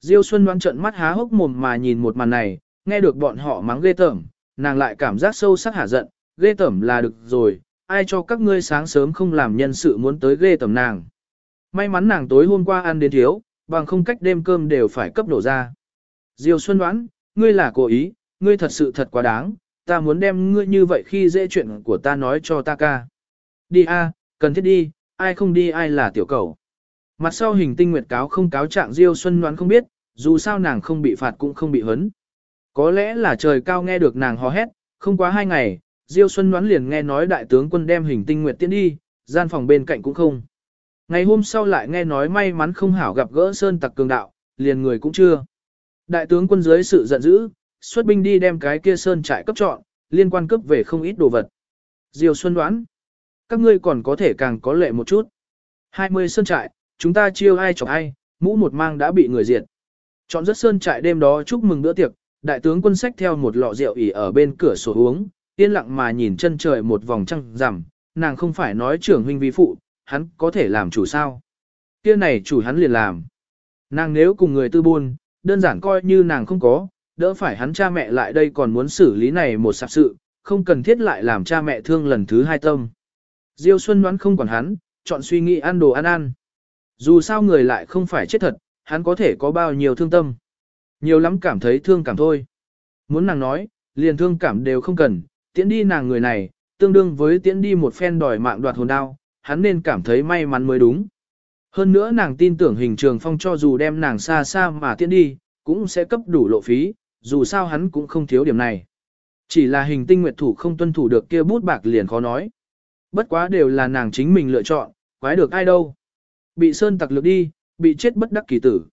Diêu Xuân đoán trận mắt há hốc mồm mà nhìn một màn này, nghe được bọn họ mắng ghê tởm, nàng lại cảm giác sâu sắc hả giận, ghê tởm là được rồi, ai cho các ngươi sáng sớm không làm nhân sự muốn tới ghê tởm nàng. May mắn nàng tối hôm qua ăn đến thiếu, bằng không cách đêm cơm đều phải cấp đổ ra. Diêu Xuân đoán, ngươi là cố ý, ngươi thật sự thật quá đáng, ta muốn đem ngươi như vậy khi dễ chuyện của ta nói cho ta ca. Đi a, cần thiết đi, ai không đi ai là tiểu cầu. Mặt sau hình tinh nguyệt cáo không cáo trạng Diêu Xuân đoán không biết, dù sao nàng không bị phạt cũng không bị hấn. Có lẽ là trời cao nghe được nàng hò hét, không quá hai ngày, Diêu Xuân đoán liền nghe nói đại tướng quân đem hình tinh nguyệt tiến đi, gian phòng bên cạnh cũng không. Ngày hôm sau lại nghe nói may mắn không hảo gặp gỡ Sơn tặc cường đạo, liền người cũng chưa. Đại tướng quân dưới sự giận dữ, xuất binh đi đem cái kia Sơn trại cấp chọn, liên quan cấp về không ít đồ vật. Diêu Xuân đoán, các ngươi còn có thể càng có lệ một chút. 20 Sơn trại, chúng ta chiêu ai chọc ai, mũ một mang đã bị người diệt. Chọn rất Sơn trại đêm đó chúc mừng bữa tiệc, đại tướng quân sách theo một lọ rượu ỉ ở bên cửa sổ uống, yên lặng mà nhìn chân trời một vòng trăng rằm, nàng không phải nói trưởng huynh vi phụ, hắn có thể làm chủ sao. Kia này chủ hắn liền làm. Nàng nếu cùng người tư buôn, đơn giản coi như nàng không có, đỡ phải hắn cha mẹ lại đây còn muốn xử lý này một sạp sự, không cần thiết lại làm cha mẹ thương lần thứ hai tâm. Diêu Xuân đoán không còn hắn, chọn suy nghĩ ăn đồ ăn ăn. Dù sao người lại không phải chết thật, hắn có thể có bao nhiêu thương tâm. Nhiều lắm cảm thấy thương cảm thôi. Muốn nàng nói, liền thương cảm đều không cần, tiễn đi nàng người này, tương đương với tiễn đi một phen đòi mạng đoạt hồn đao, hắn nên cảm thấy may mắn mới đúng. Hơn nữa nàng tin tưởng hình trường phong cho dù đem nàng xa xa mà tiễn đi, cũng sẽ cấp đủ lộ phí, dù sao hắn cũng không thiếu điểm này. Chỉ là hình tinh nguyệt thủ không tuân thủ được kia bút bạc liền khó nói. Bất quá đều là nàng chính mình lựa chọn, quái được ai đâu. Bị sơn tặc lược đi, bị chết bất đắc kỳ tử.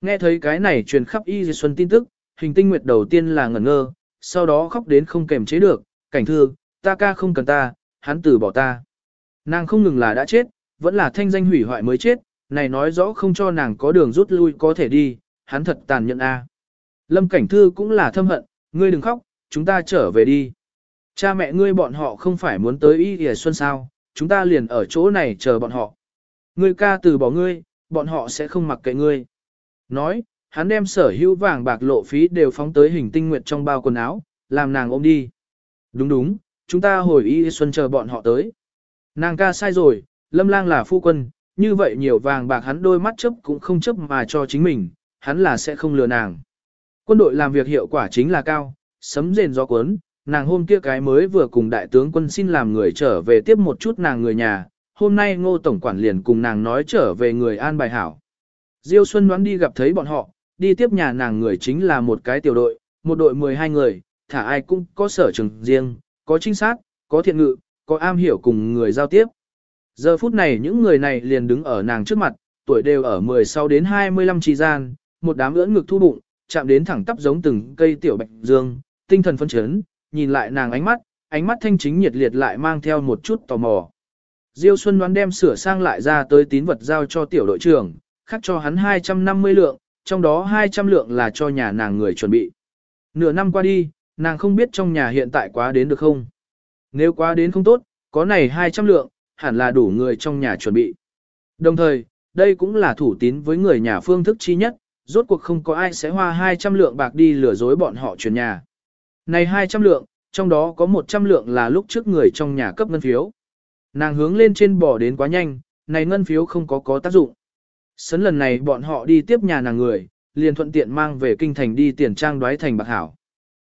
Nghe thấy cái này truyền khắp y di xuân tin tức, hình tinh nguyệt đầu tiên là ngẩn ngơ, sau đó khóc đến không kềm chế được, cảnh thương, ta ca không cần ta, hắn từ bỏ ta. Nàng không ngừng là đã chết, vẫn là thanh danh hủy hoại mới chết, này nói rõ không cho nàng có đường rút lui có thể đi, hắn thật tàn nhẫn a. Lâm cảnh thư cũng là thâm hận, ngươi đừng khóc, chúng ta trở về đi. Cha mẹ ngươi bọn họ không phải muốn tới y Di xuân sao, chúng ta liền ở chỗ này chờ bọn họ. Ngươi ca từ bỏ ngươi, bọn họ sẽ không mặc kệ ngươi. Nói, hắn đem sở hữu vàng bạc lộ phí đều phóng tới hình tinh nguyệt trong bao quần áo, làm nàng ôm đi. Đúng đúng, chúng ta hồi y xuân chờ bọn họ tới. Nàng ca sai rồi, lâm lang là phu quân, như vậy nhiều vàng bạc hắn đôi mắt chấp cũng không chấp mà cho chính mình, hắn là sẽ không lừa nàng. Quân đội làm việc hiệu quả chính là cao, sấm rền gió cuốn, nàng hôm kia cái mới vừa cùng đại tướng quân xin làm người trở về tiếp một chút nàng người nhà, hôm nay ngô tổng quản liền cùng nàng nói trở về người an bài hảo. Diêu Xuân đoán đi gặp thấy bọn họ, đi tiếp nhà nàng người chính là một cái tiểu đội, một đội 12 người, thả ai cũng có sở trường riêng, có trinh sát, có thiện ngự, có am hiểu cùng người giao tiếp. Giờ phút này những người này liền đứng ở nàng trước mặt, tuổi đều ở 16 đến 25 trì gian, một đám ưỡn ngực thu bụng, chạm đến thẳng tắp giống từng cây tiểu bạch dương, tinh thần phân chấn, nhìn lại nàng ánh mắt, ánh mắt thanh chính nhiệt liệt lại mang theo một chút tò mò. Diêu Xuân đoán đem sửa sang lại ra tới tín vật giao cho tiểu đội trưởng, khắc cho hắn 250 lượng, trong đó 200 lượng là cho nhà nàng người chuẩn bị. Nửa năm qua đi, nàng không biết trong nhà hiện tại quá đến được không. Nếu quá đến không tốt, có này 200 lượng, hẳn là đủ người trong nhà chuẩn bị. Đồng thời, đây cũng là thủ tín với người nhà phương thức chi nhất, rốt cuộc không có ai sẽ hoa 200 lượng bạc đi lừa dối bọn họ chuyển nhà. Này 200 lượng, trong đó có 100 lượng là lúc trước người trong nhà cấp ngân phiếu. Nàng hướng lên trên bỏ đến quá nhanh, này ngân phiếu không có có tác dụng. Sấn lần này bọn họ đi tiếp nhà nàng người, liền thuận tiện mang về kinh thành đi tiền trang đoái thành bạc hảo.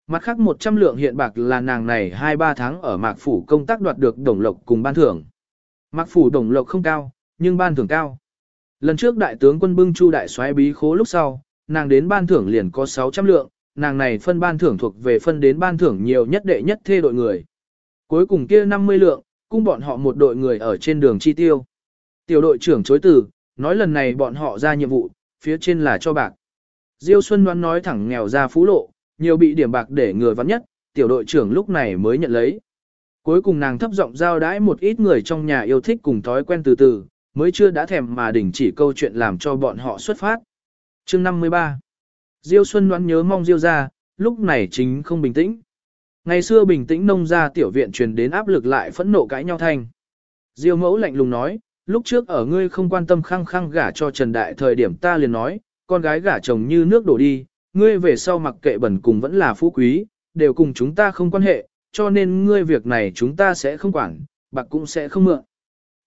Mặt khác 100 lượng hiện bạc là nàng này 2-3 tháng ở Mạc Phủ công tác đoạt được đồng lộc cùng ban thưởng. Mạc Phủ đồng lộc không cao, nhưng ban thưởng cao. Lần trước đại tướng quân bưng chu đại soái bí khố lúc sau, nàng đến ban thưởng liền có 600 lượng, nàng này phân ban thưởng thuộc về phân đến ban thưởng nhiều nhất đệ nhất thê đội người. Cuối cùng kia 50 lượng, cung bọn họ một đội người ở trên đường chi tiêu. Tiểu đội trưởng chối từ, nói lần này bọn họ ra nhiệm vụ, phía trên là cho bạc. Diêu Xuân đoán nói thẳng nghèo ra phú lộ, nhiều bị điểm bạc để người vắn nhất, tiểu đội trưởng lúc này mới nhận lấy. Cuối cùng nàng thấp giọng giao đãi một ít người trong nhà yêu thích cùng thói quen từ từ, mới chưa đã thèm mà đình chỉ câu chuyện làm cho bọn họ xuất phát. Chương 53 Diêu Xuân đoán nhớ mong Diêu ra, lúc này chính không bình tĩnh. Ngày xưa bình tĩnh nông ra tiểu viện truyền đến áp lực lại phẫn nộ cãi nhau thanh. Diêu mẫu lạnh lùng nói, lúc trước ở ngươi không quan tâm khăng khăng gả cho Trần Đại thời điểm ta liền nói, con gái gả chồng như nước đổ đi, ngươi về sau mặc kệ bẩn cùng vẫn là phú quý, đều cùng chúng ta không quan hệ, cho nên ngươi việc này chúng ta sẽ không quản, bạc cũng sẽ không mượn.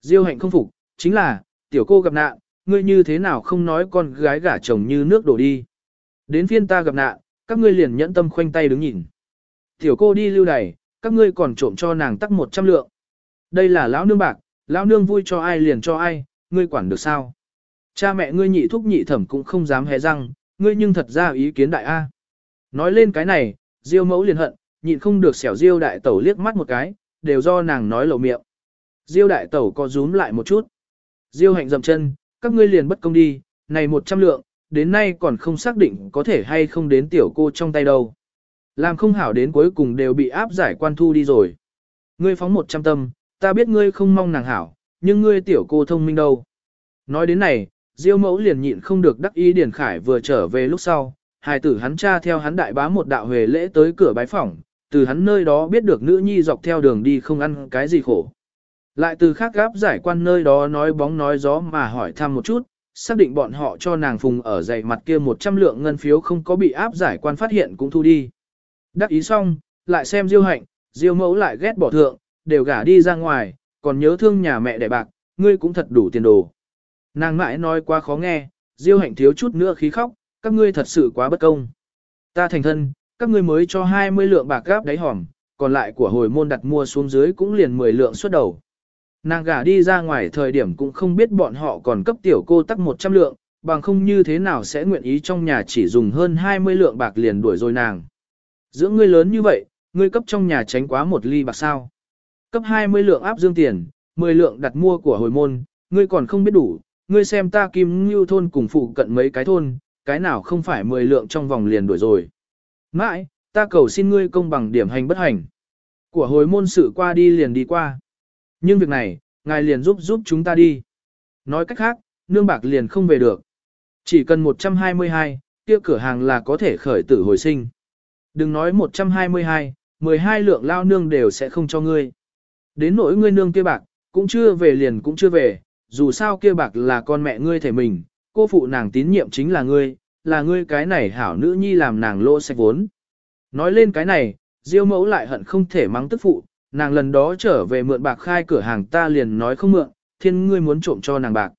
Diêu hạnh không phục, chính là, tiểu cô gặp nạn, ngươi như thế nào không nói con gái gả chồng như nước đổ đi. Đến phiên ta gặp nạn, các ngươi liền nhẫn tâm khoanh tay đứng nhìn. Tiểu cô đi lưu đày, các ngươi còn trộm cho nàng tắc một trăm lượng. Đây là lão nương bạc, lão nương vui cho ai liền cho ai, ngươi quản được sao? Cha mẹ ngươi nhị thúc nhị thẩm cũng không dám hé răng, ngươi nhưng thật ra ý kiến đại A. Nói lên cái này, diêu mẫu liền hận, nhịn không được xẻo diêu đại tẩu liếc mắt một cái, đều do nàng nói lầu miệng. Diêu đại tẩu có rúm lại một chút. Diêu hạnh dầm chân, các ngươi liền bất công đi, này một trăm lượng, đến nay còn không xác định có thể hay không đến tiểu cô trong tay đâu. Làm không hảo đến cuối cùng đều bị áp giải quan thu đi rồi. Ngươi phóng một trăm tâm, ta biết ngươi không mong nàng hảo, nhưng ngươi tiểu cô thông minh đâu. Nói đến này, Diêu mẫu liền nhịn không được đắc ý Điền Khải vừa trở về lúc sau, hài tử hắn cha theo hắn đại bá một đạo huề lễ tới cửa bái phỏng, từ hắn nơi đó biết được nữ nhi dọc theo đường đi không ăn cái gì khổ. Lại từ khác gáp giải quan nơi đó nói bóng nói gió mà hỏi thăm một chút, xác định bọn họ cho nàng phùng ở dày mặt kia 100 lượng ngân phiếu không có bị áp giải quan phát hiện cũng thu đi. Đắc ý xong, lại xem diêu hạnh, diêu mẫu lại ghét bỏ thượng, đều gả đi ra ngoài, còn nhớ thương nhà mẹ đẻ bạc, ngươi cũng thật đủ tiền đồ. Nàng mãi nói quá khó nghe, diêu hạnh thiếu chút nữa khí khóc, các ngươi thật sự quá bất công. Ta thành thân, các ngươi mới cho 20 lượng bạc gáp đáy hòm, còn lại của hồi môn đặt mua xuống dưới cũng liền 10 lượng xuất đầu. Nàng gả đi ra ngoài thời điểm cũng không biết bọn họ còn cấp tiểu cô tắc 100 lượng, bằng không như thế nào sẽ nguyện ý trong nhà chỉ dùng hơn 20 lượng bạc liền đuổi rồi nàng dưỡng ngươi lớn như vậy, ngươi cấp trong nhà tránh quá một ly bạc sao. Cấp 20 lượng áp dương tiền, 10 lượng đặt mua của hồi môn, ngươi còn không biết đủ, ngươi xem ta kim ngưu thôn cùng phụ cận mấy cái thôn, cái nào không phải 10 lượng trong vòng liền đuổi rồi. Mãi, ta cầu xin ngươi công bằng điểm hành bất hành. Của hồi môn sự qua đi liền đi qua. Nhưng việc này, ngài liền giúp giúp chúng ta đi. Nói cách khác, nương bạc liền không về được. Chỉ cần 122, kia cửa hàng là có thể khởi tử hồi sinh. Đừng nói 122, 12 lượng lao nương đều sẽ không cho ngươi. Đến nỗi ngươi nương kia bạc, cũng chưa về liền cũng chưa về, dù sao kia bạc là con mẹ ngươi thể mình, cô phụ nàng tín nhiệm chính là ngươi, là ngươi cái này hảo nữ nhi làm nàng lỗ sạch vốn. Nói lên cái này, Diêu mẫu lại hận không thể mắng tức phụ, nàng lần đó trở về mượn bạc khai cửa hàng ta liền nói không mượn, thiên ngươi muốn trộm cho nàng bạc.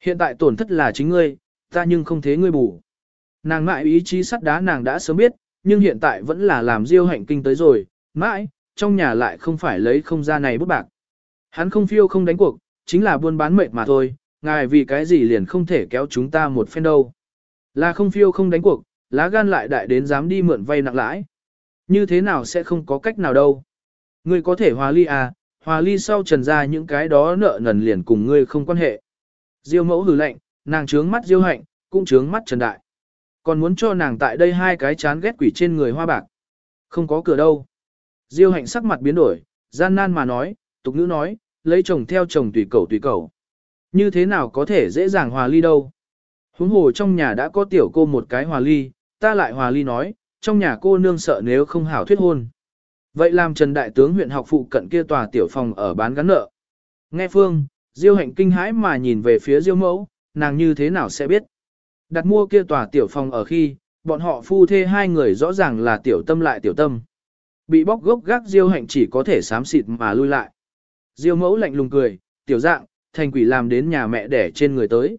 Hiện tại tổn thất là chính ngươi, ta nhưng không thế ngươi bù. Nàng mãi ý chí sắt đá nàng đã sớm biết, nhưng hiện tại vẫn là làm diêu hạnh kinh tới rồi, mãi, trong nhà lại không phải lấy không ra này bút bạc. Hắn không phiêu không đánh cuộc, chính là buôn bán mệt mà thôi, ngài vì cái gì liền không thể kéo chúng ta một phen đâu. Là không phiêu không đánh cuộc, lá gan lại đại đến dám đi mượn vay nặng lãi. Như thế nào sẽ không có cách nào đâu. Ngươi có thể hòa ly à, hòa ly sau trần ra những cái đó nợ nần liền cùng ngươi không quan hệ. Diêu mẫu hử lệnh, nàng trướng mắt diêu hạnh, cũng trướng mắt trần đại. Còn muốn cho nàng tại đây hai cái chán ghét quỷ trên người hoa bạc. Không có cửa đâu. Diêu hạnh sắc mặt biến đổi, gian nan mà nói, tục ngữ nói, lấy chồng theo chồng tùy cầu tùy cầu. Như thế nào có thể dễ dàng hòa ly đâu. Huống hồ trong nhà đã có tiểu cô một cái hòa ly, ta lại hòa ly nói, trong nhà cô nương sợ nếu không hảo thuyết hôn. Vậy làm Trần Đại tướng huyện học phụ cận kia tòa tiểu phòng ở bán gắn nợ. Nghe Phương, Diêu hạnh kinh hãi mà nhìn về phía Diêu mẫu, nàng như thế nào sẽ biết. Đặt mua kia tòa tiểu phòng ở khi, bọn họ phu thê hai người rõ ràng là tiểu tâm lại tiểu tâm. Bị bóc gốc gác Diêu hạnh chỉ có thể sám xịt mà lui lại. Diêu mẫu lạnh lùng cười, tiểu dạng, thành quỷ làm đến nhà mẹ đẻ trên người tới.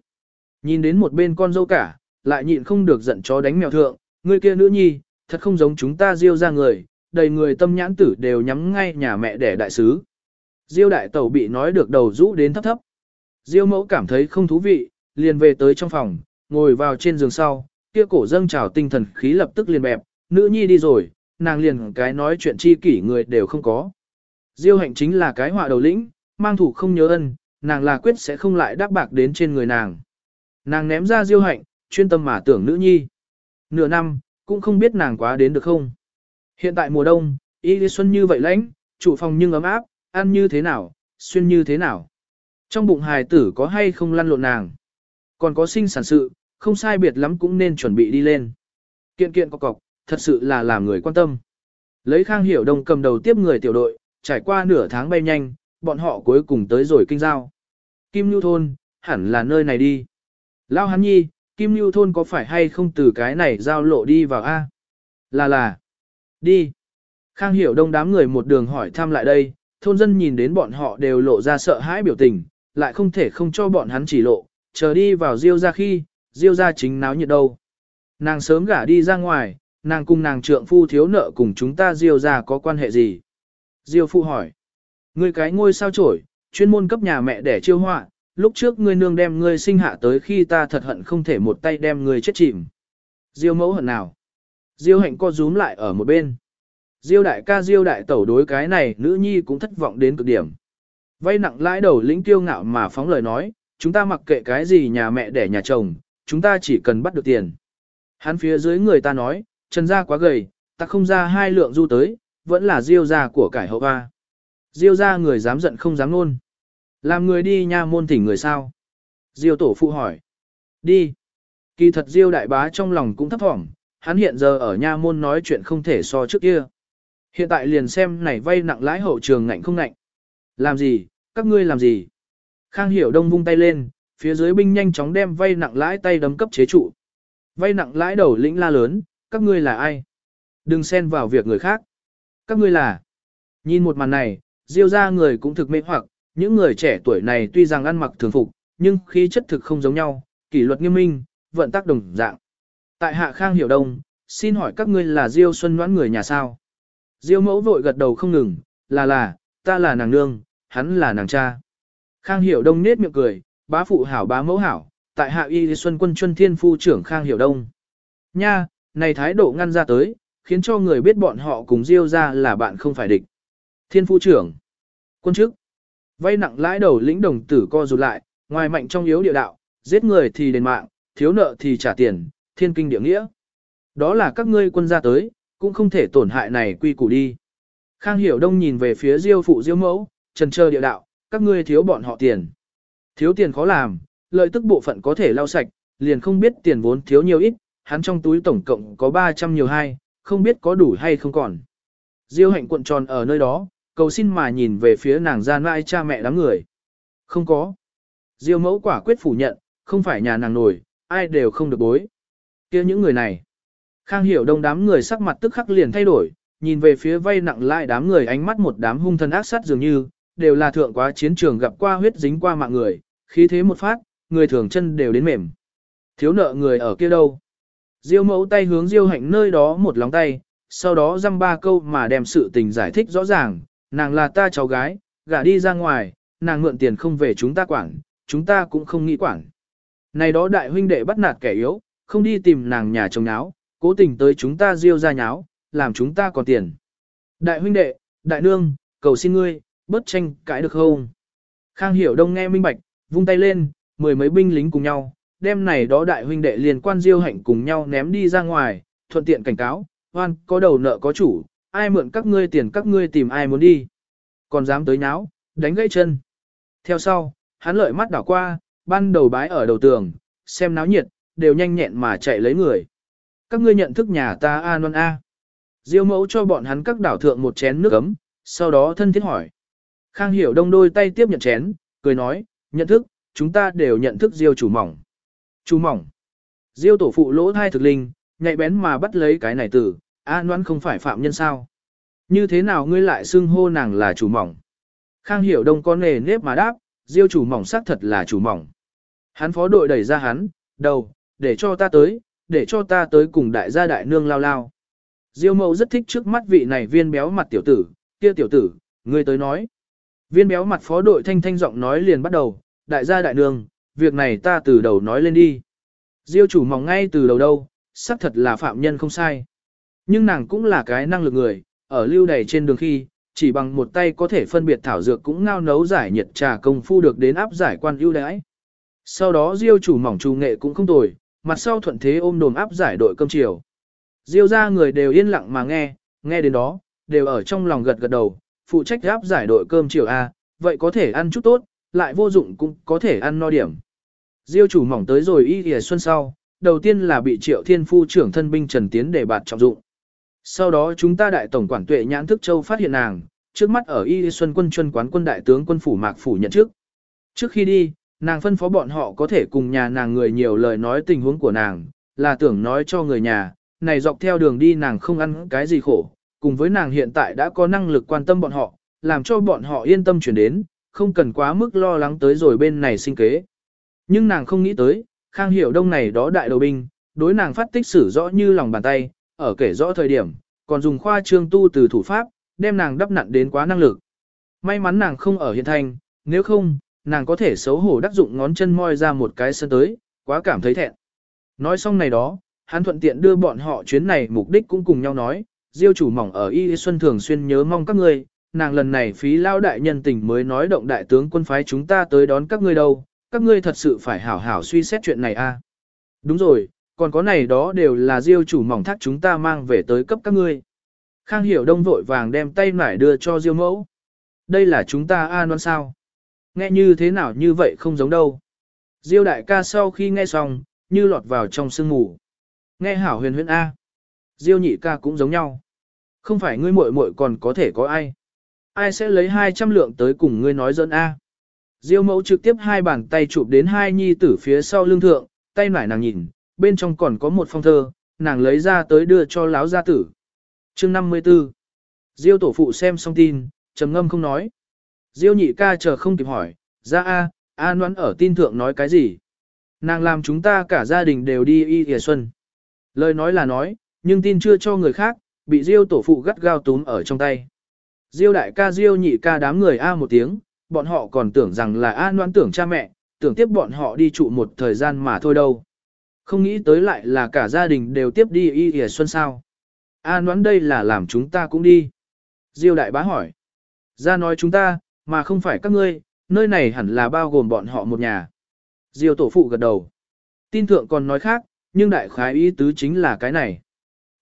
Nhìn đến một bên con dâu cả, lại nhịn không được giận chó đánh mèo thượng, người kia nữ nhi, thật không giống chúng ta Diêu ra người, đầy người tâm nhãn tử đều nhắm ngay nhà mẹ đẻ đại sứ. Diêu đại tẩu bị nói được đầu rũ đến thấp thấp. Diêu mẫu cảm thấy không thú vị, liền về tới trong phòng, ngồi vào trên giường sau, kia cổ dâng trào tinh thần khí lập tức liền bẹp, nữ nhi đi rồi, nàng liền cái nói chuyện chi kỷ người đều không có. Diêu hạnh chính là cái họa đầu lĩnh, mang thủ không nhớ ân, nàng là quyết sẽ không lại đáp bạc đến trên người nàng. Nàng ném ra diêu hạnh, chuyên tâm mà tưởng nữ nhi. Nửa năm, cũng không biết nàng quá đến được không. Hiện tại mùa đông, y lý xuân như vậy lãnh, chủ phòng nhưng ấm áp, ăn như thế nào, xuyên như thế nào. Trong bụng hài tử có hay không lăn lộn nàng. Còn có sinh sản sự, không sai biệt lắm cũng nên chuẩn bị đi lên. Kiện kiện cọc cọc, thật sự là làm người quan tâm. Lấy Khang Hiểu Đông cầm đầu tiếp người tiểu đội, trải qua nửa tháng bay nhanh, bọn họ cuối cùng tới rồi kinh giao. Kim Nhu Thôn, hẳn là nơi này đi. Lao Hán Nhi, Kim Lưu thôn có phải hay không từ cái này giao lộ đi vào A? Là là. Đi. Khang hiểu đông đám người một đường hỏi thăm lại đây, thôn dân nhìn đến bọn họ đều lộ ra sợ hãi biểu tình, lại không thể không cho bọn hắn chỉ lộ, chờ đi vào diêu ra khi, diêu ra chính náo nhiệt đâu. Nàng sớm gả đi ra ngoài, nàng cùng nàng trượng phu thiếu nợ cùng chúng ta diêu ra có quan hệ gì? Diêu phu hỏi. Ngươi cái ngôi sao trổi, chuyên môn cấp nhà mẹ để chiêu họa, lúc trước ngươi nương đem ngươi sinh hạ tới khi ta thật hận không thể một tay đem ngươi chết chìm. Diêu mẫu hận nào? Diêu hạnh co rúm lại ở một bên. Diêu đại ca diêu đại tẩu đối cái này nữ nhi cũng thất vọng đến cực điểm. Vay nặng lãi đầu lĩnh tiêu ngạo mà phóng lời nói, chúng ta mặc kệ cái gì nhà mẹ để nhà chồng, chúng ta chỉ cần bắt được tiền. Hắn phía dưới người ta nói, chân gia quá gầy, ta không ra hai lượng du tới, vẫn là diêu gia của cải hậu hoa. Diêu gia người dám giận không dám luôn. Làm người đi nha môn thỉnh người sao? Diêu tổ phụ hỏi. Đi. Kỳ thật Diêu đại bá trong lòng cũng thấp thỏm, hắn hiện giờ ở nha môn nói chuyện không thể so trước kia. Hiện tại liền xem này vay nặng lãi hậu trường ngạnh không ngạnh. Làm gì, các ngươi làm gì? Khang Hiểu Đông vung tay lên, phía dưới binh nhanh chóng đem vay nặng lãi tay đấm cấp chế trụ. Vay nặng lãi đầu lĩnh la lớn, các ngươi là ai? Đừng xen vào việc người khác. Các ngươi là. Nhìn một màn này, Diêu ra người cũng thực mê hoặc, những người trẻ tuổi này tuy rằng ăn mặc thường phục, nhưng khí chất thực không giống nhau, kỷ luật nghiêm minh, vận tác đồng dạng. Tại hạ Khang Hiểu Đông, xin hỏi các ngươi là Diêu Xuân noãn người nhà sao? Diêu mẫu vội gật đầu không ngừng, là là, ta là nàng nương, hắn là nàng cha. Khang Hiểu Đông nết miệng cười, bá phụ hảo bá mẫu hảo, tại hạ y xuân quân chuân thiên phu trưởng Khang Hiểu Đông. Nha, này thái độ ngăn ra tới, khiến cho người biết bọn họ cùng Diêu ra là bạn không phải địch. Thiên phu trưởng, quân chức, vay nặng lãi đầu lĩnh đồng tử co rụt lại, ngoài mạnh trong yếu địa đạo, giết người thì đền mạng, thiếu nợ thì trả tiền, thiên kinh địa nghĩa. Đó là các ngươi quân ra tới, cũng không thể tổn hại này quy củ đi. Khang Hiểu Đông nhìn về phía Diêu phụ Diêu mẫu, trần chờ địa đạo, các ngươi thiếu bọn họ tiền. Thiếu tiền khó làm, lợi tức bộ phận có thể lau sạch, liền không biết tiền vốn thiếu nhiều ít, hắn trong túi tổng cộng có 300 nhiều hai, không biết có đủ hay không còn. Diêu hạnh cuộn tròn ở nơi đó, cầu xin mà nhìn về phía nàng gian mãi cha mẹ đám người. Không có. Diêu mẫu quả quyết phủ nhận, không phải nhà nàng nổi, ai đều không được bối. kia những người này. Khang hiểu đông đám người sắc mặt tức khắc liền thay đổi, nhìn về phía vay nặng lại đám người ánh mắt một đám hung thần ác sát dường như, đều là thượng quá chiến trường gặp qua huyết dính qua mạng người, khí thế một phát, người thường chân đều đến mềm. Thiếu nợ người ở kia đâu? Diêu mẫu tay hướng Diêu hạnh nơi đó một lóng tay, sau đó dăm ba câu mà đem sự tình giải thích rõ ràng, nàng là ta cháu gái, gả đi ra ngoài, nàng mượn tiền không về chúng ta quản, chúng ta cũng không nghĩ quản. Này đó đại huynh đệ bắt nạt kẻ yếu, không đi tìm nàng nhà chồng nháo, cố tình tới chúng ta Diêu ra nháo, làm chúng ta còn tiền. Đại huynh đệ, đại nương, cầu xin ngươi, bớt tranh cãi được không? Khang Hiểu Đông nghe minh bạch, vung tay lên, mười mấy binh lính cùng nhau, đem này đó đại huynh đệ liền quan diêu hạnh cùng nhau ném đi ra ngoài, thuận tiện cảnh cáo, hoan, có đầu nợ có chủ, ai mượn các ngươi tiền các ngươi tìm ai muốn đi. Còn dám tới nháo, đánh gãy chân. Theo sau, hắn lợi mắt đảo qua, ban đầu bái ở đầu tường, xem náo nhiệt, đều nhanh nhẹn mà chạy lấy người. Các ngươi nhận thức nhà ta A non A. Diêu mẫu cho bọn hắn các đảo thượng một chén nước ấm, sau đó thân thiết hỏi. Khang hiểu đông đôi tay tiếp nhận chén, cười nói, nhận thức, chúng ta đều nhận thức Diêu chủ mỏng. Chủ mỏng. Diêu tổ phụ lỗ thai thực linh, nhạy bén mà bắt lấy cái này từ, A Noãn không phải phạm nhân sao. Như thế nào ngươi lại xưng hô nàng là chủ mỏng? Khang hiểu đông con nề nếp mà đáp, Diêu chủ mỏng xác thật là chủ mỏng. Hắn phó đội đẩy ra hắn, đầu, để cho ta tới, để cho ta tới cùng đại gia đại nương lao lao. Diêu mẫu rất thích trước mắt vị này viên béo mặt tiểu tử, kia tiểu tử, ngươi tới nói. Viên béo mặt phó đội thanh thanh giọng nói liền bắt đầu, đại gia đại nương, việc này ta từ đầu nói lên đi. Diêu chủ mỏng ngay từ đầu đâu, xác thật là phạm nhân không sai. Nhưng nàng cũng là cái năng lực người, ở lưu đầy trên đường khi, chỉ bằng một tay có thể phân biệt thảo dược cũng ngao nấu giải nhiệt trà công phu được đến áp giải quan ưu đãi. Sau đó Diêu chủ mỏng trù nghệ cũng không tồi, mặt sau thuận thế ôm đồm áp giải đội cơm chiều. Diêu ra người đều yên lặng mà nghe, nghe đến đó, đều ở trong lòng gật gật đầu, phụ trách gáp giải đội cơm chiều A, vậy có thể ăn chút tốt, lại vô dụng cũng có thể ăn no điểm. Diêu chủ mỏng tới rồi y hề xuân sau, đầu tiên là bị triệu thiên phu trưởng thân binh Trần Tiến để bạt trọng dụng. Sau đó chúng ta đại tổng quản tuệ nhãn thức châu phát hiện nàng, trước mắt ở y xuân quân chuân quán quân đại tướng quân phủ mạc phủ nhận trước. Trước khi đi, nàng phân phó bọn họ có thể cùng nhà nàng người nhiều lời nói tình huống của nàng, là tưởng nói cho người nhà, này dọc theo đường đi nàng không ăn cái gì khổ, cùng với nàng hiện tại đã có năng lực quan tâm bọn họ, làm cho bọn họ yên tâm chuyển đến, không cần quá mức lo lắng tới rồi bên này sinh kế. Nhưng nàng không nghĩ tới, Khang Hiểu Đông này đó đại đầu binh, đối nàng phát tích sử rõ như lòng bàn tay, ở kể rõ thời điểm, còn dùng khoa trương tu từ thủ pháp, đem nàng đắp nặn đến quá năng lực. May mắn nàng không ở hiện thành, nếu không, nàng có thể xấu hổ đắc dụng ngón chân moi ra một cái sân tới, quá cảm thấy thẹn. Nói xong này đó, hắn thuận tiện đưa bọn họ chuyến này mục đích cũng cùng nhau nói, diêu chủ mỏng ở Y Xuân thường xuyên nhớ mong các ngươi, nàng lần này phí lao đại nhân tình mới nói động đại tướng quân phái chúng ta tới đón các ngươi đâu, các ngươi thật sự phải hảo hảo suy xét chuyện này a. À? Đúng rồi, còn có này đó đều là diêu chủ mỏng thác chúng ta mang về tới cấp các ngươi. Khang Hiểu Đông vội vàng đem tay nải đưa cho diêu mẫu. Đây là chúng ta a non sao? Nghe như thế nào như vậy không giống đâu. Diêu đại ca sau khi nghe xong, như lọt vào trong sương mù. Nghe hảo huyền huyền A. Diêu nhị ca cũng giống nhau. Không phải ngươi muội muội còn có thể có ai. Ai sẽ lấy 200 lượng tới cùng ngươi nói dân A. Diêu mẫu trực tiếp hai bàn tay chụp đến hai nhi tử phía sau lưng thượng, tay nải nàng nhìn, bên trong còn có một phong thơ, nàng lấy ra tới đưa cho láo gia tử. chương 54 Diêu tổ phụ xem xong tin, trầm ngâm không nói. Diêu nhị ca chờ không kịp hỏi, ra A, A noãn ở tin thượng nói cái gì? Nàng làm chúng ta cả gia đình đều đi y thìa xuân. Lời nói là nói, nhưng tin chưa cho người khác, bị Diêu tổ phụ gắt gao túm ở trong tay. Diêu đại ca Diêu nhị ca đám người A một tiếng, bọn họ còn tưởng rằng là A noan tưởng cha mẹ, tưởng tiếp bọn họ đi trụ một thời gian mà thôi đâu. Không nghĩ tới lại là cả gia đình đều tiếp đi y thìa xuân sao. A noan đây là làm chúng ta cũng đi. Diêu đại bá hỏi. Ra nói chúng ta, mà không phải các ngươi, nơi này hẳn là bao gồm bọn họ một nhà. Diêu tổ phụ gật đầu. Tin thượng còn nói khác, nhưng đại khái ý tứ chính là cái này.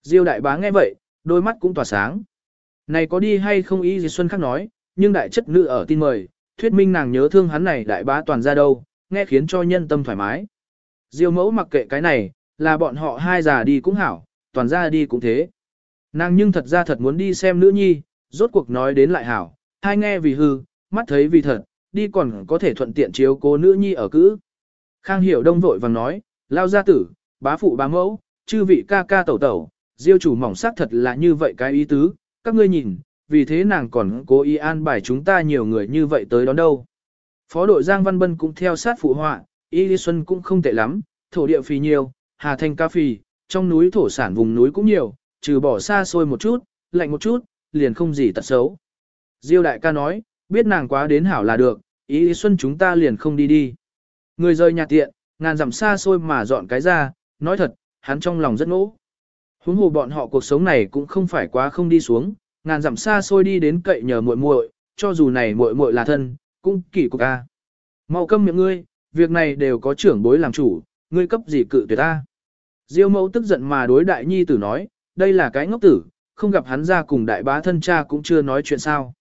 Diêu đại bá nghe vậy, đôi mắt cũng tỏa sáng. Này có đi hay không ý gì Xuân Khắc nói, nhưng đại chất nữ ở tin mời, thuyết minh nàng nhớ thương hắn này đại bá toàn ra đâu, nghe khiến cho nhân tâm thoải mái. Diêu mẫu mặc kệ cái này, là bọn họ hai già đi cũng hảo, toàn ra đi cũng thế. Nàng nhưng thật ra thật muốn đi xem nữ nhi, rốt cuộc nói đến lại hảo, hai nghe vì hư, mắt thấy vì thật, đi còn có thể thuận tiện chiếu cố nữ nhi ở cữ. Khang hiểu đông vội vàng nói, lao gia tử, bá phụ bá mẫu, chư vị ca ca tẩu tẩu, diêu chủ mỏng sắc thật là như vậy cái ý tứ, các ngươi nhìn, vì thế nàng còn cố ý an bài chúng ta nhiều người như vậy tới đón đâu. Phó đội Giang Văn Bân cũng theo sát phụ họa, Y Lý Xuân cũng không tệ lắm, thổ địa phì nhiều, hà thanh ca phì, trong núi thổ sản vùng núi cũng nhiều, trừ bỏ xa xôi một chút, lạnh một chút, liền không gì tật xấu. Diêu đại ca nói, biết nàng quá đến hảo là được, ý, Lý xuân chúng ta liền không đi đi. Người rời nhà tiện, ngàn dặm xa xôi mà dọn cái ra, nói thật, hắn trong lòng rất nỗ. Huống hồ bọn họ cuộc sống này cũng không phải quá không đi xuống, ngàn dặm xa xôi đi đến cậy nhờ muội muội, cho dù này muội muội là thân, cũng kỳ cục a. Mau câm miệng ngươi, việc này đều có trưởng bối làm chủ, ngươi cấp gì cự tuyệt ta. Diêu mẫu tức giận mà đối đại nhi tử nói, đây là cái ngốc tử, không gặp hắn ra cùng đại bá thân cha cũng chưa nói chuyện sao.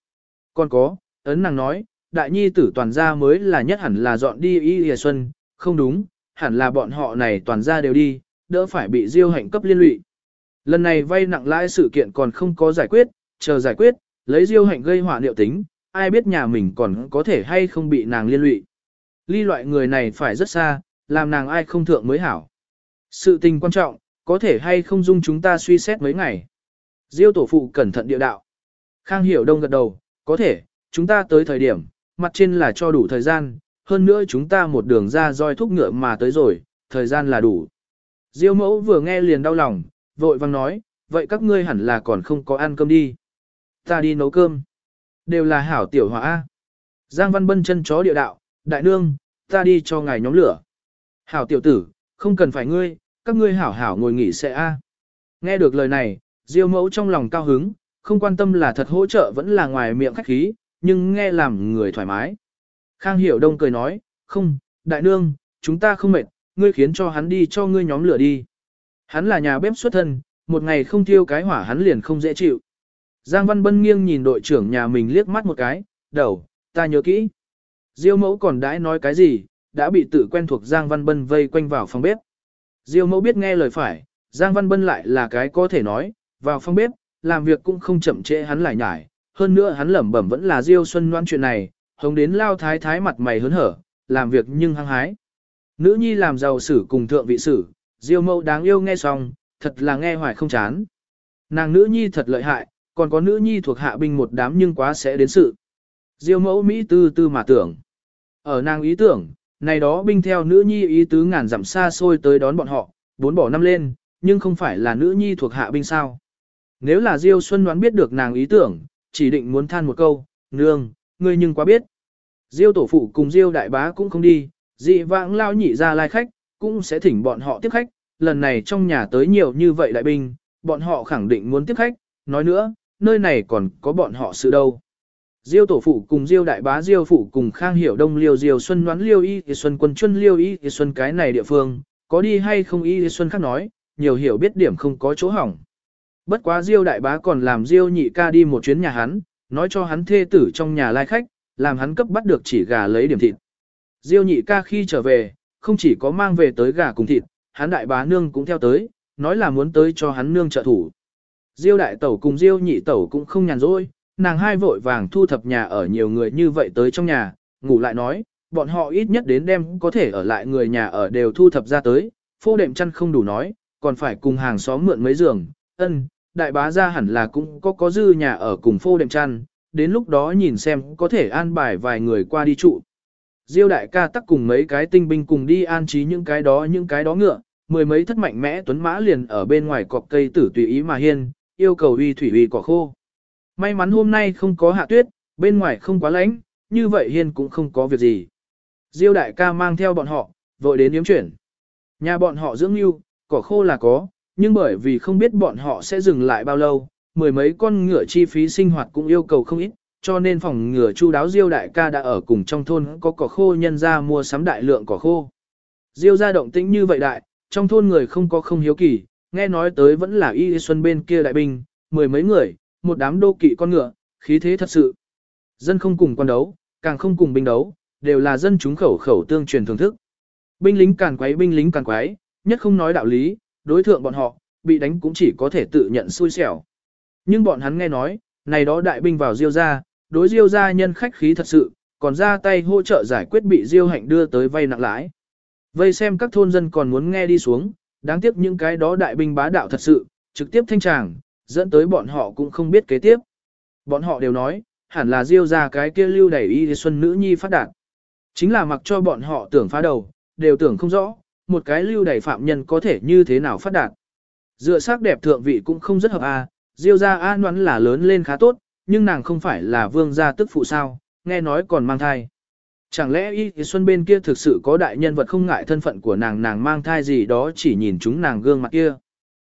Còn có, ấn nàng nói, đại nhi tử toàn gia mới là nhất hẳn là dọn đi y hìa xuân, không đúng, hẳn là bọn họ này toàn gia đều đi, đỡ phải bị diêu hạnh cấp liên lụy. Lần này vay nặng lãi sự kiện còn không có giải quyết, chờ giải quyết, lấy diêu hạnh gây họa liệu tính, ai biết nhà mình còn có thể hay không bị nàng liên lụy. Ly loại người này phải rất xa, làm nàng ai không thượng mới hảo. Sự tình quan trọng, có thể hay không dung chúng ta suy xét mấy ngày. Diêu tổ phụ cẩn thận địa đạo. Khang hiểu đông gật đầu, có thể, chúng ta tới thời điểm, mặt trên là cho đủ thời gian, hơn nữa chúng ta một đường ra roi thúc ngựa mà tới rồi, thời gian là đủ. Diêu mẫu vừa nghe liền đau lòng, vội vang nói, vậy các ngươi hẳn là còn không có ăn cơm đi. Ta đi nấu cơm. Đều là hảo tiểu hỏa. Giang Văn Bân chân chó địa đạo, đại nương, ta đi cho ngài nhóm lửa. Hảo tiểu tử, không cần phải ngươi, các ngươi hảo hảo ngồi nghỉ sẽ a. Nghe được lời này, Diêu mẫu trong lòng cao hứng, không quan tâm là thật hỗ trợ vẫn là ngoài miệng khách khí, nhưng nghe làm người thoải mái. Khang Hiểu Đông cười nói, không, đại nương, chúng ta không mệt, ngươi khiến cho hắn đi cho ngươi nhóm lửa đi. Hắn là nhà bếp xuất thân, một ngày không thiêu cái hỏa hắn liền không dễ chịu. Giang Văn Bân nghiêng nhìn đội trưởng nhà mình liếc mắt một cái, đầu, ta nhớ kỹ. Diêu mẫu còn đãi nói cái gì, đã bị tự quen thuộc Giang Văn Bân vây quanh vào phòng bếp. Diêu mẫu biết nghe lời phải, Giang Văn Bân lại là cái có thể nói, vào phòng bếp, làm việc cũng không chậm trễ hắn lại nhải, hơn nữa hắn lẩm bẩm vẫn là Diêu Xuân Loan chuyện này, hống đến lao thái thái mặt mày hớn hở, làm việc nhưng hăng hái. Nữ nhi làm giàu sử cùng thượng vị sử, diêu mẫu đáng yêu nghe xong, thật là nghe hoài không chán. Nàng nữ nhi thật lợi hại, còn có nữ nhi thuộc hạ binh một đám nhưng quá sẽ đến sự. Diêu mẫu Mỹ tư tư mà tưởng. Ở nàng ý tưởng, này đó binh theo nữ nhi ý tứ ngàn dặm xa xôi tới đón bọn họ, bốn bỏ năm lên, nhưng không phải là nữ nhi thuộc hạ binh sao. Nếu là Diêu Xuân đoán biết được nàng ý tưởng, chỉ định muốn than một câu, nương, ngươi nhưng quá biết. Diêu tổ phụ cùng Diêu đại bá cũng không đi, dị vãng lao nhị ra lai khách, cũng sẽ thỉnh bọn họ tiếp khách, lần này trong nhà tới nhiều như vậy đại binh, bọn họ khẳng định muốn tiếp khách, nói nữa, nơi này còn có bọn họ sự đâu. Diêu tổ phụ cùng Diêu đại bá Diêu phụ cùng Khang Hiểu Đông Liêu Diêu Xuân đoán Liêu Y thì Xuân quân chuân Liêu Y thì Xuân cái này địa phương, có đi hay không Y thì Xuân khác nói, nhiều hiểu biết điểm không có chỗ hỏng. Bất quá Diêu đại bá còn làm Diêu nhị ca đi một chuyến nhà hắn, nói cho hắn thê tử trong nhà lai khách, làm hắn cấp bắt được chỉ gà lấy điểm thịt. Diêu nhị ca khi trở về, không chỉ có mang về tới gà cùng thịt, hắn đại bá nương cũng theo tới, nói là muốn tới cho hắn nương trợ thủ. Diêu đại tẩu cùng Diêu nhị tẩu cũng không nhàn rỗi, nàng hai vội vàng thu thập nhà ở nhiều người như vậy tới trong nhà, ngủ lại nói, bọn họ ít nhất đến đêm có thể ở lại người nhà ở đều thu thập ra tới, phô đệm chăn không đủ nói, còn phải cùng hàng xóm mượn mấy giường, ân, đại bá ra hẳn là cũng có có dư nhà ở cùng phô đệm chăn, đến lúc đó nhìn xem có thể an bài vài người qua đi trụ. Diêu đại ca tắc cùng mấy cái tinh binh cùng đi an trí những cái đó những cái đó ngựa, mười mấy thất mạnh mẽ tuấn mã liền ở bên ngoài cọc cây tử tùy ý mà hiên, yêu cầu uy thủy uy cỏ khô. May mắn hôm nay không có hạ tuyết, bên ngoài không quá lạnh, như vậy hiên cũng không có việc gì. Diêu đại ca mang theo bọn họ, vội đến yếm chuyển. Nhà bọn họ dưỡng yêu, cỏ khô là có, nhưng bởi vì không biết bọn họ sẽ dừng lại bao lâu, mười mấy con ngựa chi phí sinh hoạt cũng yêu cầu không ít, cho nên phòng ngựa chu đáo Diêu đại ca đã ở cùng trong thôn có cỏ khô nhân ra mua sắm đại lượng cỏ khô. Diêu ra động tĩnh như vậy đại, trong thôn người không có không hiếu kỳ, nghe nói tới vẫn là y xuân bên kia đại binh, mười mấy người, một đám đô kỵ con ngựa, khí thế thật sự. Dân không cùng quan đấu, càng không cùng binh đấu, đều là dân chúng khẩu khẩu tương truyền thưởng thức. Binh lính càn quái binh lính càn quái, nhất không nói đạo lý, đối thượng bọn họ, bị đánh cũng chỉ có thể tự nhận xui xẻo. Nhưng bọn hắn nghe nói, này đó đại binh vào diêu ra, đối diêu gia nhân khách khí thật sự, còn ra tay hỗ trợ giải quyết bị diêu hạnh đưa tới vay nặng lãi. Vây xem các thôn dân còn muốn nghe đi xuống, đáng tiếc những cái đó đại binh bá đạo thật sự, trực tiếp thanh tràng, dẫn tới bọn họ cũng không biết kế tiếp. Bọn họ đều nói, hẳn là diêu gia cái kia lưu đẩy y xuân nữ nhi phát đạt. Chính là mặc cho bọn họ tưởng phá đầu, đều tưởng không rõ, một cái lưu đẩy phạm nhân có thể như thế nào phát đạt. Dựa sắc đẹp thượng vị cũng không rất hợp a, à, diêu gia a ngoãn là lớn lên khá tốt, nhưng nàng không phải là vương gia tức phụ sao, nghe nói còn mang thai. Chẳng lẽ y xuân bên kia thực sự có đại nhân vật không ngại thân phận của nàng nàng mang thai gì đó chỉ nhìn chúng nàng gương mặt kia.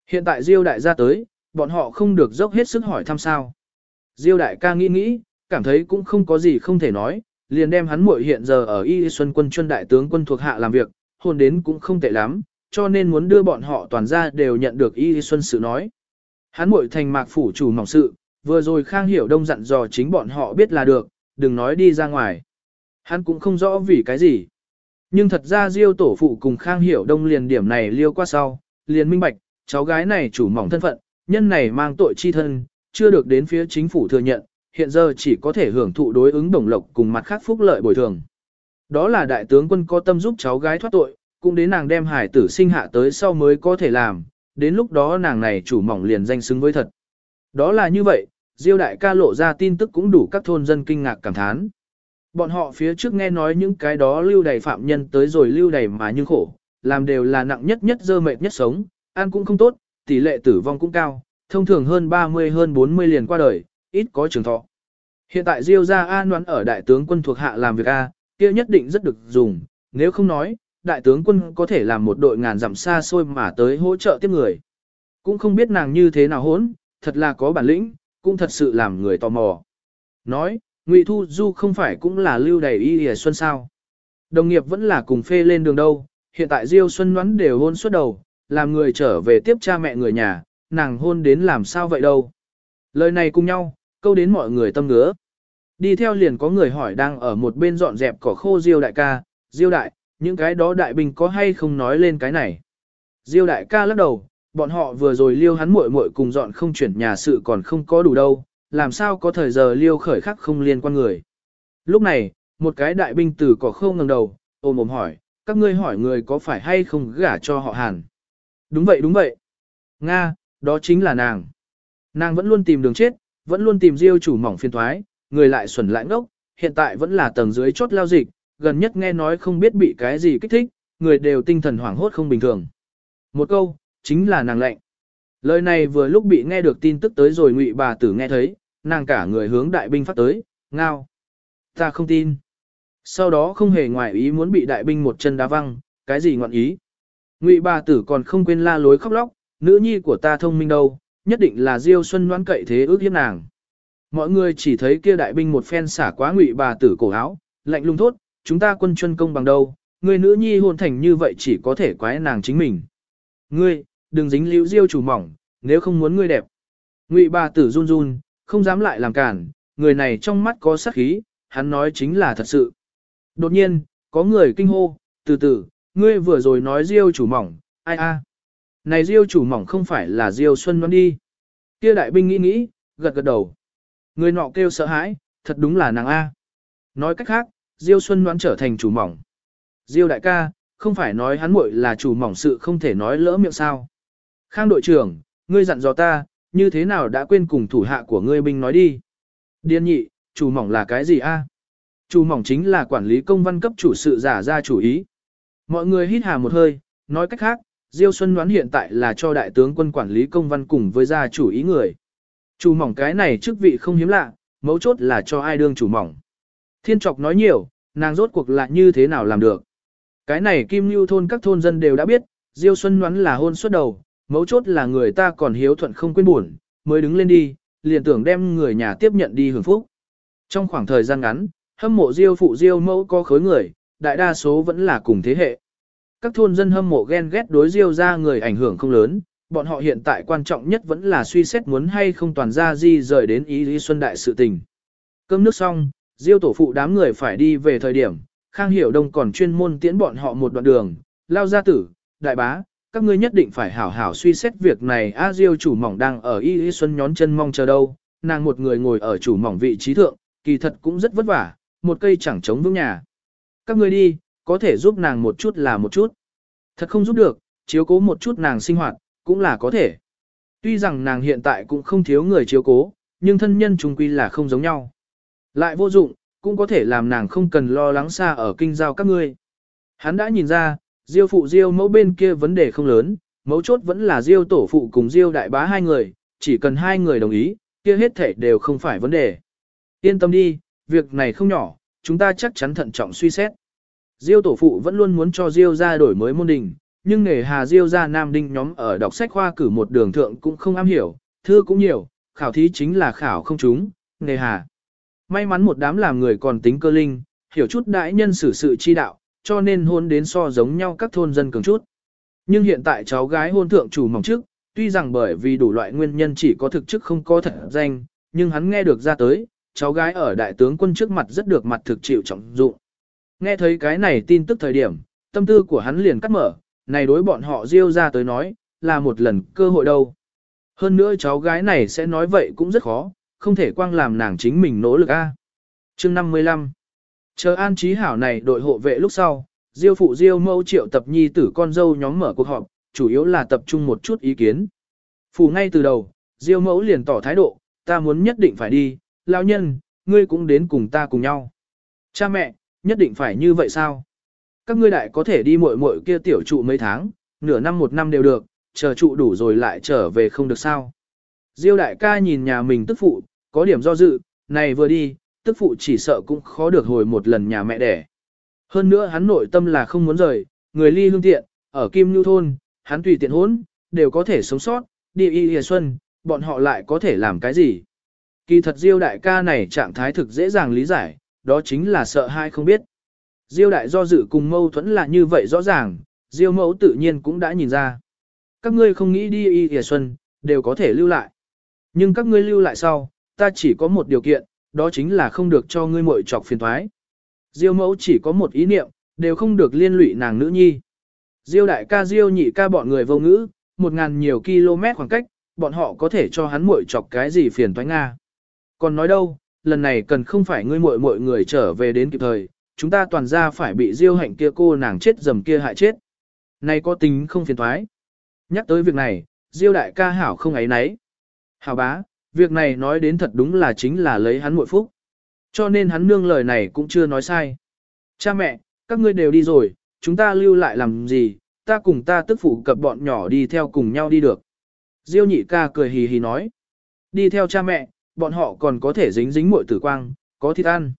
Hiện tại diêu đại gia tới, bọn họ không được dốc hết sức hỏi thăm sao. Diêu đại ca nghĩ nghĩ, cảm thấy cũng không có gì không thể nói, liền đem hắn muội hiện giờ ở Y Xuân quân chuyên đại tướng quân thuộc hạ làm việc, hôn đến cũng không tệ lắm, cho nên muốn đưa bọn họ toàn ra đều nhận được Y Xuân sự nói. Hắn muội thành mạc phủ chủ mỏng sự, vừa rồi Khang Hiểu Đông dặn dò chính bọn họ biết là được, đừng nói đi ra ngoài. Hắn cũng không rõ vì cái gì. Nhưng thật ra Diêu tổ phụ cùng Khang Hiểu Đông liền điểm này liêu qua sau, liền minh bạch, cháu gái này chủ mỏng thân phận, nhân này mang tội chi thân, chưa được đến phía chính phủ thừa nhận, hiện giờ chỉ có thể hưởng thụ đối ứng đồng lộc cùng mặt khác phúc lợi bồi thường. Đó là đại tướng quân có tâm giúp cháu gái thoát tội, cũng đến nàng đem hải tử sinh hạ tới sau mới có thể làm, đến lúc đó nàng này chủ mỏng liền danh xứng với thật. Đó là như vậy, Diêu đại ca lộ ra tin tức cũng đủ các thôn dân kinh ngạc cảm thán. Bọn họ phía trước nghe nói những cái đó lưu đầy phạm nhân tới rồi lưu đầy mà nhưng khổ, làm đều là nặng nhất nhất dơ mệt nhất sống, ăn cũng không tốt, tỷ lệ tử vong cũng cao, thông thường hơn 30 hơn 40 liền qua đời, ít có trường thọ. Hiện tại Diêu gia an đoán ở đại tướng quân thuộc hạ làm việc A, kia nhất định rất được dùng, nếu không nói, đại tướng quân có thể làm một đội ngàn dặm xa xôi mà tới hỗ trợ tiếp người. Cũng không biết nàng như thế nào hốn, thật là có bản lĩnh, cũng thật sự làm người tò mò. Nói, Ngụy Thu Du không phải cũng là lưu đầy y hề xuân sao. Đồng nghiệp vẫn là cùng phê lên đường đâu, hiện tại Diêu Xuân đoán đều hôn suốt đầu, làm người trở về tiếp cha mẹ người nhà, nàng hôn đến làm sao vậy đâu. Lời này cùng nhau, câu đến mọi người tâm ngứa. Đi theo liền có người hỏi đang ở một bên dọn dẹp cỏ khô Diêu đại ca, Diêu đại, những cái đó đại binh có hay không nói lên cái này. Diêu đại ca lắc đầu, bọn họ vừa rồi liêu hắn muội muội cùng dọn không chuyển nhà sự còn không có đủ đâu, làm sao có thời giờ liêu khởi khắc không liên quan người. Lúc này, một cái đại binh từ cỏ khâu ngẩng đầu, ôm ôm hỏi, các ngươi hỏi người có phải hay không gả cho họ Hàn. Đúng vậy đúng vậy. Nga, đó chính là nàng. Nàng vẫn luôn tìm đường chết, vẫn luôn tìm diêu chủ mỏng phiên thoái, người lại xuẩn lại ngốc, hiện tại vẫn là tầng dưới chốt lao dịch, gần nhất nghe nói không biết bị cái gì kích thích, người đều tinh thần hoảng hốt không bình thường. Một câu, chính là nàng lệnh. Lời này vừa lúc bị nghe được tin tức tới rồi ngụy bà tử nghe thấy, nàng cả người hướng đại binh phát tới, ngao. Ta không tin. Sau đó không hề ngoài ý muốn bị đại binh một chân đá văng, cái gì ngọn ý. Ngụy bà tử còn không quên la lối khóc lóc, nữ nhi của ta thông minh đâu, nhất định là Diêu Xuân đoán cậy thế ước hiếp nàng. Mọi người chỉ thấy kia đại binh một phen xả quá ngụy bà tử cổ áo, lạnh lùng thốt, chúng ta quân chân công bằng đâu, người nữ nhi hôn thành như vậy chỉ có thể quái nàng chính mình. Ngươi, đừng dính liễu Diêu chủ mỏng, nếu không muốn ngươi đẹp. Ngụy bà tử run run, không dám lại làm cản, người này trong mắt có sát khí, hắn nói chính là thật sự. Đột nhiên, có người kinh hô, từ từ, ngươi vừa rồi nói Diêu chủ mỏng, ai a? Này Diêu chủ mỏng không phải là Diêu Xuân Đoan đi. Kia đại binh nghĩ nghĩ, gật gật đầu. Người nọ kêu sợ hãi, thật đúng là nàng A. Nói cách khác, Diêu Xuân Đoan trở thành chủ mỏng. Diêu đại ca, không phải nói hắn muội là chủ mỏng sự không thể nói lỡ miệng sao. Khang đội trưởng, ngươi dặn dò ta, như thế nào đã quên cùng thủ hạ của ngươi binh nói đi. Điên nhị, chủ mỏng là cái gì a? Chủ mỏng chính là quản lý công văn cấp chủ sự giả ra chủ ý. Mọi người hít hà một hơi, nói cách khác, Diêu Xuân đoán hiện tại là cho đại tướng quân quản lý công văn cùng với gia chủ ý người. Chủ mỏng cái này chức vị không hiếm lạ, mấu chốt là cho ai đương chủ mỏng. Thiên trọc nói nhiều, nàng rốt cuộc là như thế nào làm được. Cái này Kim Lưu thôn các thôn dân đều đã biết, Diêu Xuân đoán là hôn suốt đầu, mấu chốt là người ta còn hiếu thuận không quên buồn, mới đứng lên đi, liền tưởng đem người nhà tiếp nhận đi hưởng phúc. Trong khoảng thời gian ngắn, hâm mộ Diêu phụ Diêu mẫu có khối người, đại đa số vẫn là cùng thế hệ. Các thôn dân hâm mộ ghen ghét đối Diêu ra người ảnh hưởng không lớn, bọn họ hiện tại quan trọng nhất vẫn là suy xét muốn hay không toàn ra di rời đến ý lý xuân đại sự tình. Cơm nước xong, Diêu tổ phụ đám người phải đi về thời điểm, Khang Hiểu Đông còn chuyên môn tiễn bọn họ một đoạn đường, lao gia tử, đại bá, các ngươi nhất định phải hảo hảo suy xét việc này A Diêu chủ mỏng đang ở Y Y Xuân nhón chân mong chờ đâu, nàng một người ngồi ở chủ mỏng vị trí thượng, kỳ thật cũng rất vất vả, một cây chẳng chống vững nhà. Các ngươi đi, có thể giúp nàng một chút là một chút. Thật không giúp được, chiếu cố một chút nàng sinh hoạt, cũng là có thể. Tuy rằng nàng hiện tại cũng không thiếu người chiếu cố, nhưng thân nhân chung quy là không giống nhau. Lại vô dụng, cũng có thể làm nàng không cần lo lắng xa ở kinh giao các ngươi. Hắn đã nhìn ra, Diêu phụ Diêu mẫu bên kia vấn đề không lớn, mấu chốt vẫn là Diêu tổ phụ cùng Diêu đại bá hai người, chỉ cần hai người đồng ý, kia hết thảy đều không phải vấn đề. Yên tâm đi, việc này không nhỏ, chúng ta chắc chắn thận trọng suy xét. Diêu tổ phụ vẫn luôn muốn cho Diêu ra đổi mới môn đình, nhưng nghề hà Diêu ra nam đinh nhóm ở đọc sách khoa cử một đường thượng cũng không am hiểu, thư cũng nhiều, khảo thí chính là khảo không chúng, nghề hà. May mắn một đám làm người còn tính cơ linh, hiểu chút đại nhân xử sự chi đạo, cho nên hôn đến so giống nhau các thôn dân cường chút. Nhưng hiện tại cháu gái hôn thượng chủ mỏng trước, tuy rằng bởi vì đủ loại nguyên nhân chỉ có thực chức không có thật danh, nhưng hắn nghe được ra tới, cháu gái ở đại tướng quân trước mặt rất được mặt thực chịu trọng dụng. Nghe thấy cái này tin tức thời điểm, tâm tư của hắn liền cắt mở, này đối bọn họ diêu ra tới nói, là một lần cơ hội đâu. Hơn nữa cháu gái này sẽ nói vậy cũng rất khó, không thể quang làm nàng chính mình nỗ lực a. À. Chương 55 Chờ an trí hảo này đội hộ vệ lúc sau, Diêu phụ Diêu mẫu triệu tập nhi tử con dâu nhóm mở cuộc họp, chủ yếu là tập trung một chút ý kiến. Phủ ngay từ đầu, Diêu mẫu liền tỏ thái độ, ta muốn nhất định phải đi, lão nhân, ngươi cũng đến cùng ta cùng nhau. Cha mẹ, nhất định phải như vậy sao? Các ngươi đại có thể đi muội muội kia tiểu trụ mấy tháng, nửa năm một năm đều được, chờ trụ đủ rồi lại trở về không được sao? Diêu đại ca nhìn nhà mình tức phụ, có điểm do dự, này vừa đi, tức phụ chỉ sợ cũng khó được hồi một lần nhà mẹ đẻ. Hơn nữa hắn nội tâm là không muốn rời, người ly hương tiện, ở Kim Nhu Thôn, hắn tùy tiện hốn, đều có thể sống sót, đi y hề xuân, bọn họ lại có thể làm cái gì. Kỳ thật Diêu đại ca này trạng thái thực dễ dàng lý giải, đó chính là sợ hai không biết. Diêu đại do dự cùng mâu thuẫn là như vậy rõ ràng, Diêu mẫu tự nhiên cũng đã nhìn ra. Các ngươi không nghĩ đi y hề xuân, đều có thể lưu lại. Nhưng các ngươi lưu lại sau, ta chỉ có một điều kiện, đó chính là không được cho ngươi muội chọc phiền thoái. Diêu mẫu chỉ có một ý niệm, đều không được liên lụy nàng nữ nhi. Diêu đại ca Diêu nhị ca bọn người vô ngữ, một ngàn nhiều km khoảng cách, bọn họ có thể cho hắn muội chọc cái gì phiền toái Nga. Còn nói đâu, lần này cần không phải ngươi muội muội người trở về đến kịp thời, chúng ta toàn ra phải bị diêu hạnh kia cô nàng chết dầm kia hại chết. Này có tính không phiền thoái. Nhắc tới việc này, diêu đại ca hảo không ấy nấy. Hảo bá, việc này nói đến thật đúng là chính là lấy hắn muội phúc. Cho nên hắn nương lời này cũng chưa nói sai. Cha mẹ, các ngươi đều đi rồi, chúng ta lưu lại làm gì, ta cùng ta tức phụ cập bọn nhỏ đi theo cùng nhau đi được. Diêu nhị ca cười hì hì nói. Đi theo cha mẹ, bọn họ còn có thể dính dính muội tử quang, có thịt ăn.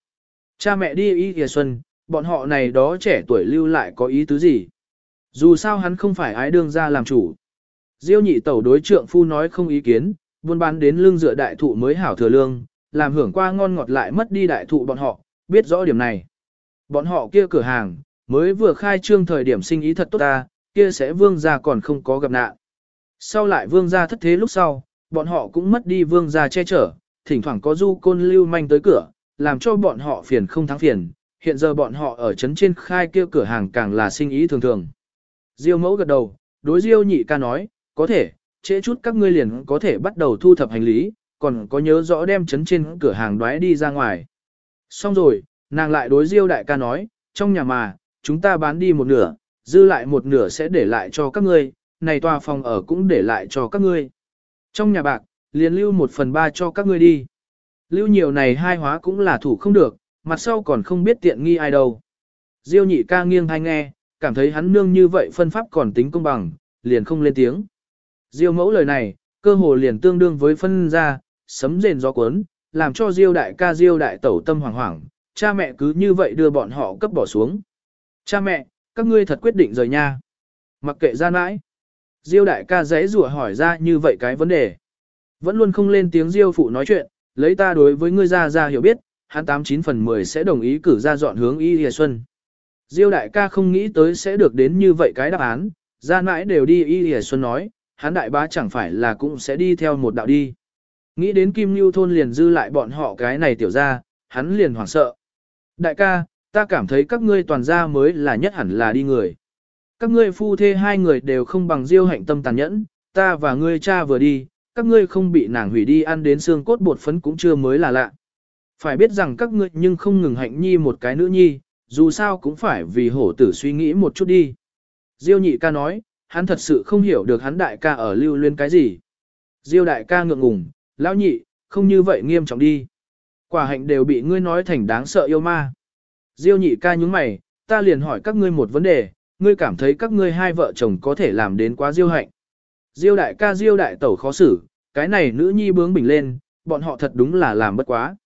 Cha mẹ đi y kìa xuân, bọn họ này đó trẻ tuổi lưu lại có ý tứ gì. Dù sao hắn không phải ái đương ra làm chủ. Diêu nhị tẩu đối trượng phu nói không ý kiến, buôn bán đến lương dựa đại thụ mới hảo thừa lương, làm hưởng qua ngon ngọt lại mất đi đại thụ bọn họ, biết rõ điểm này. Bọn họ kia cửa hàng, mới vừa khai trương thời điểm sinh ý thật tốt ta, kia sẽ vương gia còn không có gặp nạn. Sau lại vương gia thất thế lúc sau, bọn họ cũng mất đi vương gia che chở, thỉnh thoảng có du côn lưu manh tới cửa, làm cho bọn họ phiền không thắng phiền, hiện giờ bọn họ ở trấn trên khai kia cửa hàng càng là sinh ý thường thường. Diêu mẫu gật đầu, đối Diêu nhị ca nói, có thể, trễ chút các ngươi liền có thể bắt đầu thu thập hành lý, còn có nhớ rõ đem trấn trên cửa hàng đoái đi ra ngoài. Xong rồi, nàng lại đối Diêu đại ca nói, trong nhà mà, chúng ta bán đi một nửa, dư lại một nửa sẽ để lại cho các ngươi, này tòa phòng ở cũng để lại cho các ngươi. Trong nhà bạc, liền lưu một phần ba cho các ngươi đi. Lưu nhiều này hai hóa cũng là thủ không được, mặt sau còn không biết tiện nghi ai đâu. Diêu nhị ca nghiêng hay nghe, cảm thấy hắn nương như vậy phân pháp còn tính công bằng, liền không lên tiếng. Diêu mẫu lời này, cơ hồ liền tương đương với phân ra, sấm rền gió cuốn, làm cho Diêu đại ca Diêu đại tẩu tâm hoảng hoảng, cha mẹ cứ như vậy đưa bọn họ cấp bỏ xuống. Cha mẹ, các ngươi thật quyết định rời nha. Mặc kệ ra mãi. Diêu đại ca giấy rủa hỏi ra như vậy cái vấn đề. Vẫn luôn không lên tiếng Diêu phụ nói chuyện, lấy ta đối với ngươi ra ra hiểu biết, hắn 89 phần 10 sẽ đồng ý cử ra dọn hướng Y Lìa Xuân. Diêu đại ca không nghĩ tới sẽ được đến như vậy cái đáp án, ra mãi đều đi Y Lìa Xuân nói, hắn đại bá chẳng phải là cũng sẽ đi theo một đạo đi. Nghĩ đến Kim Nhu thôn liền dư lại bọn họ cái này tiểu ra, hắn liền hoảng sợ. Đại ca, ta cảm thấy các ngươi toàn gia mới là nhất hẳn là đi người. Các ngươi phu thê hai người đều không bằng diêu hạnh tâm tàn nhẫn, ta và ngươi cha vừa đi, các ngươi không bị nàng hủy đi ăn đến xương cốt bột phấn cũng chưa mới là lạ. Phải biết rằng các ngươi nhưng không ngừng hạnh nhi một cái nữ nhi, dù sao cũng phải vì hổ tử suy nghĩ một chút đi. Diêu nhị ca nói, hắn thật sự không hiểu được hắn đại ca ở lưu luyên cái gì. Diêu đại ca ngượng ngùng, lão nhị, không như vậy nghiêm trọng đi. Quả hạnh đều bị ngươi nói thành đáng sợ yêu ma. Diêu nhị ca nhúng mày, ta liền hỏi các ngươi một vấn đề, ngươi cảm thấy các ngươi hai vợ chồng có thể làm đến quá diêu hạnh. Diêu đại ca diêu đại tẩu khó xử, cái này nữ nhi bướng bình lên, bọn họ thật đúng là làm bất quá.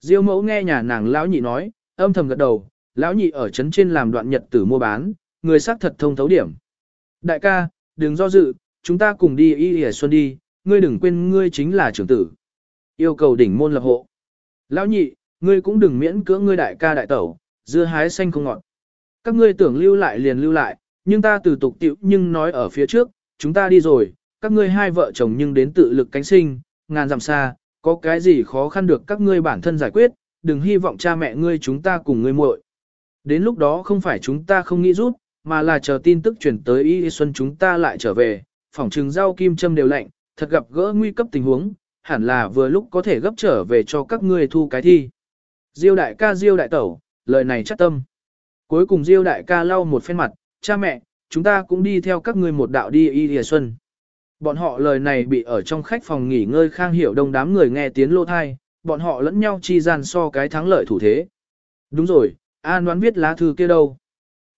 Diêu mẫu nghe nhà nàng lão nhị nói, âm thầm gật đầu, lão nhị ở trấn trên làm đoạn nhật tử mua bán, người xác thật thông thấu điểm. Đại ca, đừng do dự, chúng ta cùng đi y hề xuân đi, ngươi đừng quên ngươi chính là trưởng tử. Yêu cầu đỉnh môn lập hộ. Lão nhị, ngươi cũng đừng miễn cưỡng ngươi đại ca đại tẩu, dưa hái xanh không ngọt. Các ngươi tưởng lưu lại liền lưu lại, nhưng ta từ tục tiệu nhưng nói ở phía trước, chúng ta đi rồi, các ngươi hai vợ chồng nhưng đến tự lực cánh sinh, ngàn dặm xa, có cái gì khó khăn được các ngươi bản thân giải quyết, đừng hy vọng cha mẹ ngươi chúng ta cùng ngươi muội. Đến lúc đó không phải chúng ta không nghĩ rút, mà là chờ tin tức chuyển tới Y Xuân chúng ta lại trở về, phòng trừng rau kim châm đều lạnh, thật gặp gỡ nguy cấp tình huống, hẳn là vừa lúc có thể gấp trở về cho các ngươi thu cái thi. Diêu đại ca Diêu đại tẩu, lời này chắc tâm. Cuối cùng Diêu đại ca lau một phen mặt, cha mẹ, chúng ta cũng đi theo các ngươi một đạo đi Y Y Xuân. Bọn họ lời này bị ở trong khách phòng nghỉ ngơi khang hiểu đông đám người nghe tiếng lô thai, bọn họ lẫn nhau chi gian so cái thắng lợi thủ thế. Đúng rồi, An đoán viết lá thư kia đâu.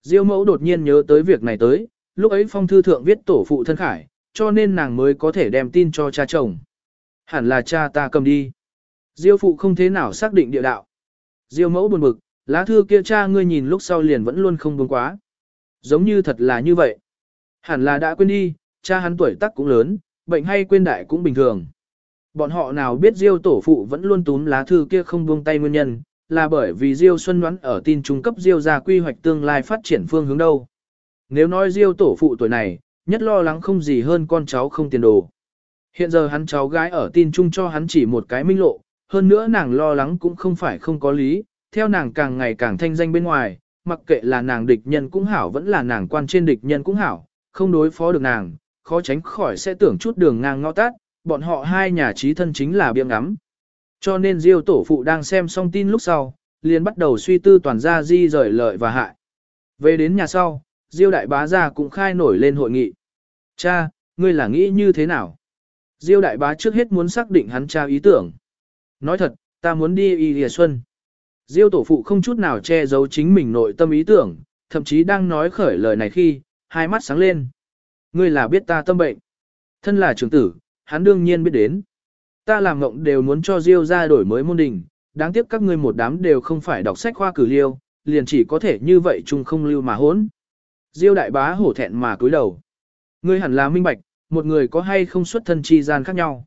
Diêu mẫu đột nhiên nhớ tới việc này tới, lúc ấy phong thư thượng viết tổ phụ thân khải, cho nên nàng mới có thể đem tin cho cha chồng. Hẳn là cha ta cầm đi. Diêu phụ không thế nào xác định địa đạo. Diêu mẫu buồn bực, lá thư kia cha ngươi nhìn lúc sau liền vẫn luôn không buông quá. Giống như thật là như vậy. Hẳn là đã quên đi, cha hắn tuổi tác cũng lớn, bệnh hay quên đại cũng bình thường. Bọn họ nào biết Diêu tổ phụ vẫn luôn túm lá thư kia không buông tay nguyên nhân, là bởi vì Diêu Xuân đoán ở tin trung cấp Diêu ra quy hoạch tương lai phát triển phương hướng đâu. Nếu nói Diêu tổ phụ tuổi này, nhất lo lắng không gì hơn con cháu không tiền đồ. Hiện giờ hắn cháu gái ở tin trung cho hắn chỉ một cái minh lộ, hơn nữa nàng lo lắng cũng không phải không có lý, theo nàng càng ngày càng thanh danh bên ngoài, mặc kệ là nàng địch nhân cũng hảo vẫn là nàng quan trên địch nhân cũng hảo, không đối phó được nàng, khó tránh khỏi sẽ tưởng chút đường ngang ngõ tát, bọn họ hai nhà trí thân chính là biếng ngắm. Cho nên Diêu tổ phụ đang xem xong tin lúc sau, liền bắt đầu suy tư toàn gia di rời lợi và hại. Về đến nhà sau, Diêu đại bá gia cũng khai nổi lên hội nghị. Cha, ngươi là nghĩ như thế nào? Diêu đại bá trước hết muốn xác định hắn cha ý tưởng. Nói thật, ta muốn đi y lìa xuân. Diêu tổ phụ không chút nào che giấu chính mình nội tâm ý tưởng, thậm chí đang nói khởi lời này khi, hai mắt sáng lên. Ngươi là biết ta tâm bệnh. Thân là trưởng tử, hắn đương nhiên biết đến. Ta làm ngộng đều muốn cho Diêu ra đổi mới môn đình, đáng tiếc các ngươi một đám đều không phải đọc sách khoa cử liêu, liền chỉ có thể như vậy chung không lưu mà hốn. Diêu đại bá hổ thẹn mà cúi đầu. Ngươi hẳn là minh bạch, một người có hay không xuất thân chi gian khác nhau.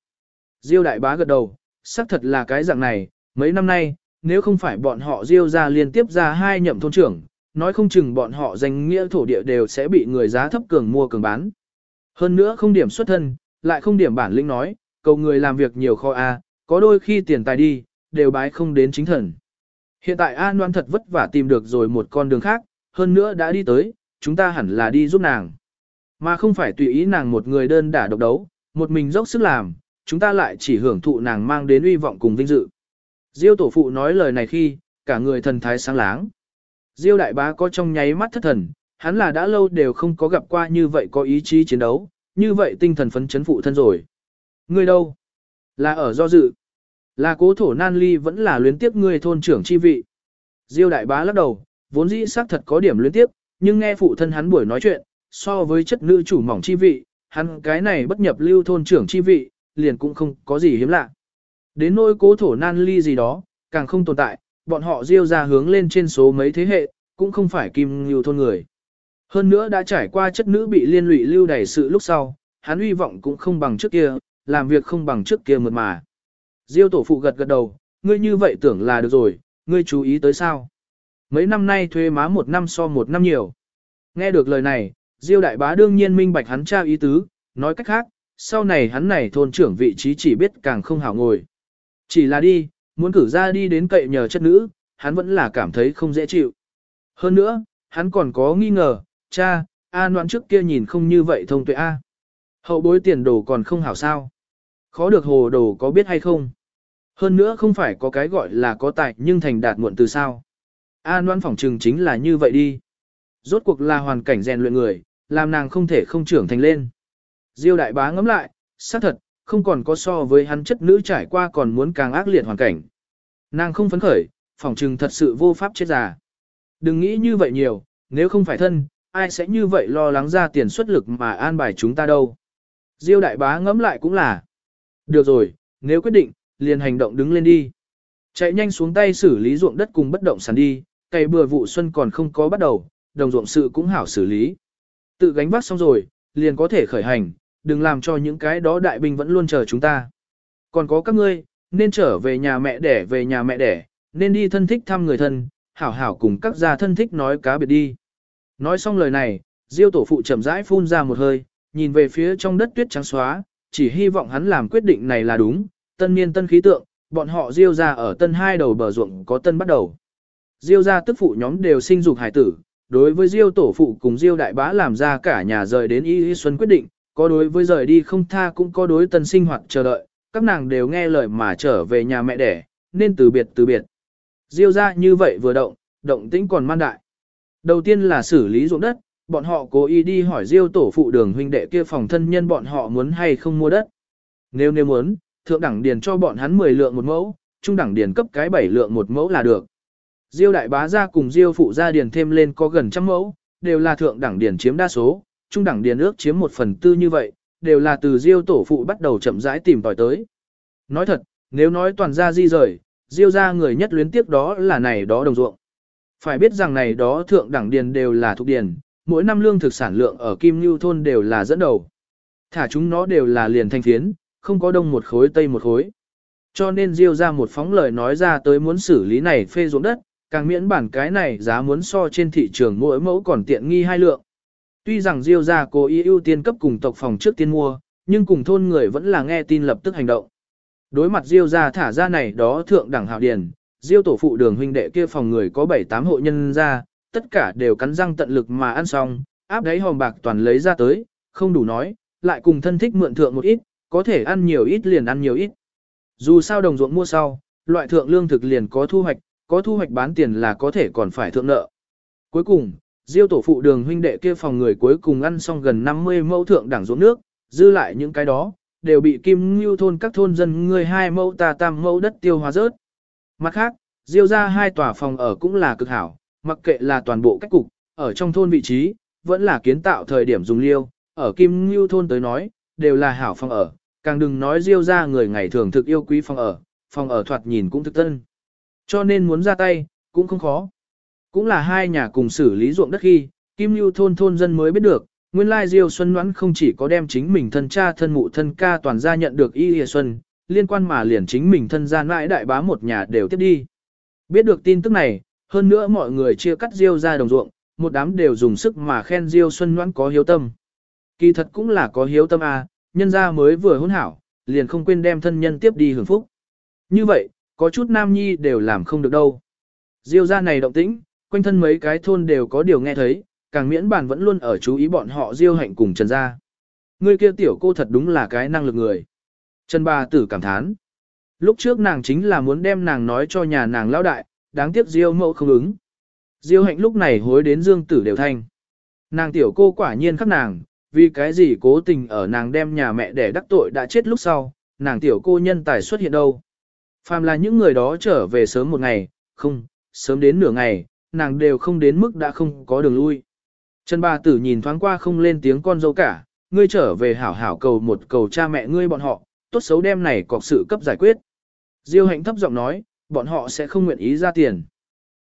Diêu đại bá gật đầu, xác thật là cái dạng này, mấy năm nay, nếu không phải bọn họ Diêu ra liên tiếp ra hai nhậm thôn trưởng, nói không chừng bọn họ danh nghĩa thổ địa đều sẽ bị người giá thấp cường mua cường bán. Hơn nữa không điểm xuất thân, lại không điểm bản lĩnh nói, cầu người làm việc nhiều kho A, à, có đôi khi tiền tài đi, đều bái không đến chính thần. Hiện tại An Loan thật vất vả tìm được rồi một con đường khác, hơn nữa đã đi tới, chúng ta hẳn là đi giúp nàng. Mà không phải tùy ý nàng một người đơn đả độc đấu, một mình dốc sức làm, chúng ta lại chỉ hưởng thụ nàng mang đến uy vọng cùng vinh dự. Diêu tổ phụ nói lời này khi, cả người thần thái sáng láng. Diêu đại bá có trong nháy mắt thất thần, hắn là đã lâu đều không có gặp qua như vậy có ý chí chiến đấu, như vậy tinh thần phấn chấn phụ thân rồi. Ngươi đâu? Là ở do dự. Là cố thổ nan ly vẫn là luyến tiếp ngươi thôn trưởng chi vị. Diêu đại bá lắc đầu, vốn dĩ xác thật có điểm luyến tiếp, nhưng nghe phụ thân hắn buổi nói chuyện, so với chất nữ chủ mỏng chi vị, hắn cái này bất nhập lưu thôn trưởng chi vị, liền cũng không có gì hiếm lạ. Đến nỗi cố thổ nan ly gì đó, càng không tồn tại, bọn họ diêu ra hướng lên trên số mấy thế hệ, cũng không phải kim lưu thôn người. Hơn nữa đã trải qua chất nữ bị liên lụy lưu đẩy sự lúc sau, hắn uy vọng cũng không bằng trước kia, làm việc không bằng trước kia mượt mà. Diêu tổ phụ gật gật đầu, ngươi như vậy tưởng là được rồi, ngươi chú ý tới sao. Mấy năm nay thuê má một năm so một năm nhiều. Nghe được lời này, Diêu đại bá đương nhiên minh bạch hắn trao ý tứ, nói cách khác, sau này hắn này thôn trưởng vị trí chỉ biết càng không hảo ngồi. Chỉ là đi, muốn cử ra đi đến cậy nhờ chất nữ, hắn vẫn là cảm thấy không dễ chịu. Hơn nữa, hắn còn có nghi ngờ, cha, A noan trước kia nhìn không như vậy thông tuệ A. Hậu bối tiền đồ còn không hảo sao. Khó được hồ đồ có biết hay không. Hơn nữa không phải có cái gọi là có tài nhưng thành đạt muộn từ sao. A noan phỏng trừng chính là như vậy đi. Rốt cuộc là hoàn cảnh rèn luyện người, làm nàng không thể không trưởng thành lên. Diêu đại bá ngẫm lại, xác thật, không còn có so với hắn chất nữ trải qua còn muốn càng ác liệt hoàn cảnh. Nàng không phấn khởi, phỏng trừng thật sự vô pháp chết già. Đừng nghĩ như vậy nhiều, nếu không phải thân, ai sẽ như vậy lo lắng ra tiền xuất lực mà an bài chúng ta đâu. Diêu đại bá ngẫm lại cũng là. Được rồi, nếu quyết định, liền hành động đứng lên đi. Chạy nhanh xuống tay xử lý ruộng đất cùng bất động sản đi, cày bừa vụ xuân còn không có bắt đầu, đồng ruộng sự cũng hảo xử lý. Tự gánh vác xong rồi, liền có thể khởi hành, đừng làm cho những cái đó đại binh vẫn luôn chờ chúng ta. Còn có các ngươi, nên trở về nhà mẹ đẻ về nhà mẹ đẻ, nên đi thân thích thăm người thân, hảo hảo cùng các gia thân thích nói cá biệt đi. Nói xong lời này, Diêu tổ phụ chậm rãi phun ra một hơi, nhìn về phía trong đất tuyết trắng xóa, chỉ hy vọng hắn làm quyết định này là đúng, tân niên tân khí tượng, bọn họ Diêu ra ở tân hai đầu bờ ruộng có tân bắt đầu. Diêu ra tức phụ nhóm đều sinh dục hải tử, đối với Diêu tổ phụ cùng Diêu đại bá làm ra cả nhà rời đến Y Y Xuân quyết định, có đối với rời đi không tha cũng có đối tân sinh hoạt chờ đợi, các nàng đều nghe lời mà trở về nhà mẹ đẻ, nên từ biệt từ biệt. Diêu ra như vậy vừa động, động tĩnh còn man đại. Đầu tiên là xử lý ruộng đất, bọn họ cố ý đi hỏi Diêu tổ phụ đường huynh đệ kia phòng thân nhân bọn họ muốn hay không mua đất. Nếu nếu muốn, thượng đẳng điền cho bọn hắn 10 lượng một mẫu, trung đẳng điền cấp cái 7 lượng một mẫu là được. Diêu đại bá gia cùng Diêu phụ gia điền thêm lên có gần trăm mẫu, đều là thượng đẳng điền chiếm đa số, trung đẳng điền ước chiếm một phần tư như vậy, đều là từ Diêu tổ phụ bắt đầu chậm rãi tìm tòi tới. Nói thật, nếu nói toàn gia di rời, Diêu gia người nhất luyến tiếp đó là này đó đồng ruộng. Phải biết rằng này đó thượng đẳng điền đều là thuộc điền, mỗi năm lương thực sản lượng ở Kim Nhu thôn đều là dẫn đầu. Thả chúng nó đều là liền thanh phiến, không có đông một khối tây một khối. Cho nên Diêu ra một phóng lời nói ra tới muốn xử lý này phê ruộng đất, càng miễn bản cái này giá muốn so trên thị trường mỗi mẫu còn tiện nghi hai lượng. Tuy rằng Diêu ra cố ý ưu tiên cấp cùng tộc phòng trước tiên mua, nhưng cùng thôn người vẫn là nghe tin lập tức hành động. Đối mặt Diêu ra thả ra này đó thượng đẳng hạo điền, Diêu tổ phụ đường huynh đệ kia phòng người có 7-8 hộ nhân ra, tất cả đều cắn răng tận lực mà ăn xong, áp đáy hòm bạc toàn lấy ra tới, không đủ nói, lại cùng thân thích mượn thượng một ít, có thể ăn nhiều ít liền ăn nhiều ít. Dù sao đồng ruộng mua sau, loại thượng lương thực liền có thu hoạch, có thu hoạch bán tiền là có thể còn phải thượng nợ. Cuối cùng, Diêu tổ phụ đường huynh đệ kia phòng người cuối cùng ăn xong gần 50 mẫu thượng đẳng ruộng nước, dư lại những cái đó, đều bị kim ngưu thôn các thôn dân người hai mẫu tà tam mẫu đất tiêu hóa rớt. Mặt khác, Diêu ra hai tòa phòng ở cũng là cực hảo, mặc kệ là toàn bộ cách cục, ở trong thôn vị trí, vẫn là kiến tạo thời điểm dùng liêu, ở kim ngưu thôn tới nói, đều là hảo phòng ở, càng đừng nói riêu ra người ngày thường thực yêu quý phòng ở, phòng ở thoạt nhìn cũng thực tân. Cho nên muốn ra tay, cũng không khó. Cũng là hai nhà cùng xử lý ruộng đất khi, Kim Ngưu thôn thôn dân mới biết được, nguyên lai Diêu Xuân Ngoãn không chỉ có đem chính mình thân cha thân mụ thân ca toàn gia nhận được Y Lìa Xuân, liên quan mà liền chính mình thân gia nãi đại bá một nhà đều tiếp đi. Biết được tin tức này, hơn nữa mọi người chia cắt Diêu ra đồng ruộng, một đám đều dùng sức mà khen Diêu Xuân Ngoãn có hiếu tâm. Kỳ thật cũng là có hiếu tâm à, nhân gia mới vừa hôn hảo, liền không quên đem thân nhân tiếp đi hưởng phúc. Như vậy, có chút nam nhi đều làm không được đâu. Diêu ra này động tĩnh, quanh thân mấy cái thôn đều có điều nghe thấy, càng miễn bản vẫn luôn ở chú ý bọn họ diêu hạnh cùng Trần gia. Người kia tiểu cô thật đúng là cái năng lực người. Trần bà tử cảm thán. Lúc trước nàng chính là muốn đem nàng nói cho nhà nàng lão đại, đáng tiếc diêu mẫu không ứng. Diêu hạnh lúc này hối đến dương tử đều thanh. Nàng tiểu cô quả nhiên khắc nàng, vì cái gì cố tình ở nàng đem nhà mẹ để đắc tội đã chết lúc sau, nàng tiểu cô nhân tài xuất hiện đâu. Phàm là những người đó trở về sớm một ngày, không, sớm đến nửa ngày, nàng đều không đến mức đã không có đường lui. Trần bà tử nhìn thoáng qua không lên tiếng con dâu cả, ngươi trở về hảo hảo cầu một cầu cha mẹ ngươi bọn họ, tốt xấu đem này có sự cấp giải quyết. Diêu hạnh thấp giọng nói, bọn họ sẽ không nguyện ý ra tiền.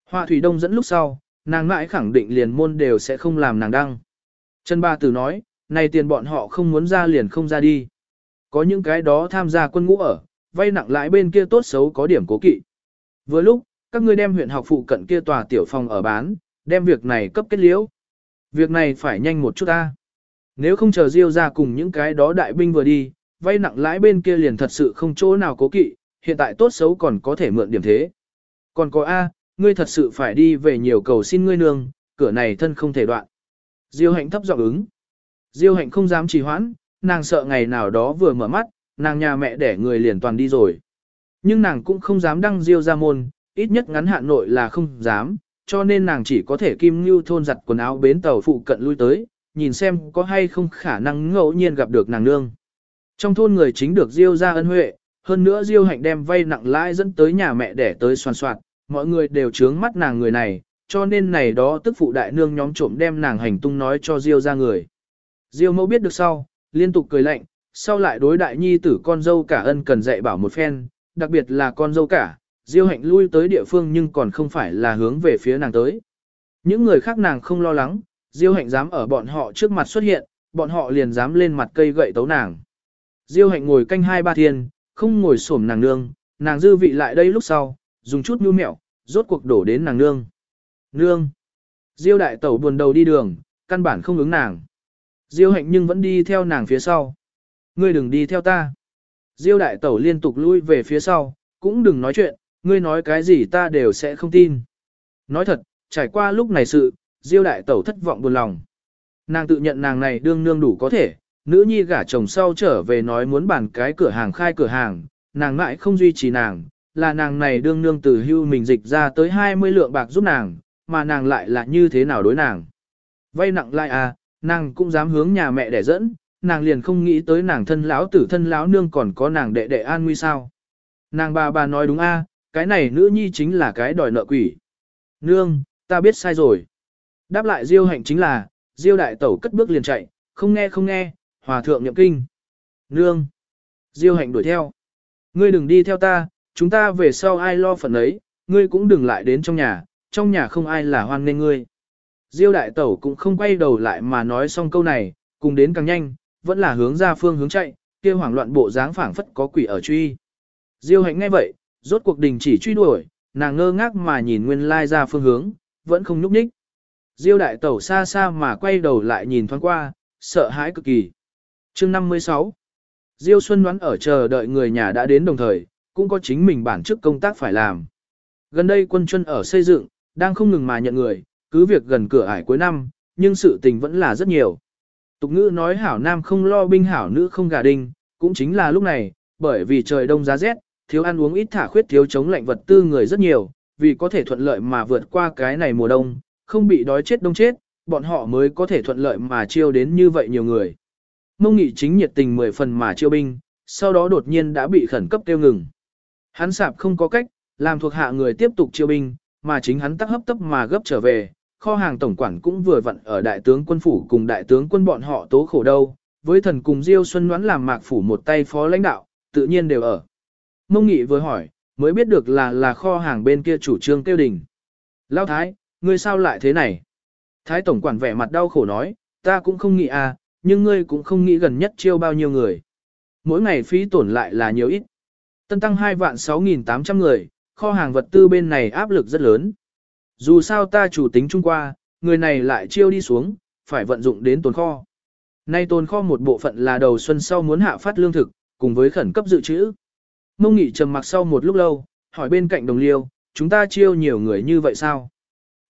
Hoa thủy đông dẫn lúc sau, nàng mãi khẳng định liền môn đều sẽ không làm nàng đăng. Trần Ba tử nói, này tiền bọn họ không muốn ra liền không ra đi. Có những cái đó tham gia quân ngũ ở, vay nặng lãi bên kia tốt xấu có điểm cố kỵ. Vừa lúc, các ngươi đem huyện học phụ cận kia tòa tiểu phòng ở bán, đem việc này cấp kết liễu. Việc này phải nhanh một chút ta. Nếu không chờ Diêu ra cùng những cái đó đại binh vừa đi, vay nặng lãi bên kia liền thật sự không chỗ nào cố kỵ, hiện tại tốt xấu còn có thể mượn điểm thế. Còn có A, ngươi thật sự phải đi về nhiều cầu xin ngươi nương, cửa này thân không thể đoạn. Diêu hạnh thấp giọng ứng. Diêu hạnh không dám trì hoãn, nàng sợ ngày nào đó vừa mở mắt, nàng nhà mẹ đẻ người liền toàn đi rồi. Nhưng nàng cũng không dám đăng Diêu ra môn, ít nhất ngắn hạn nội là không dám, cho nên nàng chỉ có thể kim như thôn giặt quần áo bến tàu phụ cận lui tới, nhìn xem có hay không khả năng ngẫu nhiên gặp được nàng nương. Trong thôn người chính được Diêu ra ân huệ, hơn nữa Diêu hạnh đem vay nặng lãi dẫn tới nhà mẹ để tới soàn soạt, mọi người đều trướng mắt nàng người này, cho nên này đó tức phụ đại nương nhóm trộm đem nàng hành tung nói cho Diêu ra người. Diêu mẫu biết được sau, liên tục cười lạnh, sau lại đối đại nhi tử con dâu cả ân cần dạy bảo một phen, đặc biệt là con dâu cả, Diêu hạnh lui tới địa phương nhưng còn không phải là hướng về phía nàng tới. Những người khác nàng không lo lắng, Diêu hạnh dám ở bọn họ trước mặt xuất hiện, bọn họ liền dám lên mặt cây gậy tấu nàng. Diêu hạnh ngồi canh hai ba thiên, không ngồi xổm nàng nương, nàng dư vị lại đây lúc sau, dùng chút nhu mẹo, rốt cuộc đổ đến nàng nương. Nương! Diêu đại tẩu buồn đầu đi đường, căn bản không ứng nàng. Diêu hạnh nhưng vẫn đi theo nàng phía sau. Ngươi đừng đi theo ta. Diêu đại tẩu liên tục lui về phía sau, cũng đừng nói chuyện, ngươi nói cái gì ta đều sẽ không tin. Nói thật, trải qua lúc này sự, Diêu đại tẩu thất vọng buồn lòng. Nàng tự nhận nàng này đương nương đủ có thể, nữ nhi gả chồng sau trở về nói muốn bàn cái cửa hàng khai cửa hàng, nàng mãi không duy trì nàng, là nàng này đương nương từ hưu mình dịch ra tới 20 lượng bạc giúp nàng, mà nàng lại là như thế nào đối nàng. Vay nặng lại à, nàng cũng dám hướng nhà mẹ để dẫn, nàng liền không nghĩ tới nàng thân lão tử thân lão nương còn có nàng đệ đệ an nguy sao. Nàng bà bà nói đúng a, cái này nữ nhi chính là cái đòi nợ quỷ. Nương, ta biết sai rồi. Đáp lại Diêu hạnh chính là, Diêu đại tẩu cất bước liền chạy, không nghe không nghe, hòa thượng nhậm kinh. Nương. Diêu hạnh đuổi theo. Ngươi đừng đi theo ta, chúng ta về sau ai lo phần ấy, ngươi cũng đừng lại đến trong nhà, trong nhà không ai là hoan nên ngươi. Diêu đại tẩu cũng không quay đầu lại mà nói xong câu này, cùng đến càng nhanh, vẫn là hướng ra phương hướng chạy, kia hoảng loạn bộ dáng phảng phất có quỷ ở truy. Diêu hạnh nghe vậy, rốt cuộc đình chỉ truy đuổi, nàng ngơ ngác mà nhìn nguyên lai ra phương hướng, vẫn không nhúc nhích. Diêu đại tẩu xa xa mà quay đầu lại nhìn thoáng qua, sợ hãi cực kỳ. Chương 56 Diêu Xuân đoán ở chờ đợi người nhà đã đến đồng thời, cũng có chính mình bản chức công tác phải làm. Gần đây quân chuân ở xây dựng, đang không ngừng mà nhận người, cứ việc gần cửa ải cuối năm, nhưng sự tình vẫn là rất nhiều. Tục ngữ nói hảo nam không lo binh hảo nữ không gà đinh, cũng chính là lúc này, bởi vì trời đông giá rét, thiếu ăn uống ít thả khuyết thiếu chống lạnh vật tư người rất nhiều, vì có thể thuận lợi mà vượt qua cái này mùa đông, không bị đói chết đông chết, bọn họ mới có thể thuận lợi mà chiêu đến như vậy nhiều người. Mông Nghị chính nhiệt tình mười phần mà chiêu binh, sau đó đột nhiên đã bị khẩn cấp tiêu ngừng. Hắn sạp không có cách, làm thuộc hạ người tiếp tục chiêu binh, mà chính hắn tắc hấp tấp mà gấp trở về, kho hàng tổng quản cũng vừa vặn ở đại tướng quân phủ cùng đại tướng quân bọn họ tố khổ đâu, với thần cùng Diêu Xuân đoán làm mạc phủ một tay phó lãnh đạo, tự nhiên đều ở. Mông Nghị vừa hỏi, mới biết được là là kho hàng bên kia chủ trương tiêu đình. Lao Thái, ngươi sao lại thế này? Thái tổng quản vẻ mặt đau khổ nói, ta cũng không nghĩ à, nhưng ngươi cũng không nghĩ gần nhất chiêu bao nhiêu người. Mỗi ngày phí tổn lại là nhiều ít. Tân tăng 2 vạn 6.800 người, kho hàng vật tư bên này áp lực rất lớn. Dù sao ta chủ tính trung qua, người này lại chiêu đi xuống, phải vận dụng đến tồn kho. Nay tồn kho một bộ phận là đầu xuân sau muốn hạ phát lương thực, cùng với khẩn cấp dự trữ. Mông Nghị trầm mặc sau một lúc lâu, hỏi bên cạnh đồng liêu, chúng ta chiêu nhiều người như vậy sao?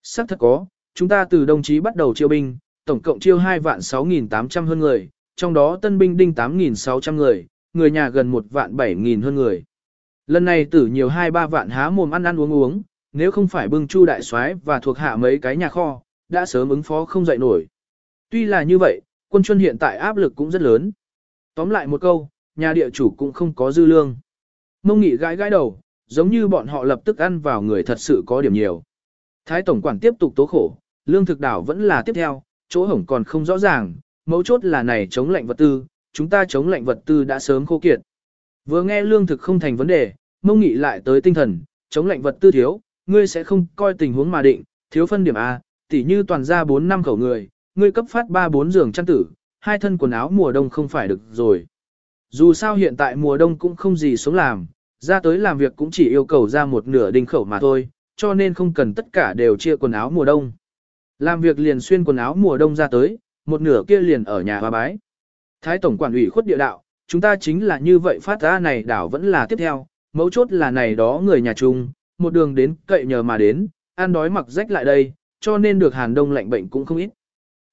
Sắc thật có, chúng ta từ đồng chí bắt đầu chiêu binh, tổng cộng chiêu 2 vạn 6.800 hơn người, trong đó tân binh đinh 8.600 người, người nhà gần 1 vạn 7.000 hơn người. Lần này tử nhiều 2-3 vạn há mồm ăn ăn uống uống, nếu không phải bưng chu đại soái và thuộc hạ mấy cái nhà kho, đã sớm ứng phó không dậy nổi. Tuy là như vậy, quân chuân hiện tại áp lực cũng rất lớn. Tóm lại một câu, nhà địa chủ cũng không có dư lương. Mông nghị gãi gãi đầu, giống như bọn họ lập tức ăn vào người thật sự có điểm nhiều. Thái tổng quản tiếp tục tố khổ, lương thực đảo vẫn là tiếp theo, chỗ hổng còn không rõ ràng, mấu chốt là này chống lạnh vật tư, chúng ta chống lạnh vật tư đã sớm khô kiệt. Vừa nghe lương thực không thành vấn đề, mông nghị lại tới tinh thần, chống lạnh vật tư thiếu, ngươi sẽ không coi tình huống mà định, thiếu phân điểm A, tỉ như toàn ra 4 năm khẩu người, ngươi cấp phát 3-4 giường chăn tử, hai thân quần áo mùa đông không phải được rồi. Dù sao hiện tại mùa đông cũng không gì sống làm, ra tới làm việc cũng chỉ yêu cầu ra một nửa đinh khẩu mà thôi, cho nên không cần tất cả đều chia quần áo mùa đông. Làm việc liền xuyên quần áo mùa đông ra tới, một nửa kia liền ở nhà hoa bái. Thái Tổng quản ủy khuất địa đạo, chúng ta chính là như vậy phát ra này đảo vẫn là tiếp theo, mấu chốt là này đó người nhà chung, một đường đến cậy nhờ mà đến, ăn đói mặc rách lại đây, cho nên được hàn đông lạnh bệnh cũng không ít.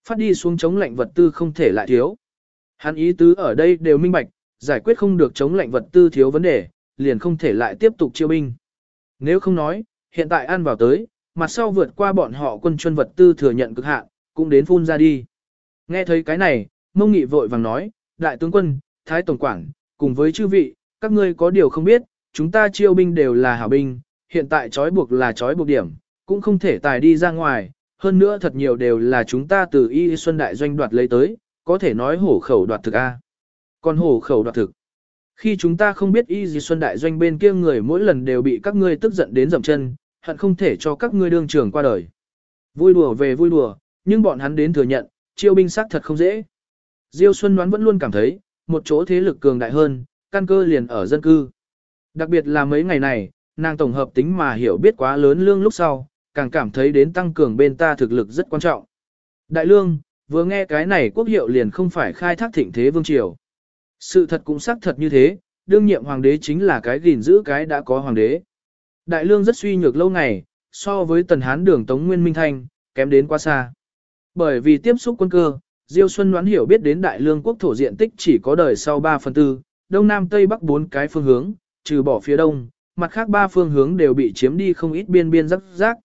Phát đi xuống chống lạnh vật tư không thể lại thiếu. Hắn ý tứ ở đây đều minh bạch, giải quyết không được chống lạnh vật tư thiếu vấn đề, liền không thể lại tiếp tục chiêu binh. Nếu không nói, hiện tại ăn vào tới, mặt sau vượt qua bọn họ quân chuân vật tư thừa nhận cực hạn, cũng đến phun ra đi. Nghe thấy cái này, mông nghị vội vàng nói, đại tướng quân, thái tổng quản, cùng với chư vị, các ngươi có điều không biết, chúng ta chiêu binh đều là hảo binh, hiện tại trói buộc là trói buộc điểm, cũng không thể tài đi ra ngoài, hơn nữa thật nhiều đều là chúng ta từ y xuân đại doanh đoạt lấy tới, có thể nói hổ khẩu đoạt thực A. Còn hổ khẩu đoạt thực. Khi chúng ta không biết y gì xuân đại doanh bên kia người mỗi lần đều bị các ngươi tức giận đến dầm chân, hận không thể cho các ngươi đương trường qua đời. Vui đùa về vui đùa, nhưng bọn hắn đến thừa nhận, chiêu binh sắc thật không dễ. Diêu Xuân đoán vẫn luôn cảm thấy, một chỗ thế lực cường đại hơn, căn cơ liền ở dân cư. Đặc biệt là mấy ngày này, nàng tổng hợp tính mà hiểu biết quá lớn lương lúc sau, càng cảm thấy đến tăng cường bên ta thực lực rất quan trọng. Đại lương, vừa nghe cái này quốc hiệu liền không phải khai thác thịnh thế vương triều. Sự thật cũng xác thật như thế, đương nhiệm hoàng đế chính là cái gìn giữ cái đã có hoàng đế. Đại lương rất suy nhược lâu ngày, so với tần hán đường Tống Nguyên Minh Thanh, kém đến quá xa. Bởi vì tiếp xúc quân cơ, Diêu Xuân đoán hiểu biết đến đại lương quốc thổ diện tích chỉ có đời sau 3 phần tư, đông nam tây bắc bốn cái phương hướng, trừ bỏ phía đông, mặt khác ba phương hướng đều bị chiếm đi không ít biên biên rắc rác.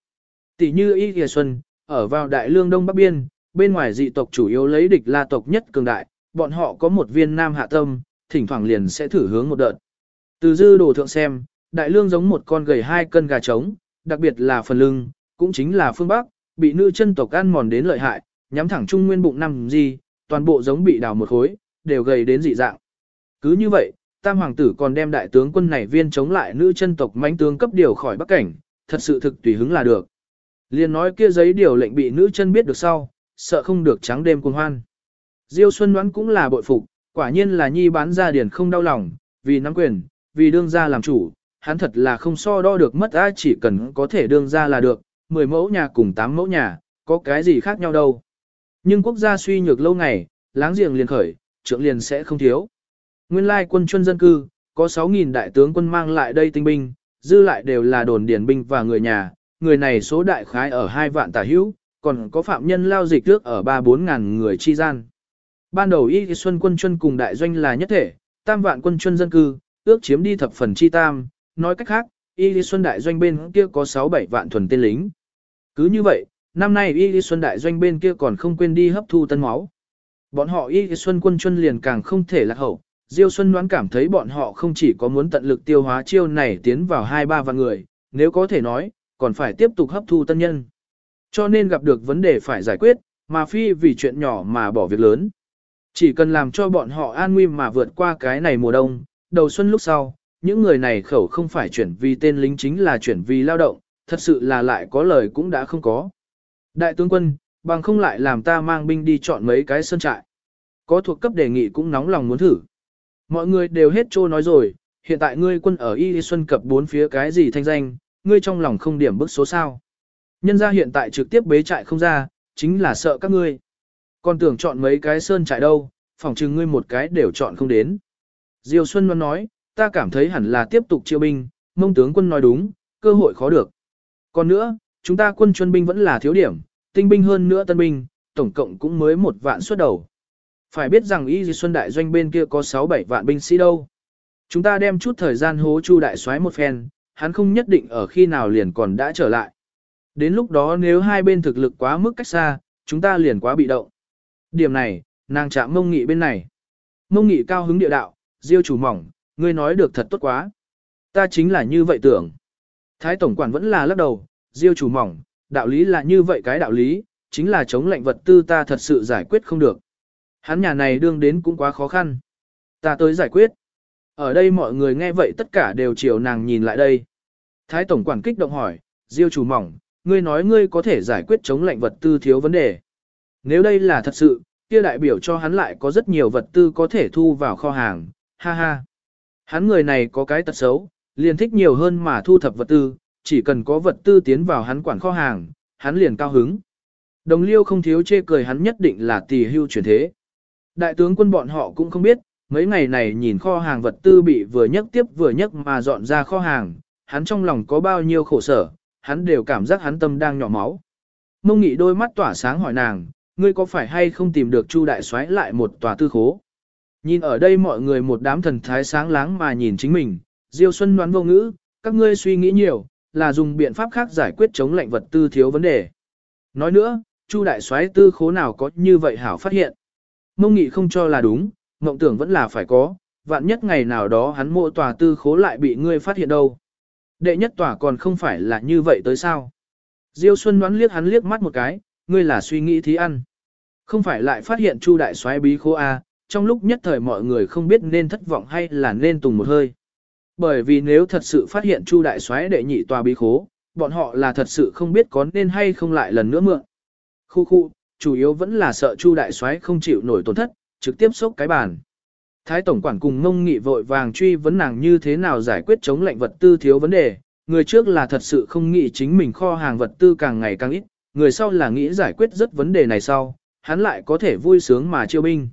Tỷ như Y Kìa Xuân, ở vào đại lương đông bắc biên, bên ngoài dị tộc chủ yếu lấy địch la tộc nhất cường đại, bọn họ có một viên nam hạ tâm, thỉnh thoảng liền sẽ thử hướng một đợt. Từ dư đồ thượng xem, đại lương giống một con gầy hai cân gà trống, đặc biệt là phần lưng, cũng chính là phương Bắc, bị nữ chân tộc ăn mòn đến lợi hại, nhắm thẳng trung nguyên bụng nằm gì, toàn bộ giống bị đào một khối, đều gầy đến dị dạng. Cứ như vậy, tam hoàng tử còn đem đại tướng quân này viên chống lại nữ chân tộc mãnh tướng cấp điều khỏi Bắc cảnh, thật sự thực tùy hứng là được. Liên nói kia giấy điều lệnh bị nữ chân biết được sau, sợ không được trắng đêm cuồng hoan. Diêu Xuân đoán cũng là bội phục, quả nhiên là nhi bán ra điển không đau lòng, vì nắm quyền, vì đương gia làm chủ, hắn thật là không so đo được mất ai chỉ cần có thể đương ra là được, 10 mẫu nhà cùng 8 mẫu nhà, có cái gì khác nhau đâu. Nhưng quốc gia suy nhược lâu ngày, láng giềng liền khởi, trưởng liền sẽ không thiếu. Nguyên lai quân chuân dân cư, có 6.000 đại tướng quân mang lại đây tinh binh, dư lại đều là đồn điển binh và người nhà, người này số đại khái ở 2 vạn tả hữu, còn có phạm nhân lao dịch trước ở 3-4 ngàn người chi gian. Ban đầu Y Xuân quân chuân cùng đại doanh là nhất thể, tam vạn quân chuân dân cư, ước chiếm đi thập phần chi tam, nói cách khác, Y Lý Xuân Đại Doanh bên kia có 6-7 vạn thuần tên lính. Cứ như vậy, năm nay Y Lý Xuân Đại Doanh bên kia còn không quên đi hấp thu tân máu. Bọn họ Y Lý Xuân quân chuân liền càng không thể lạc hậu, Diêu Xuân đoán cảm thấy bọn họ không chỉ có muốn tận lực tiêu hóa chiêu này tiến vào 2-3 vạn người, nếu có thể nói, còn phải tiếp tục hấp thu tân nhân. Cho nên gặp được vấn đề phải giải quyết, mà phi vì chuyện nhỏ mà bỏ việc lớn. Chỉ cần làm cho bọn họ an nguy mà vượt qua cái này mùa đông, đầu xuân lúc sau, những người này khẩu không phải chuyển vì tên lính chính là chuyển vì lao động, thật sự là lại có lời cũng đã không có. Đại tướng quân, bằng không lại làm ta mang binh đi chọn mấy cái sơn trại. Có thuộc cấp đề nghị cũng nóng lòng muốn thử. Mọi người đều hết trô nói rồi, hiện tại ngươi quân ở Y Xuân cập bốn phía cái gì thanh danh, ngươi trong lòng không điểm bức số sao. Nhân ra hiện tại trực tiếp bế trại không ra, chính là sợ các ngươi. Còn tưởng chọn mấy cái sơn trại đâu, phỏng chừng ngươi một cái đều chọn không đến. Diêu Xuân Loan nói, ta cảm thấy hẳn là tiếp tục chiêu binh, mông tướng quân nói đúng, cơ hội khó được. Còn nữa, chúng ta quân chuyên binh vẫn là thiếu điểm, tinh binh hơn nữa tân binh, tổng cộng cũng mới một vạn xuất đầu. Phải biết rằng Y Di Xuân Đại Doanh bên kia có 6-7 vạn binh sĩ đâu. Chúng ta đem chút thời gian hố chu đại soái một phen, hắn không nhất định ở khi nào liền còn đã trở lại. Đến lúc đó nếu hai bên thực lực quá mức cách xa, chúng ta liền quá bị động. Điểm này, nàng chạm mông nghị bên này. Mông nghị cao hứng địa đạo, diêu chủ mỏng, ngươi nói được thật tốt quá. Ta chính là như vậy tưởng. Thái tổng quản vẫn là lắc đầu, diêu chủ mỏng, đạo lý là như vậy cái đạo lý, chính là chống lệnh vật tư ta thật sự giải quyết không được. Hắn nhà này đương đến cũng quá khó khăn. Ta tới giải quyết. Ở đây mọi người nghe vậy tất cả đều chiều nàng nhìn lại đây. Thái tổng quản kích động hỏi, diêu chủ mỏng, ngươi nói ngươi có thể giải quyết chống lệnh vật tư thiếu vấn đề. Nếu đây là thật sự, kia đại biểu cho hắn lại có rất nhiều vật tư có thể thu vào kho hàng, ha ha. Hắn người này có cái tật xấu, liền thích nhiều hơn mà thu thập vật tư, chỉ cần có vật tư tiến vào hắn quản kho hàng, hắn liền cao hứng. Đồng liêu không thiếu chê cười hắn nhất định là tỷ hưu chuyển thế. Đại tướng quân bọn họ cũng không biết, mấy ngày này nhìn kho hàng vật tư bị vừa nhấc tiếp vừa nhấc mà dọn ra kho hàng, hắn trong lòng có bao nhiêu khổ sở, hắn đều cảm giác hắn tâm đang nhỏ máu. Mông nghị đôi mắt tỏa sáng hỏi nàng, ngươi có phải hay không tìm được Chu đại soái lại một tòa tư khố? Nhìn ở đây mọi người một đám thần thái sáng láng mà nhìn chính mình, Diêu Xuân đoán vô ngữ, các ngươi suy nghĩ nhiều, là dùng biện pháp khác giải quyết chống lạnh vật tư thiếu vấn đề. Nói nữa, Chu đại soái tư khố nào có như vậy hảo phát hiện. Mông nghị không cho là đúng, mộng tưởng vẫn là phải có, vạn nhất ngày nào đó hắn mộ tòa tư khố lại bị ngươi phát hiện đâu. Đệ nhất tòa còn không phải là như vậy tới sao. Diêu Xuân đoán liếc hắn liếc mắt một cái, ngươi là suy nghĩ thí ăn. Không phải lại phát hiện Chu đại soái bí khố A, trong lúc nhất thời mọi người không biết nên thất vọng hay là nên tùng một hơi. Bởi vì nếu thật sự phát hiện Chu đại soái đệ nhị tòa bí khố, bọn họ là thật sự không biết có nên hay không lại lần nữa mượn. Khu khu, chủ yếu vẫn là sợ Chu đại soái không chịu nổi tổn thất, trực tiếp sốc cái bàn. Thái tổng quản cùng ngông nghị vội vàng truy vấn nàng như thế nào giải quyết chống lệnh vật tư thiếu vấn đề, người trước là thật sự không nghĩ chính mình kho hàng vật tư càng ngày càng ít, người sau là nghĩ giải quyết rất vấn đề này sau, hắn lại có thể vui sướng mà chiêu binh.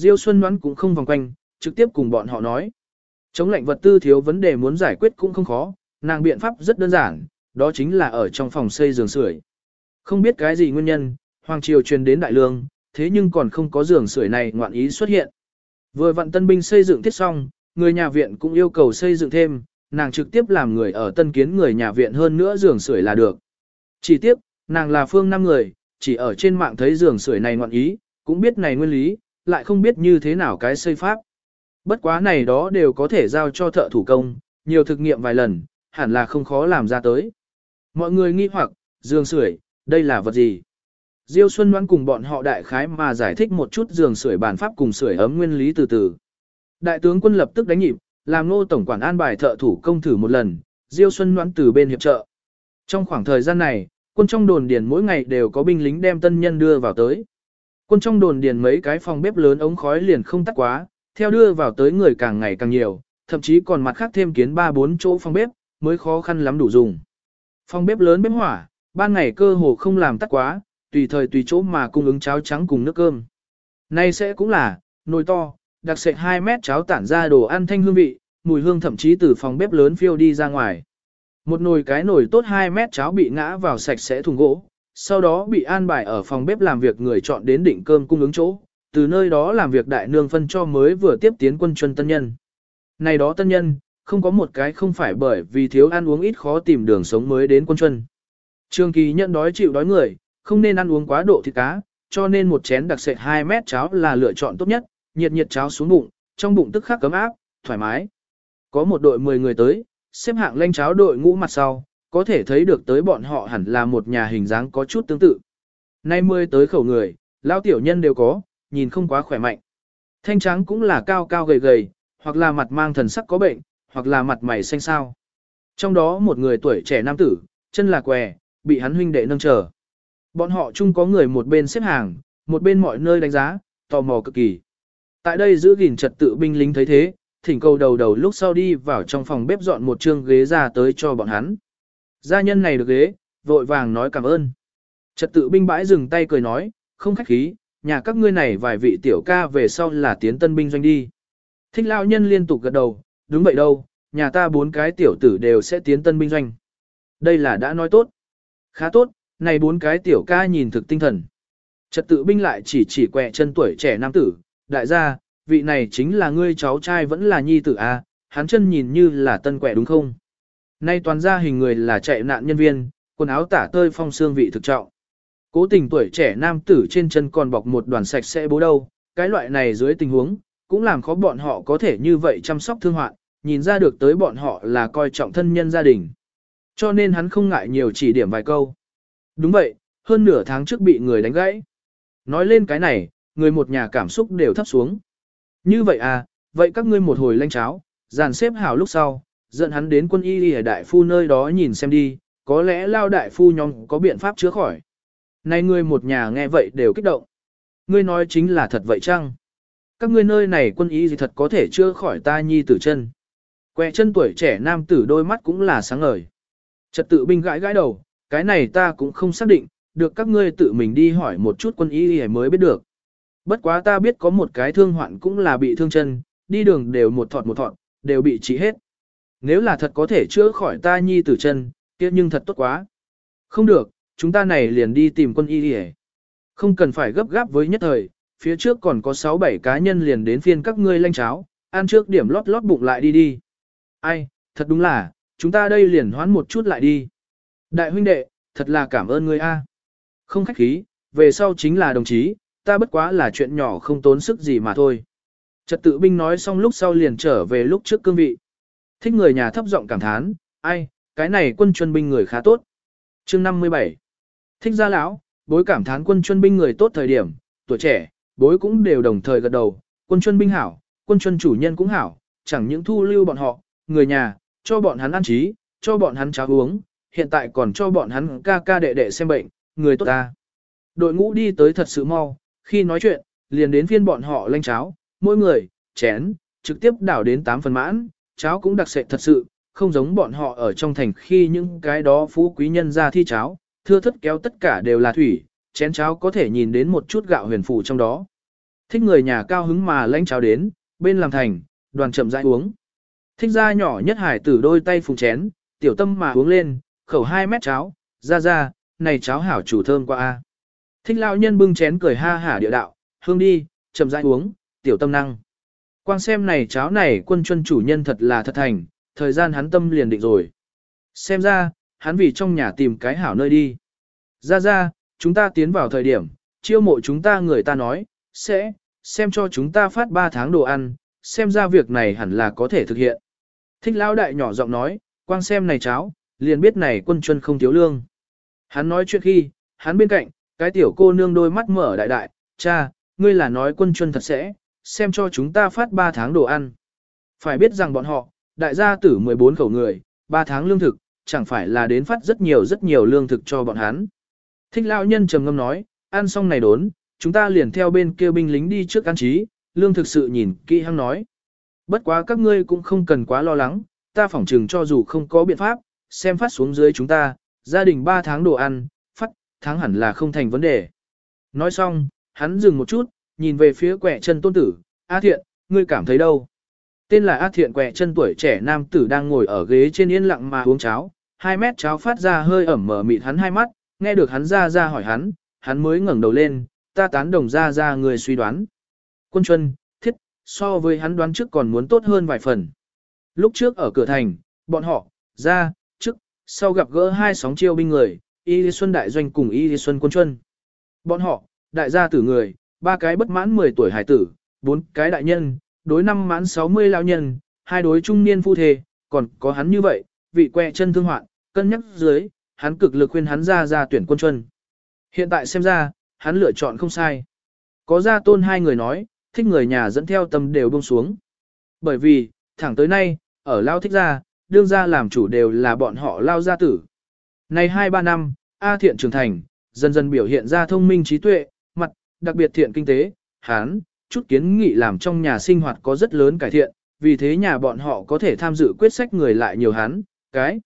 Diêu Xuân Ngoãn cũng không vòng quanh, trực tiếp cùng bọn họ nói. Chống lạnh vật tư thiếu vấn đề muốn giải quyết cũng không khó, nàng biện pháp rất đơn giản, đó chính là ở trong phòng xây giường sưởi. Không biết cái gì nguyên nhân, Hoàng Triều truyền đến Đại Lương, thế nhưng còn không có giường sưởi này ngoạn ý xuất hiện. Vừa vận tân binh xây dựng thiết xong, người nhà viện cũng yêu cầu xây dựng thêm, nàng trực tiếp làm người ở tân kiến người nhà viện hơn nữa giường sưởi là được. Chỉ tiếp, nàng là phương năm người, chỉ ở trên mạng thấy giường sưởi này ngoạn ý, cũng biết này nguyên lý, lại không biết như thế nào cái xây pháp. Bất quá này đó đều có thể giao cho thợ thủ công, nhiều thực nghiệm vài lần, hẳn là không khó làm ra tới. Mọi người nghi hoặc, giường sưởi, đây là vật gì? Diêu Xuân Ngoan cùng bọn họ đại khái mà giải thích một chút giường sưởi bản pháp cùng sưởi ấm nguyên lý từ từ. Đại tướng quân lập tức đánh nhịp, làm nô tổng quản an bài thợ thủ công thử một lần, Diêu Xuân Ngoan từ bên hiệp trợ. Trong khoảng thời gian này, quân trong đồn điền mỗi ngày đều có binh lính đem tân nhân đưa vào tới. Quân trong đồn điền mấy cái phòng bếp lớn ống khói liền không tắt quá, theo đưa vào tới người càng ngày càng nhiều, thậm chí còn mặt khác thêm kiến 3-4 chỗ phòng bếp, mới khó khăn lắm đủ dùng. Phòng bếp lớn bếp hỏa, ban ngày cơ hồ không làm tắt quá, tùy thời tùy chỗ mà cung ứng cháo trắng cùng nước cơm. Nay sẽ cũng là, nồi to, đặc sệt 2 mét cháo tản ra đồ ăn thanh hương vị, mùi hương thậm chí từ phòng bếp lớn phiêu đi ra ngoài. Một nồi cái nồi tốt 2 mét cháo bị ngã vào sạch sẽ thùng gỗ, sau đó bị an bài ở phòng bếp làm việc người chọn đến định cơm cung ứng chỗ, từ nơi đó làm việc đại nương phân cho mới vừa tiếp tiến quân chuân tân nhân. Này đó tân nhân, không có một cái không phải bởi vì thiếu ăn uống ít khó tìm đường sống mới đến quân chuân. Trường kỳ nhận đói chịu đói người, không nên ăn uống quá độ thịt cá, cho nên một chén đặc sệt 2 mét cháo là lựa chọn tốt nhất, nhiệt nhiệt cháo xuống bụng, trong bụng tức khắc cấm áp, thoải mái. Có một đội 10 người tới, xếp hạng lanh cháo đội ngũ mặt sau, có thể thấy được tới bọn họ hẳn là một nhà hình dáng có chút tương tự. Nay 10 tới khẩu người, lão tiểu nhân đều có, nhìn không quá khỏe mạnh. Thanh trắng cũng là cao cao gầy gầy, hoặc là mặt mang thần sắc có bệnh, hoặc là mặt mày xanh xao. Trong đó một người tuổi trẻ nam tử, chân là què, bị hắn huynh đệ nâng trở. Bọn họ chung có người một bên xếp hàng, một bên mọi nơi đánh giá, tò mò cực kỳ. Tại đây giữ gìn trật tự binh lính thấy thế, thỉnh cầu đầu đầu lúc sau đi vào trong phòng bếp dọn một chương ghế ra tới cho bọn hắn. Gia nhân này được ghế, vội vàng nói cảm ơn. Trật tự binh bãi dừng tay cười nói, không khách khí, nhà các ngươi này vài vị tiểu ca về sau là tiến tân binh doanh đi. Thích lão nhân liên tục gật đầu, đúng vậy đâu, nhà ta bốn cái tiểu tử đều sẽ tiến tân binh doanh. Đây là đã nói tốt. Khá tốt, này bốn cái tiểu ca nhìn thực tinh thần. Trật tự binh lại chỉ chỉ quẹ chân tuổi trẻ nam tử, đại gia, vị này chính là ngươi cháu trai vẫn là nhi tử à, hắn chân nhìn như là tân quẹ đúng không? Nay toàn ra hình người là chạy nạn nhân viên, quần áo tả tơi phong xương vị thực trọng. Cố tình tuổi trẻ nam tử trên chân còn bọc một đoàn sạch sẽ bố đâu, cái loại này dưới tình huống, cũng làm khó bọn họ có thể như vậy chăm sóc thương hoạn, nhìn ra được tới bọn họ là coi trọng thân nhân gia đình. Cho nên hắn không ngại nhiều chỉ điểm vài câu. Đúng vậy, hơn nửa tháng trước bị người đánh gãy. Nói lên cái này, người một nhà cảm xúc đều thấp xuống. Như vậy à, vậy các ngươi một hồi lanh cháo, dàn xếp hảo lúc sau, dẫn hắn đến quân y ở đại phu nơi đó nhìn xem đi, có lẽ lao đại phu nhóm có biện pháp chữa khỏi. Này ngươi một nhà nghe vậy đều kích động. Ngươi nói chính là thật vậy chăng? Các ngươi nơi này quân y gì thật có thể chữa khỏi ta nhi tử chân. Quẹ chân tuổi trẻ nam tử đôi mắt cũng là sáng ngời. Trật tự binh gãi gãi đầu, cái này ta cũng không xác định, được các ngươi tự mình đi hỏi một chút quân y mới biết được. Bất quá ta biết có một cái thương hoạn cũng là bị thương chân, đi đường đều một thọt một thọt, đều bị trị hết. Nếu là thật có thể chữa khỏi ta nhi tử chân, kia nhưng thật tốt quá. Không được, chúng ta này liền đi tìm quân y đi Không cần phải gấp gáp với nhất thời, phía trước còn có 6-7 cá nhân liền đến phiên các ngươi lanh cháo, ăn trước điểm lót lót bụng lại đi đi. Ai, thật đúng là, chúng ta đây liền hoán một chút lại đi. Đại huynh đệ, thật là cảm ơn ngươi a. Không khách khí, về sau chính là đồng chí, ta bất quá là chuyện nhỏ không tốn sức gì mà thôi. Trật tự binh nói xong lúc sau liền trở về lúc trước cương vị. Thích người nhà thấp giọng cảm thán, ai, cái này quân chuân binh người khá tốt. chương 57 Thích gia lão, bối cảm thán quân chuân binh người tốt thời điểm, tuổi trẻ, bối cũng đều đồng thời gật đầu, quân chuân binh hảo, quân chuân chủ nhân cũng hảo, chẳng những thu lưu bọn họ, người nhà, cho bọn hắn ăn trí, cho bọn hắn cháo uống, hiện tại còn cho bọn hắn ca ca đệ đệ xem bệnh, người tốt ta. Đội ngũ đi tới thật sự mau, khi nói chuyện, liền đến phiên bọn họ lanh cháo, mỗi người, chén, trực tiếp đảo đến 8 phần mãn, cháo cũng đặc sệt thật sự, không giống bọn họ ở trong thành khi những cái đó phú quý nhân ra thi cháo, thưa thất kéo tất cả đều là thủy, chén cháo có thể nhìn đến một chút gạo huyền phủ trong đó. Thích người nhà cao hứng mà lãnh cháo đến, bên làm thành, đoàn chậm rãi uống. Thích ra nhỏ nhất hải tử đôi tay phùng chén, tiểu tâm mà uống lên, khẩu 2 mét cháo, ra ra, này cháo hảo chủ thơm qua a. Thích lão nhân bưng chén cười ha hả địa đạo, hương đi, chậm rãi uống, tiểu tâm năng. Quang xem này cháo này quân chuân chủ nhân thật là thật thành, thời gian hắn tâm liền định rồi. Xem ra, hắn vì trong nhà tìm cái hảo nơi đi. Ra ra, chúng ta tiến vào thời điểm, chiêu mộ chúng ta người ta nói, sẽ, xem cho chúng ta phát 3 tháng đồ ăn, xem ra việc này hẳn là có thể thực hiện. Thích lão đại nhỏ giọng nói, quang xem này cháo, liền biết này quân chuân không thiếu lương. Hắn nói chuyện khi, hắn bên cạnh, cái tiểu cô nương đôi mắt mở đại đại, cha, ngươi là nói quân chuân thật sẽ, xem cho chúng ta phát 3 tháng đồ ăn. Phải biết rằng bọn họ, đại gia tử 14 khẩu người, 3 tháng lương thực, chẳng phải là đến phát rất nhiều rất nhiều lương thực cho bọn hắn. Thích lão nhân trầm ngâm nói, ăn xong này đốn, chúng ta liền theo bên kia binh lính đi trước ăn trí, lương thực sự nhìn kỹ hăng nói. Bất quá các ngươi cũng không cần quá lo lắng, ta phỏng trừng cho dù không có biện pháp, xem phát xuống dưới chúng ta, gia đình 3 tháng đồ ăn, phát, tháng hẳn là không thành vấn đề. Nói xong, hắn dừng một chút, nhìn về phía quẻ chân tôn tử, A thiện, ngươi cảm thấy đâu? Tên là A thiện quẻ chân tuổi trẻ nam tử đang ngồi ở ghế trên yên lặng mà uống cháo, hai mét cháo phát ra hơi ẩm mở mịt hắn hai mắt, nghe được hắn ra ra hỏi hắn, hắn mới ngẩng đầu lên, ta tán đồng ra ra người suy đoán. Quân chuân, thiết, so với hắn đoán trước còn muốn tốt hơn vài phần. Lúc trước ở cửa thành, bọn họ, ra, trước, sau gặp gỡ hai sóng chiêu binh người, Y Lý Xuân Đại Doanh cùng Y Lý Xuân Quân Chuân. Bọn họ, đại gia tử người, ba cái bất mãn 10 tuổi hải tử, bốn cái đại nhân, đối năm mãn 60 lão nhân, hai đối trung niên phu thề, còn có hắn như vậy, vị que chân thương hoạn, cân nhắc dưới, hắn cực lực khuyên hắn ra ra tuyển quân chuân. Hiện tại xem ra, hắn lựa chọn không sai. Có gia tôn hai người nói, thích người nhà dẫn theo tâm đều buông xuống. Bởi vì, thẳng tới nay, ở Lao thích gia, đương gia làm chủ đều là bọn họ Lao gia tử. Này 2-3 năm, A thiện trưởng thành, dần dần biểu hiện ra thông minh trí tuệ, đặc biệt thiện kinh tế, hán, chút kiến nghị làm trong nhà sinh hoạt có rất lớn cải thiện, vì thế nhà bọn họ có thể tham dự quyết sách người lại nhiều hán, cái.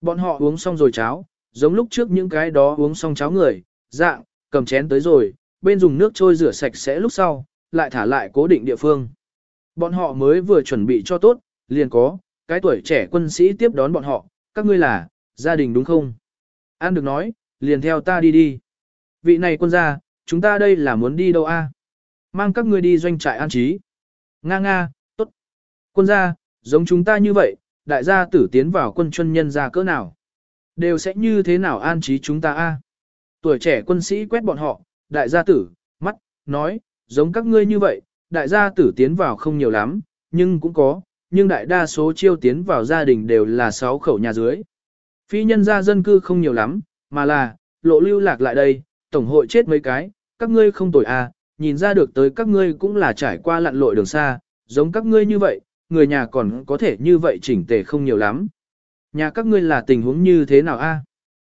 Bọn họ uống xong rồi cháo, giống lúc trước những cái đó uống xong cháo người, dạng, cầm chén tới rồi, bên dùng nước trôi rửa sạch sẽ lúc sau, lại thả lại cố định địa phương. Bọn họ mới vừa chuẩn bị cho tốt, liền có, cái tuổi trẻ quân sĩ tiếp đón bọn họ, các ngươi là, gia đình đúng không? An được nói, liền theo ta đi đi. Vị này quân gia, chúng ta đây là muốn đi đâu a? Mang các ngươi đi doanh trại an trí. Nga nga, tốt. Quân gia, giống chúng ta như vậy, đại gia tử tiến vào quân chuyên nhân gia cỡ nào? Đều sẽ như thế nào an trí chúng ta a? Tuổi trẻ quân sĩ quét bọn họ, đại gia tử, mắt, nói, giống các ngươi như vậy, đại gia tử tiến vào không nhiều lắm, nhưng cũng có, nhưng đại đa số chiêu tiến vào gia đình đều là sáu khẩu nhà dưới. Phi nhân gia dân cư không nhiều lắm, mà là, lộ lưu lạc lại đây, tổng hội chết mấy cái, các ngươi không tội à, nhìn ra được tới các ngươi cũng là trải qua lặn lội đường xa, giống các ngươi như vậy, người nhà còn có thể như vậy chỉnh tề không nhiều lắm. Nhà các ngươi là tình huống như thế nào a?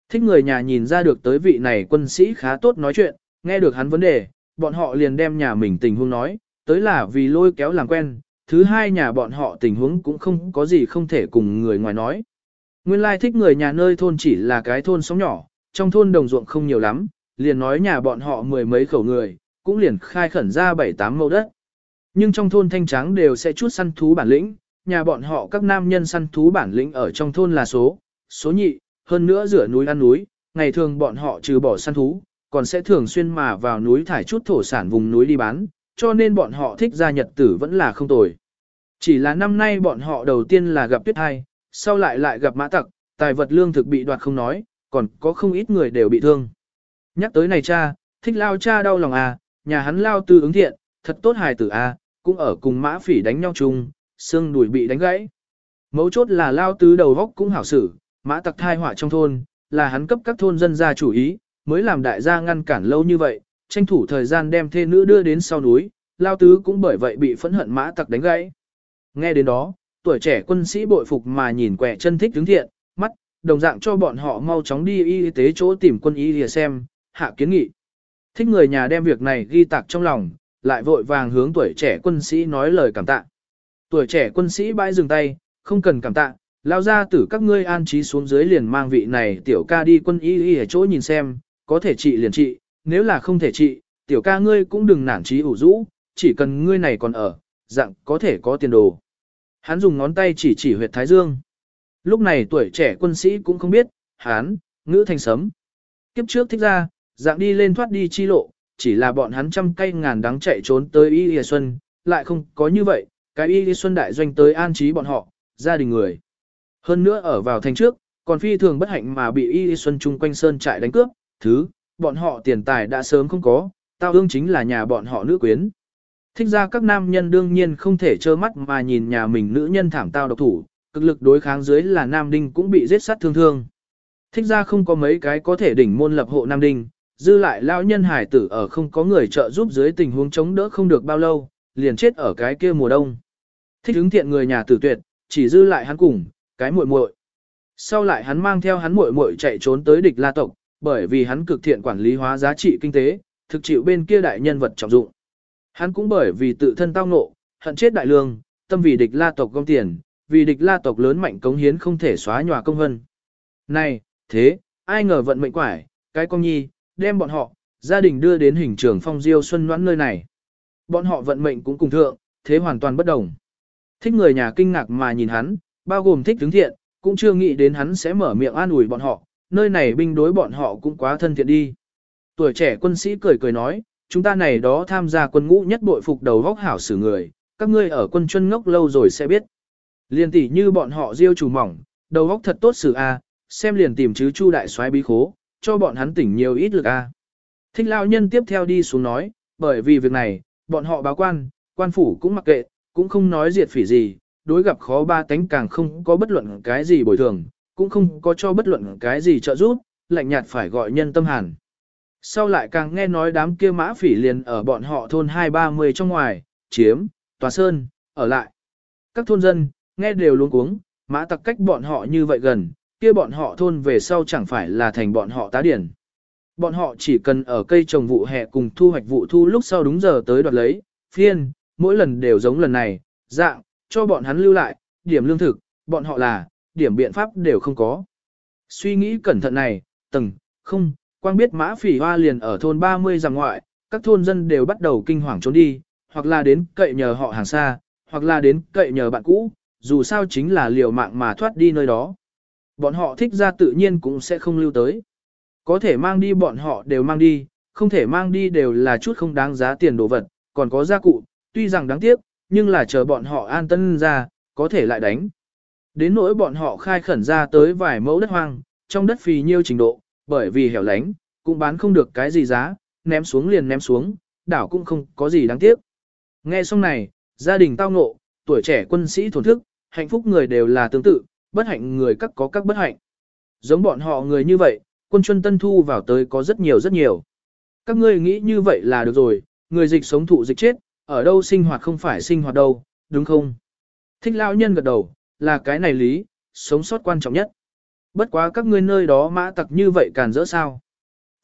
Thích người nhà nhìn ra được tới vị này quân sĩ khá tốt nói chuyện, nghe được hắn vấn đề, bọn họ liền đem nhà mình tình huống nói, tới là vì lôi kéo làm quen, thứ hai nhà bọn họ tình huống cũng không có gì không thể cùng người ngoài nói. Nguyên lai thích người nhà nơi thôn chỉ là cái thôn sống nhỏ, trong thôn đồng ruộng không nhiều lắm, liền nói nhà bọn họ mười mấy khẩu người, cũng liền khai khẩn ra bảy tám mẫu đất. Nhưng trong thôn thanh tráng đều sẽ chút săn thú bản lĩnh, nhà bọn họ các nam nhân săn thú bản lĩnh ở trong thôn là số, số nhị, hơn nữa rửa núi ăn núi, ngày thường bọn họ trừ bỏ săn thú, còn sẽ thường xuyên mà vào núi thải chút thổ sản vùng núi đi bán, cho nên bọn họ thích ra nhật tử vẫn là không tồi. Chỉ là năm nay bọn họ đầu tiên là gặp tuyết hai, sau lại lại gặp mã tặc, tài vật lương thực bị đoạt không nói, còn có không ít người đều bị thương. Nhắc tới này cha, thích lao cha đau lòng à, nhà hắn lao tư ứng thiện, thật tốt hài tử à, cũng ở cùng mã phỉ đánh nhau chung, xương đùi bị đánh gãy. Mấu chốt là lao tứ đầu góc cũng hảo xử, mã tặc thai họa trong thôn, là hắn cấp các thôn dân ra chủ ý, mới làm đại gia ngăn cản lâu như vậy, tranh thủ thời gian đem thê nữ đưa đến sau núi, lao tứ cũng bởi vậy bị phẫn hận mã tặc đánh gãy. Nghe đến đó, tuổi trẻ quân sĩ bội phục mà nhìn quẻ chân thích đứng thiện, mắt, đồng dạng cho bọn họ mau chóng đi y tế chỗ tìm quân y lìa xem, hạ kiến nghị. Thích người nhà đem việc này ghi tạc trong lòng, lại vội vàng hướng tuổi trẻ quân sĩ nói lời cảm tạ. Tuổi trẻ quân sĩ bãi dừng tay, không cần cảm tạ, lao ra tử các ngươi an trí xuống dưới liền mang vị này tiểu ca đi quân y y ở chỗ nhìn xem, có thể trị liền trị, nếu là không thể trị, tiểu ca ngươi cũng đừng nản trí ủ rũ, chỉ cần ngươi này còn ở, dạng có thể có tiền đồ. Hắn dùng ngón tay chỉ chỉ huyệt thái dương. Lúc này tuổi trẻ quân sĩ cũng không biết, hắn, ngữ thành sấm. Kiếp trước thích ra, dạng đi lên thoát đi chi lộ, chỉ là bọn hắn trăm cây ngàn đắng chạy trốn tới Y Lìa Xuân, lại không có như vậy, cái Y Lìa Xuân đại doanh tới an trí bọn họ, gia đình người. Hơn nữa ở vào thành trước, còn phi thường bất hạnh mà bị Y Lìa Xuân chung quanh sơn trại đánh cướp, thứ, bọn họ tiền tài đã sớm không có, tao ương chính là nhà bọn họ nữ quyến. Thích ra các nam nhân đương nhiên không thể trơ mắt mà nhìn nhà mình nữ nhân thảm tao độc thủ, cực lực đối kháng dưới là nam đinh cũng bị giết sát thương thương. Thích ra không có mấy cái có thể đỉnh môn lập hộ nam đinh, dư lại lao nhân hải tử ở không có người trợ giúp dưới tình huống chống đỡ không được bao lâu, liền chết ở cái kia mùa đông. Thích hứng thiện người nhà tử tuyệt, chỉ dư lại hắn cùng, cái muội muội. Sau lại hắn mang theo hắn muội muội chạy trốn tới địch la tộc, bởi vì hắn cực thiện quản lý hóa giá trị kinh tế, thực chịu bên kia đại nhân vật trọng dụng. Hắn cũng bởi vì tự thân tao nộ hận chết đại lương, tâm vì địch la tộc gom tiền, vì địch la tộc lớn mạnh cống hiến không thể xóa nhòa công hân. Này, thế, ai ngờ vận mệnh quải, cái công nhi, đem bọn họ, gia đình đưa đến hình trường phong diêu xuân noãn nơi này. Bọn họ vận mệnh cũng cùng thượng, thế hoàn toàn bất đồng. Thích người nhà kinh ngạc mà nhìn hắn, bao gồm thích tướng thiện, cũng chưa nghĩ đến hắn sẽ mở miệng an ủi bọn họ, nơi này binh đối bọn họ cũng quá thân thiện đi. Tuổi trẻ quân sĩ cười cười nói, chúng ta này đó tham gia quân ngũ nhất bội phục đầu vóc hảo xử người, các ngươi ở quân chuân ngốc lâu rồi sẽ biết. Liền tỷ như bọn họ diêu chủ mỏng, đầu góc thật tốt xử a, xem liền tìm chứ Chu đại soái bí khố, cho bọn hắn tỉnh nhiều ít lực a. Thích lão nhân tiếp theo đi xuống nói, bởi vì việc này, bọn họ báo quan, quan phủ cũng mặc kệ, cũng không nói diệt phỉ gì, đối gặp khó ba tánh càng không có bất luận cái gì bồi thường, cũng không có cho bất luận cái gì trợ giúp, lạnh nhạt phải gọi nhân tâm hàn. Sau lại càng nghe nói đám kia mã phỉ liền ở bọn họ thôn hai ba mươi trong ngoài, chiếm, tòa sơn, ở lại. Các thôn dân, nghe đều luống cuống, mã tặc cách bọn họ như vậy gần, kia bọn họ thôn về sau chẳng phải là thành bọn họ tá điển. Bọn họ chỉ cần ở cây trồng vụ hè cùng thu hoạch vụ thu lúc sau đúng giờ tới đoạt lấy, phiên, mỗi lần đều giống lần này, dạng, cho bọn hắn lưu lại, điểm lương thực, bọn họ là, điểm biện pháp đều không có. Suy nghĩ cẩn thận này, tầng, không, quang biết mã phỉ hoa liền ở thôn 30 giằng ngoại, các thôn dân đều bắt đầu kinh hoàng trốn đi, hoặc là đến cậy nhờ họ hàng xa, hoặc là đến cậy nhờ bạn cũ, dù sao chính là liều mạng mà thoát đi nơi đó. Bọn họ thích ra tự nhiên cũng sẽ không lưu tới. Có thể mang đi bọn họ đều mang đi, không thể mang đi đều là chút không đáng giá tiền đồ vật, còn có gia cụ, tuy rằng đáng tiếc, nhưng là chờ bọn họ an tân ra, có thể lại đánh. Đến nỗi bọn họ khai khẩn ra tới vài mẫu đất hoang, trong đất phì nhiêu trình độ, bởi vì hẻo lánh, cũng bán không được cái gì giá, ném xuống liền ném xuống, đảo cũng không có gì đáng tiếc. Nghe xong này, gia đình tao ngộ, tuổi trẻ quân sĩ thổn thức, hạnh phúc người đều là tương tự, bất hạnh người các có các bất hạnh. Giống bọn họ người như vậy, quân chuân tân thu vào tới có rất nhiều rất nhiều. Các ngươi nghĩ như vậy là được rồi, người dịch sống thụ dịch chết, ở đâu sinh hoạt không phải sinh hoạt đâu, đúng không? Thích lão nhân gật đầu, là cái này lý, sống sót quan trọng nhất. Bất quá các ngươi nơi đó mã tặc như vậy càn rỡ sao?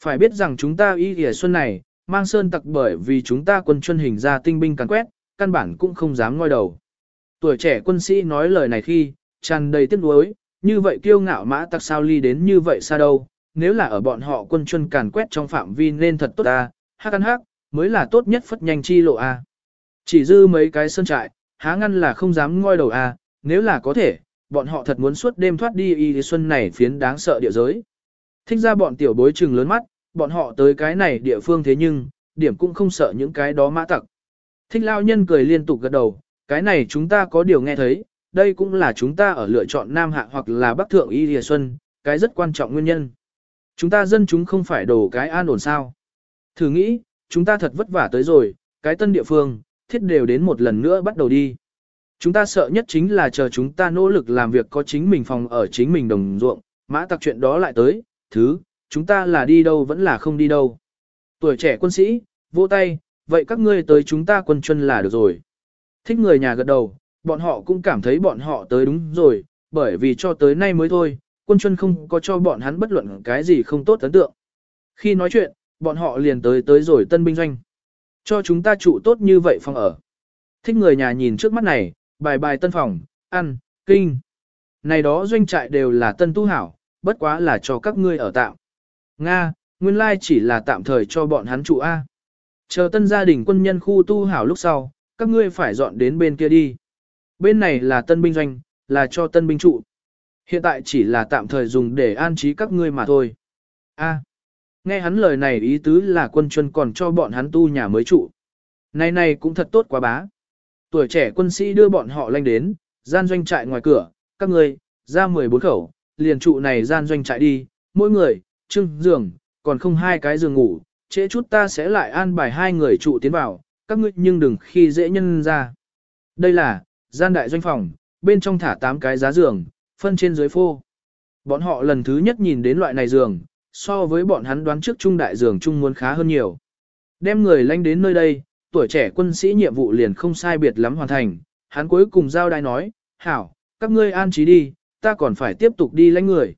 Phải biết rằng chúng ta y kìa xuân này, mang sơn tặc bởi vì chúng ta quân chuân hình ra tinh binh càn quét, căn bản cũng không dám ngoi đầu. Tuổi trẻ quân sĩ nói lời này khi, tràn đầy tiếc nuối, như vậy kiêu ngạo mã tặc sao ly đến như vậy xa đâu, nếu là ở bọn họ quân chuân càn quét trong phạm vi nên thật tốt ta, hắc ăn hắc, mới là tốt nhất phất nhanh chi lộ a. Chỉ dư mấy cái sơn trại, há ngăn là không dám ngoi đầu a, nếu là có thể, bọn họ thật muốn suốt đêm thoát đi y xuân này phiến đáng sợ địa giới. Thích ra bọn tiểu bối trừng lớn mắt, bọn họ tới cái này địa phương thế nhưng, điểm cũng không sợ những cái đó mã tặc. Thích lao nhân cười liên tục gật đầu, cái này chúng ta có điều nghe thấy, đây cũng là chúng ta ở lựa chọn Nam Hạ hoặc là Bắc Thượng Y Lìa Xuân, cái rất quan trọng nguyên nhân. Chúng ta dân chúng không phải đổ cái an ổn sao. Thử nghĩ, chúng ta thật vất vả tới rồi, cái tân địa phương, thiết đều đến một lần nữa bắt đầu đi. Chúng ta sợ nhất chính là chờ chúng ta nỗ lực làm việc có chính mình phòng ở chính mình đồng ruộng, mã tặc chuyện đó lại tới, thứ, chúng ta là đi đâu vẫn là không đi đâu. Tuổi trẻ quân sĩ, vỗ tay, vậy các ngươi tới chúng ta quân chân là được rồi. Thích người nhà gật đầu, bọn họ cũng cảm thấy bọn họ tới đúng rồi, bởi vì cho tới nay mới thôi, quân chân không có cho bọn hắn bất luận cái gì không tốt ấn tượng. Khi nói chuyện, bọn họ liền tới tới rồi tân binh doanh. Cho chúng ta trụ tốt như vậy phòng ở. Thích người nhà nhìn trước mắt này, bài bài tân phòng, ăn, kinh. Này đó doanh trại đều là tân tu hảo, bất quá là cho các ngươi ở tạm. Nga, nguyên lai chỉ là tạm thời cho bọn hắn trụ A. Chờ tân gia đình quân nhân khu tu hảo lúc sau, các ngươi phải dọn đến bên kia đi. Bên này là tân binh doanh, là cho tân binh trụ. Hiện tại chỉ là tạm thời dùng để an trí các ngươi mà thôi. A. nghe hắn lời này ý tứ là quân chuân còn cho bọn hắn tu nhà mới trụ. Này này cũng thật tốt quá bá. Tuổi trẻ quân sĩ đưa bọn họ lanh đến, gian doanh trại ngoài cửa, các ngươi, ra 14 khẩu, liền trụ này gian doanh trại đi, mỗi người, trưng, giường, còn không hai cái giường ngủ, trễ chút ta sẽ lại an bài hai người trụ tiến vào, các ngươi nhưng đừng khi dễ nhân ra. Đây là, gian đại doanh phòng, bên trong thả 8 cái giá giường, phân trên dưới phô. Bọn họ lần thứ nhất nhìn đến loại này giường, so với bọn hắn đoán trước trung đại giường trung muốn khá hơn nhiều. Đem người lanh đến nơi đây, tuổi trẻ quân sĩ nhiệm vụ liền không sai biệt lắm hoàn thành, hắn cuối cùng giao đai nói, hảo, các ngươi an trí đi, ta còn phải tiếp tục đi lãnh người.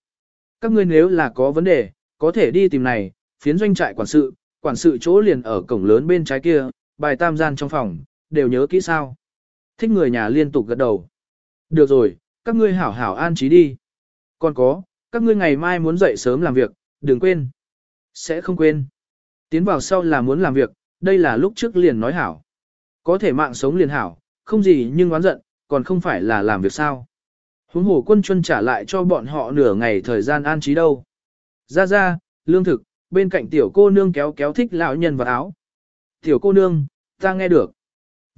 Các ngươi nếu là có vấn đề, có thể đi tìm này, phiến doanh trại quản sự, quản sự chỗ liền ở cổng lớn bên trái kia, bài tam gian trong phòng, đều nhớ kỹ sao. Thích người nhà liên tục gật đầu. Được rồi, các ngươi hảo hảo an trí đi. Còn có, các ngươi ngày mai muốn dậy sớm làm việc, đừng quên. Sẽ không quên. Tiến vào sau là muốn làm việc, đây là lúc trước liền nói hảo. Có thể mạng sống liền hảo, không gì nhưng oán giận, còn không phải là làm việc sao. Huống hồ quân chuân trả lại cho bọn họ nửa ngày thời gian an trí đâu. Ra ra, lương thực, bên cạnh tiểu cô nương kéo kéo thích lão nhân vào áo. Tiểu cô nương, ta nghe được.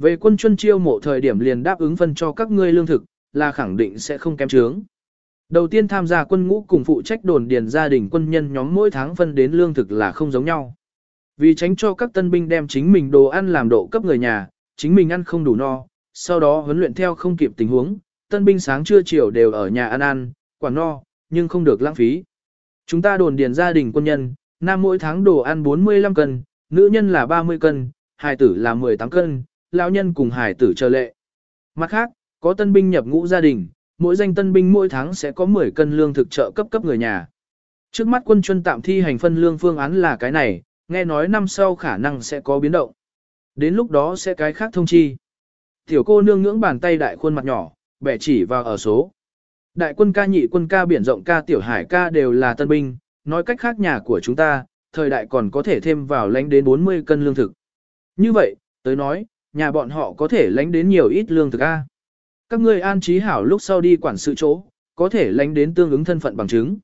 Về quân chuân chiêu mộ thời điểm liền đáp ứng phân cho các ngươi lương thực, là khẳng định sẽ không kém trướng. Đầu tiên tham gia quân ngũ cùng phụ trách đồn điền gia đình quân nhân nhóm mỗi tháng phân đến lương thực là không giống nhau. Vì tránh cho các tân binh đem chính mình đồ ăn làm độ cấp người nhà, chính mình ăn không đủ no, sau đó huấn luyện theo không kịp tình huống, tân binh sáng trưa chiều đều ở nhà ăn ăn, quả no, nhưng không được lãng phí. Chúng ta đồn điền gia đình quân nhân, nam mỗi tháng đồ ăn 45 cân, nữ nhân là 30 cân, hài tử là 18 cân, lão nhân cùng hải tử chờ lệ. Mặt khác, có tân binh nhập ngũ gia đình, mỗi danh tân binh mỗi tháng sẽ có 10 cân lương thực trợ cấp cấp người nhà. Trước mắt quân chuân tạm thi hành phân lương phương án là cái này, nghe nói năm sau khả năng sẽ có biến động. Đến lúc đó sẽ cái khác thông chi. Tiểu cô nương ngưỡng bàn tay đại khuôn mặt nhỏ, bẻ chỉ vào ở số. Đại quân ca nhị quân ca biển rộng ca tiểu hải ca đều là tân binh, nói cách khác nhà của chúng ta, thời đại còn có thể thêm vào lánh đến 40 cân lương thực. Như vậy, tới nói, nhà bọn họ có thể lánh đến nhiều ít lương thực A. Các ngươi an trí hảo lúc sau đi quản sự chỗ, có thể lánh đến tương ứng thân phận bằng chứng.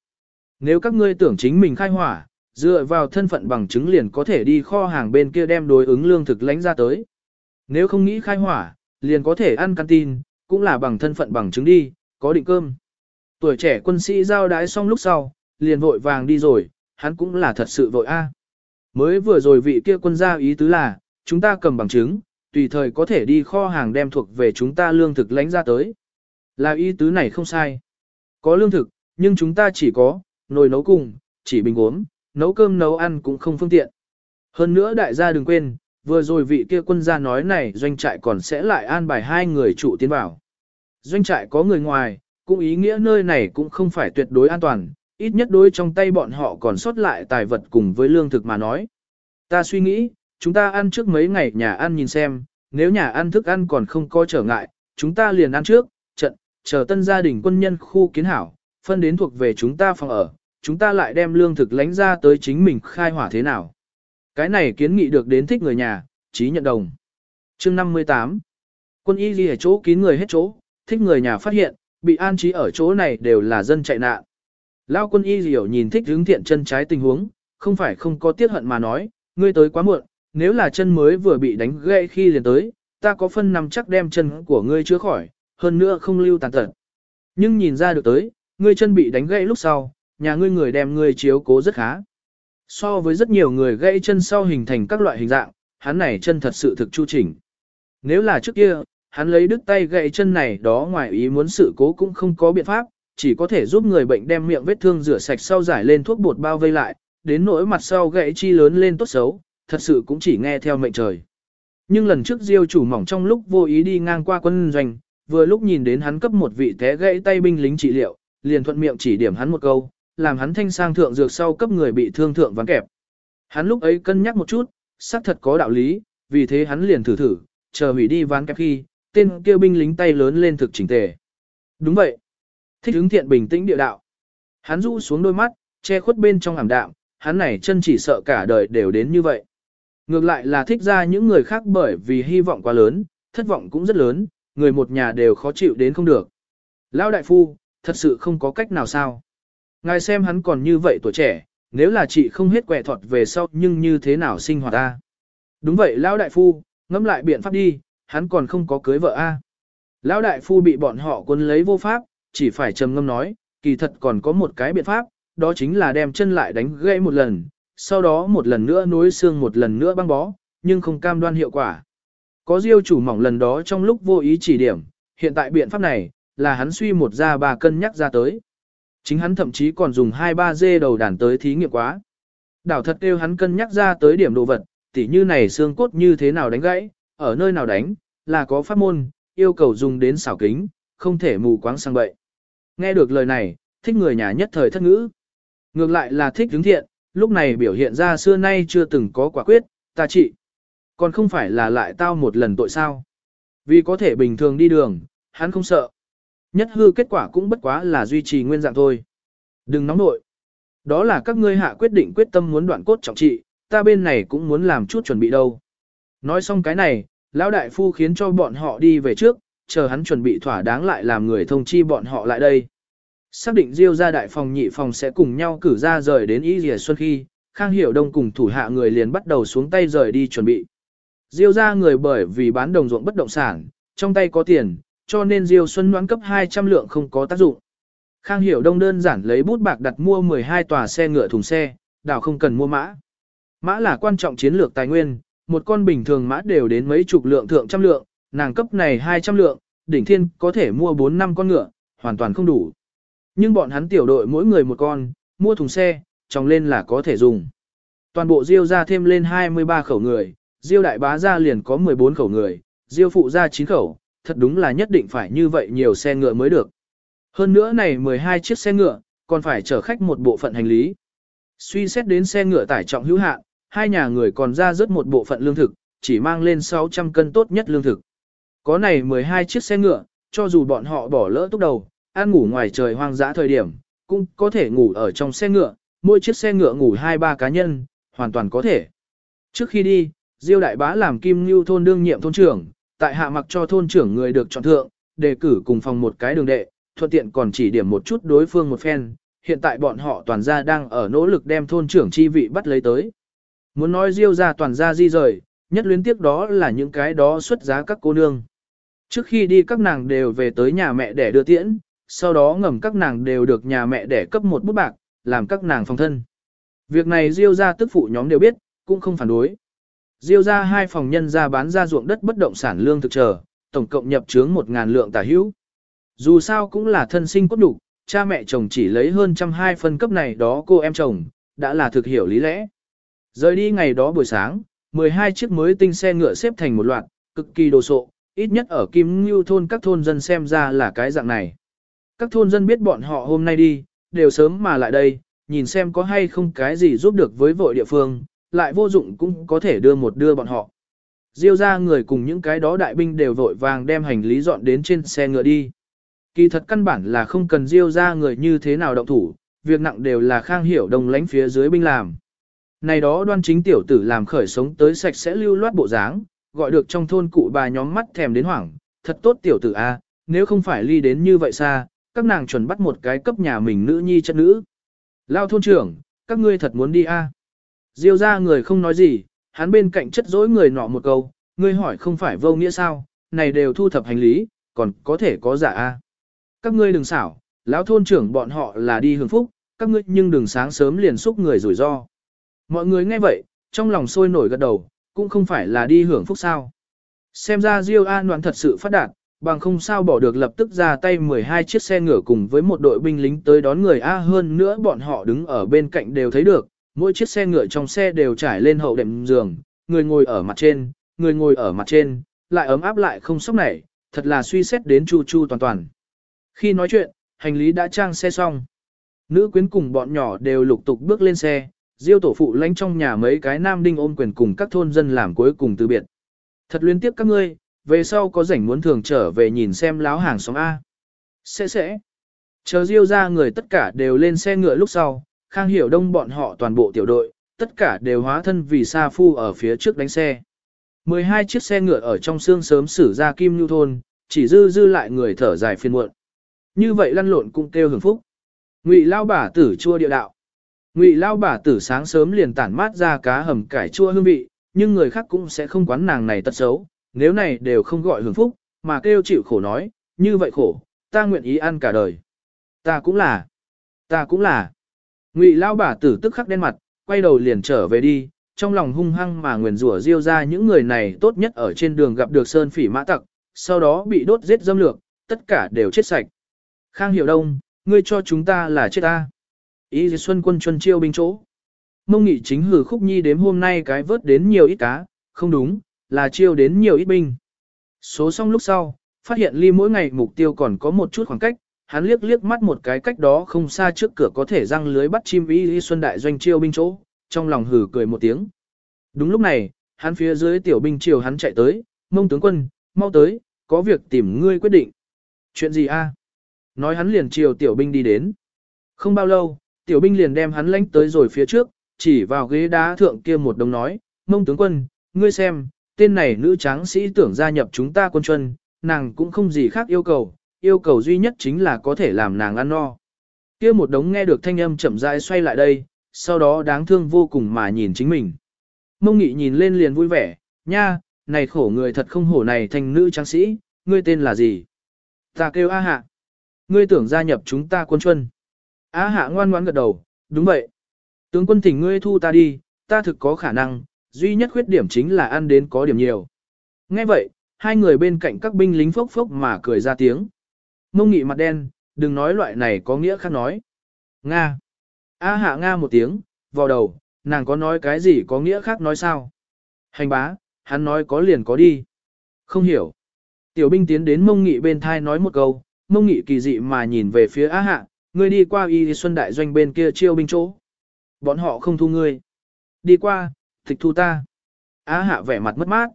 Nếu các ngươi tưởng chính mình khai hỏa, dựa vào thân phận bằng chứng liền có thể đi kho hàng bên kia đem đối ứng lương thực lánh ra tới. Nếu không nghĩ khai hỏa, liền có thể ăn canteen, cũng là bằng thân phận bằng chứng đi, có định cơm. Tuổi trẻ quân sĩ giao đái xong lúc sau, liền vội vàng đi rồi, hắn cũng là thật sự vội a. Mới vừa rồi vị kia quân gia ý tứ là, chúng ta cầm bằng chứng, tùy thời có thể đi kho hàng đem thuộc về chúng ta lương thực lãnh ra tới. Là ý tứ này không sai. Có lương thực, nhưng chúng ta chỉ có, nồi nấu cùng, chỉ bình uống, nấu cơm nấu ăn cũng không phương tiện. Hơn nữa đại gia đừng quên, vừa rồi vị kia quân gia nói này doanh trại còn sẽ lại an bài hai người trụ tiến vào. Doanh trại có người ngoài, cũng ý nghĩa nơi này cũng không phải tuyệt đối an toàn, ít nhất đối trong tay bọn họ còn sót lại tài vật cùng với lương thực mà nói. Ta suy nghĩ, chúng ta ăn trước mấy ngày nhà ăn nhìn xem, nếu nhà ăn thức ăn còn không có trở ngại, chúng ta liền ăn trước, trận, chờ tân gia đình quân nhân khu kiến hảo, phân đến thuộc về chúng ta phòng ở, chúng ta lại đem lương thực lánh ra tới chính mình khai hỏa thế nào. Cái này kiến nghị được đến thích người nhà, trí nhận đồng. chương 58 Quân y ghi ở chỗ kín người hết chỗ, thích người nhà phát hiện, bị an trí ở chỗ này đều là dân chạy nạn. Lao quân y hiểu nhìn thích hướng thiện chân trái tình huống, không phải không có tiết hận mà nói, ngươi tới quá muộn, nếu là chân mới vừa bị đánh gãy khi liền tới, ta có phân nằm chắc đem chân của ngươi chữa khỏi, hơn nữa không lưu tàn tật. Nhưng nhìn ra được tới, ngươi chân bị đánh gãy lúc sau, nhà ngươi người đem ngươi chiếu cố rất khá. So với rất nhiều người gãy chân sau hình thành các loại hình dạng, hắn này chân thật sự thực chu chỉnh. Nếu là trước kia, hắn lấy đứt tay gãy chân này đó ngoài ý muốn sự cố cũng không có biện pháp, chỉ có thể giúp người bệnh đem miệng vết thương rửa sạch sau giải lên thuốc bột bao vây lại, đến nỗi mặt sau gãy chi lớn lên tốt xấu, thật sự cũng chỉ nghe theo mệnh trời. Nhưng lần trước Diêu chủ mỏng trong lúc vô ý đi ngang qua quân doanh, vừa lúc nhìn đến hắn cấp một vị té gãy tay binh lính trị liệu, liền thuận miệng chỉ điểm hắn một câu, làm hắn thanh sang thượng dược sau cấp người bị thương thượng ván kẹp. Hắn lúc ấy cân nhắc một chút, xác thật có đạo lý, vì thế hắn liền thử thử, chờ hủy đi ván kẹp khi, tên kêu binh lính tay lớn lên thực chỉnh tề. Đúng vậy. Thích ứng thiện bình tĩnh địa đạo. Hắn rũ xuống đôi mắt, che khuất bên trong ảm đạm, hắn này chân chỉ sợ cả đời đều đến như vậy. Ngược lại là thích ra những người khác bởi vì hy vọng quá lớn, thất vọng cũng rất lớn, người một nhà đều khó chịu đến không được. Lão đại phu, thật sự không có cách nào sao. Ngài xem hắn còn như vậy tuổi trẻ, nếu là chị không hết quẻ thuật về sau nhưng như thế nào sinh hoạt ta. Đúng vậy Lão đại phu, ngẫm lại biện pháp đi, hắn còn không có cưới vợ a. Lão đại phu bị bọn họ quân lấy vô pháp, chỉ phải trầm ngâm nói, kỳ thật còn có một cái biện pháp, đó chính là đem chân lại đánh gãy một lần, sau đó một lần nữa nối xương một lần nữa băng bó, nhưng không cam đoan hiệu quả. Có diêu chủ mỏng lần đó trong lúc vô ý chỉ điểm, hiện tại biện pháp này, là hắn suy một ra bà cân nhắc ra tới. Chính hắn thậm chí còn dùng 2-3 dê đầu đàn tới thí nghiệm quá. Đảo thật kêu hắn cân nhắc ra tới điểm đồ vật, tỉ như này xương cốt như thế nào đánh gãy, ở nơi nào đánh, là có pháp môn, yêu cầu dùng đến xảo kính, không thể mù quáng sang bậy. Nghe được lời này, thích người nhà nhất thời thất ngữ. Ngược lại là thích đứng thiện, lúc này biểu hiện ra xưa nay chưa từng có quả quyết, ta trị. Còn không phải là lại tao một lần tội sao. Vì có thể bình thường đi đường, hắn không sợ. Nhất hư kết quả cũng bất quá là duy trì nguyên dạng thôi. Đừng nóng nội. Đó là các ngươi hạ quyết định quyết tâm muốn đoạn cốt trọng trị, ta bên này cũng muốn làm chút chuẩn bị đâu. Nói xong cái này, lão đại phu khiến cho bọn họ đi về trước, chờ hắn chuẩn bị thỏa đáng lại làm người thông chi bọn họ lại đây. Xác định Diêu ra đại phòng nhị phòng sẽ cùng nhau cử ra rời đến Y Lìa Xuân khi, Khang Hiểu Đông cùng thủ hạ người liền bắt đầu xuống tay rời đi chuẩn bị. Diêu ra người bởi vì bán đồng ruộng bất động sản, trong tay có tiền, cho nên Diêu Xuân đoán cấp 200 lượng không có tác dụng. Khang Hiểu Đông đơn giản lấy bút bạc đặt mua 12 tòa xe ngựa thùng xe, đảo không cần mua mã. Mã là quan trọng chiến lược tài nguyên, một con bình thường mã đều đến mấy chục lượng thượng trăm lượng, nàng cấp này 200 lượng, đỉnh thiên có thể mua 4 năm con ngựa, hoàn toàn không đủ. Nhưng bọn hắn tiểu đội mỗi người một con, mua thùng xe, trồng lên là có thể dùng. Toàn bộ Diêu ra thêm lên 23 khẩu người, Diêu đại bá ra liền có 14 khẩu người, Diêu phụ ra 9 khẩu, thật đúng là nhất định phải như vậy nhiều xe ngựa mới được. Hơn nữa này 12 chiếc xe ngựa, còn phải chở khách một bộ phận hành lý. Suy xét đến xe ngựa tải trọng hữu hạn, hai nhà người còn ra rất một bộ phận lương thực, chỉ mang lên 600 cân tốt nhất lương thực. Có này 12 chiếc xe ngựa, cho dù bọn họ bỏ lỡ túc đầu, ăn ngủ ngoài trời hoang dã thời điểm, cũng có thể ngủ ở trong xe ngựa, mỗi chiếc xe ngựa ngủ 2-3 cá nhân, hoàn toàn có thể. Trước khi đi, Diêu Đại Bá làm Kim Ngưu thôn đương nhiệm thôn trưởng, tại hạ mặc cho thôn trưởng người được chọn thượng, đề cử cùng phòng một cái đường đệ, thuận tiện còn chỉ điểm một chút đối phương một phen, hiện tại bọn họ toàn gia đang ở nỗ lực đem thôn trưởng chi vị bắt lấy tới. Muốn nói Diêu ra toàn gia di rời, nhất luyến tiếc đó là những cái đó xuất giá các cô nương. Trước khi đi các nàng đều về tới nhà mẹ để đưa tiễn, sau đó ngầm các nàng đều được nhà mẹ để cấp một bút bạc, làm các nàng phòng thân. Việc này Diêu ra tức phụ nhóm đều biết, cũng không phản đối. Diêu ra hai phòng nhân ra bán ra ruộng đất bất động sản lương thực trở tổng cộng nhập chướng một ngàn lượng tả hữu. Dù sao cũng là thân sinh cốt đủ, cha mẹ chồng chỉ lấy hơn trăm hai phân cấp này đó cô em chồng, đã là thực hiểu lý lẽ. Rời đi ngày đó buổi sáng, 12 chiếc mới tinh xe ngựa xếp thành một loạt, cực kỳ đồ sộ, ít nhất ở Kim Ngưu thôn các thôn dân xem ra là cái dạng này. Các thôn dân biết bọn họ hôm nay đi, đều sớm mà lại đây, nhìn xem có hay không cái gì giúp được với vội địa phương, lại vô dụng cũng có thể đưa một đưa bọn họ. Diêu ra người cùng những cái đó đại binh đều vội vàng đem hành lý dọn đến trên xe ngựa đi. Kỳ thật căn bản là không cần diêu ra người như thế nào động thủ, việc nặng đều là khang hiểu đồng lánh phía dưới binh làm. Này đó đoan chính tiểu tử làm khởi sống tới sạch sẽ lưu loát bộ dáng, gọi được trong thôn cụ bà nhóm mắt thèm đến hoảng, thật tốt tiểu tử a, nếu không phải ly đến như vậy xa, các nàng chuẩn bắt một cái cấp nhà mình nữ nhi chất nữ. Lao thôn trưởng, các ngươi thật muốn đi a? Diêu ra người không nói gì, hắn bên cạnh chất dỗi người nọ một câu, ngươi hỏi không phải vô nghĩa sao, này đều thu thập hành lý, còn có thể có giả a. Các ngươi đừng xảo, lão thôn trưởng bọn họ là đi hưởng phúc, các ngươi nhưng đừng sáng sớm liền xúc người rủi ro. Mọi người nghe vậy, trong lòng sôi nổi gật đầu, cũng không phải là đi hưởng phúc sao. Xem ra Diêu An Đoạn thật sự phát đạt, bằng không sao bỏ được lập tức ra tay 12 chiếc xe ngựa cùng với một đội binh lính tới đón người A hơn nữa bọn họ đứng ở bên cạnh đều thấy được, mỗi chiếc xe ngựa trong xe đều trải lên hậu đệm giường, người ngồi ở mặt trên, người ngồi ở mặt trên, lại ấm áp lại không sốc nảy, thật là suy xét đến chu chu toàn toàn. Khi nói chuyện, hành lý đã trang xe xong. Nữ quyến cùng bọn nhỏ đều lục tục bước lên xe, Diêu tổ phụ lánh trong nhà mấy cái nam đinh ôm quyền cùng các thôn dân làm cuối cùng từ biệt. Thật liên tiếp các ngươi, về sau có rảnh muốn thường trở về nhìn xem láo hàng xóm A. Sẽ sẽ. Chờ Diêu ra người tất cả đều lên xe ngựa lúc sau, Khang Hiểu Đông bọn họ toàn bộ tiểu đội, tất cả đều hóa thân vì sa phu ở phía trước đánh xe. 12 chiếc xe ngựa ở trong xương sớm xử ra kim nhu thôn, chỉ dư dư lại người thở dài phiền muộn. Như vậy lăn lộn cũng kêu hưởng phúc. Ngụy lao bả tử chua địa đạo. Ngụy lao bả tử sáng sớm liền tản mát ra cá hầm cải chua hương vị, nhưng người khác cũng sẽ không quán nàng này tật xấu, nếu này đều không gọi hưởng phúc, mà kêu chịu khổ nói, như vậy khổ, ta nguyện ý ăn cả đời. Ta cũng là, ta cũng là. Ngụy lao bà tử tức khắc đen mặt, quay đầu liền trở về đi, trong lòng hung hăng mà nguyền rủa diêu ra những người này tốt nhất ở trên đường gặp được sơn phỉ mã tặc, sau đó bị đốt giết dâm lược, tất cả đều chết sạch. Khang Hiểu Đông, ngươi cho chúng ta là chết ta. Ý Xuân quân chuân chiêu binh chỗ. Mông nghị chính hử khúc nhi đếm hôm nay cái vớt đến nhiều ít cá, không đúng, là chiêu đến nhiều ít binh. Số xong lúc sau, phát hiện ly mỗi ngày mục tiêu còn có một chút khoảng cách, hắn liếc liếc mắt một cái cách đó không xa trước cửa có thể răng lưới bắt chim y xuân đại doanh chiêu binh chỗ, trong lòng hử cười một tiếng. Đúng lúc này, hắn phía dưới tiểu binh chiều hắn chạy tới, mông tướng quân, mau tới, có việc tìm ngươi quyết định. Chuyện gì a? Nói hắn liền chiều tiểu binh đi đến. Không bao lâu, tiểu binh liền đem hắn lánh tới rồi phía trước, chỉ vào ghế đá thượng kia một đồng nói, mông tướng quân, ngươi xem, tên này nữ tráng sĩ tưởng gia nhập chúng ta quân chuân, nàng cũng không gì khác yêu cầu, yêu cầu duy nhất chính là có thể làm nàng ăn no. Kia một đống nghe được thanh âm chậm rãi xoay lại đây, sau đó đáng thương vô cùng mà nhìn chính mình. Mông nghị nhìn lên liền vui vẻ, nha, này khổ người thật không hổ này thành nữ tráng sĩ, ngươi tên là gì? Ta kêu A Hạ. Ngươi tưởng gia nhập chúng ta quân chuân. A Hạ ngoan ngoãn gật đầu, đúng vậy. Tướng quân thỉnh ngươi thu ta đi, ta thực có khả năng, duy nhất khuyết điểm chính là ăn đến có điểm nhiều. Nghe vậy, hai người bên cạnh các binh lính phốc phốc mà cười ra tiếng. Mông nghị mặt đen, đừng nói loại này có nghĩa khác nói. Nga. A hạ Nga một tiếng, vào đầu, nàng có nói cái gì có nghĩa khác nói sao? Hành bá, hắn nói có liền có đi. Không hiểu. Tiểu binh tiến đến mông nghị bên thai nói một câu, mông nghị kỳ dị mà nhìn về phía A hạ, ngươi đi qua y xuân đại doanh bên kia chiêu binh chỗ. Bọn họ không thu ngươi. Đi qua, tịch thu ta. á hạ vẻ mặt mất mát.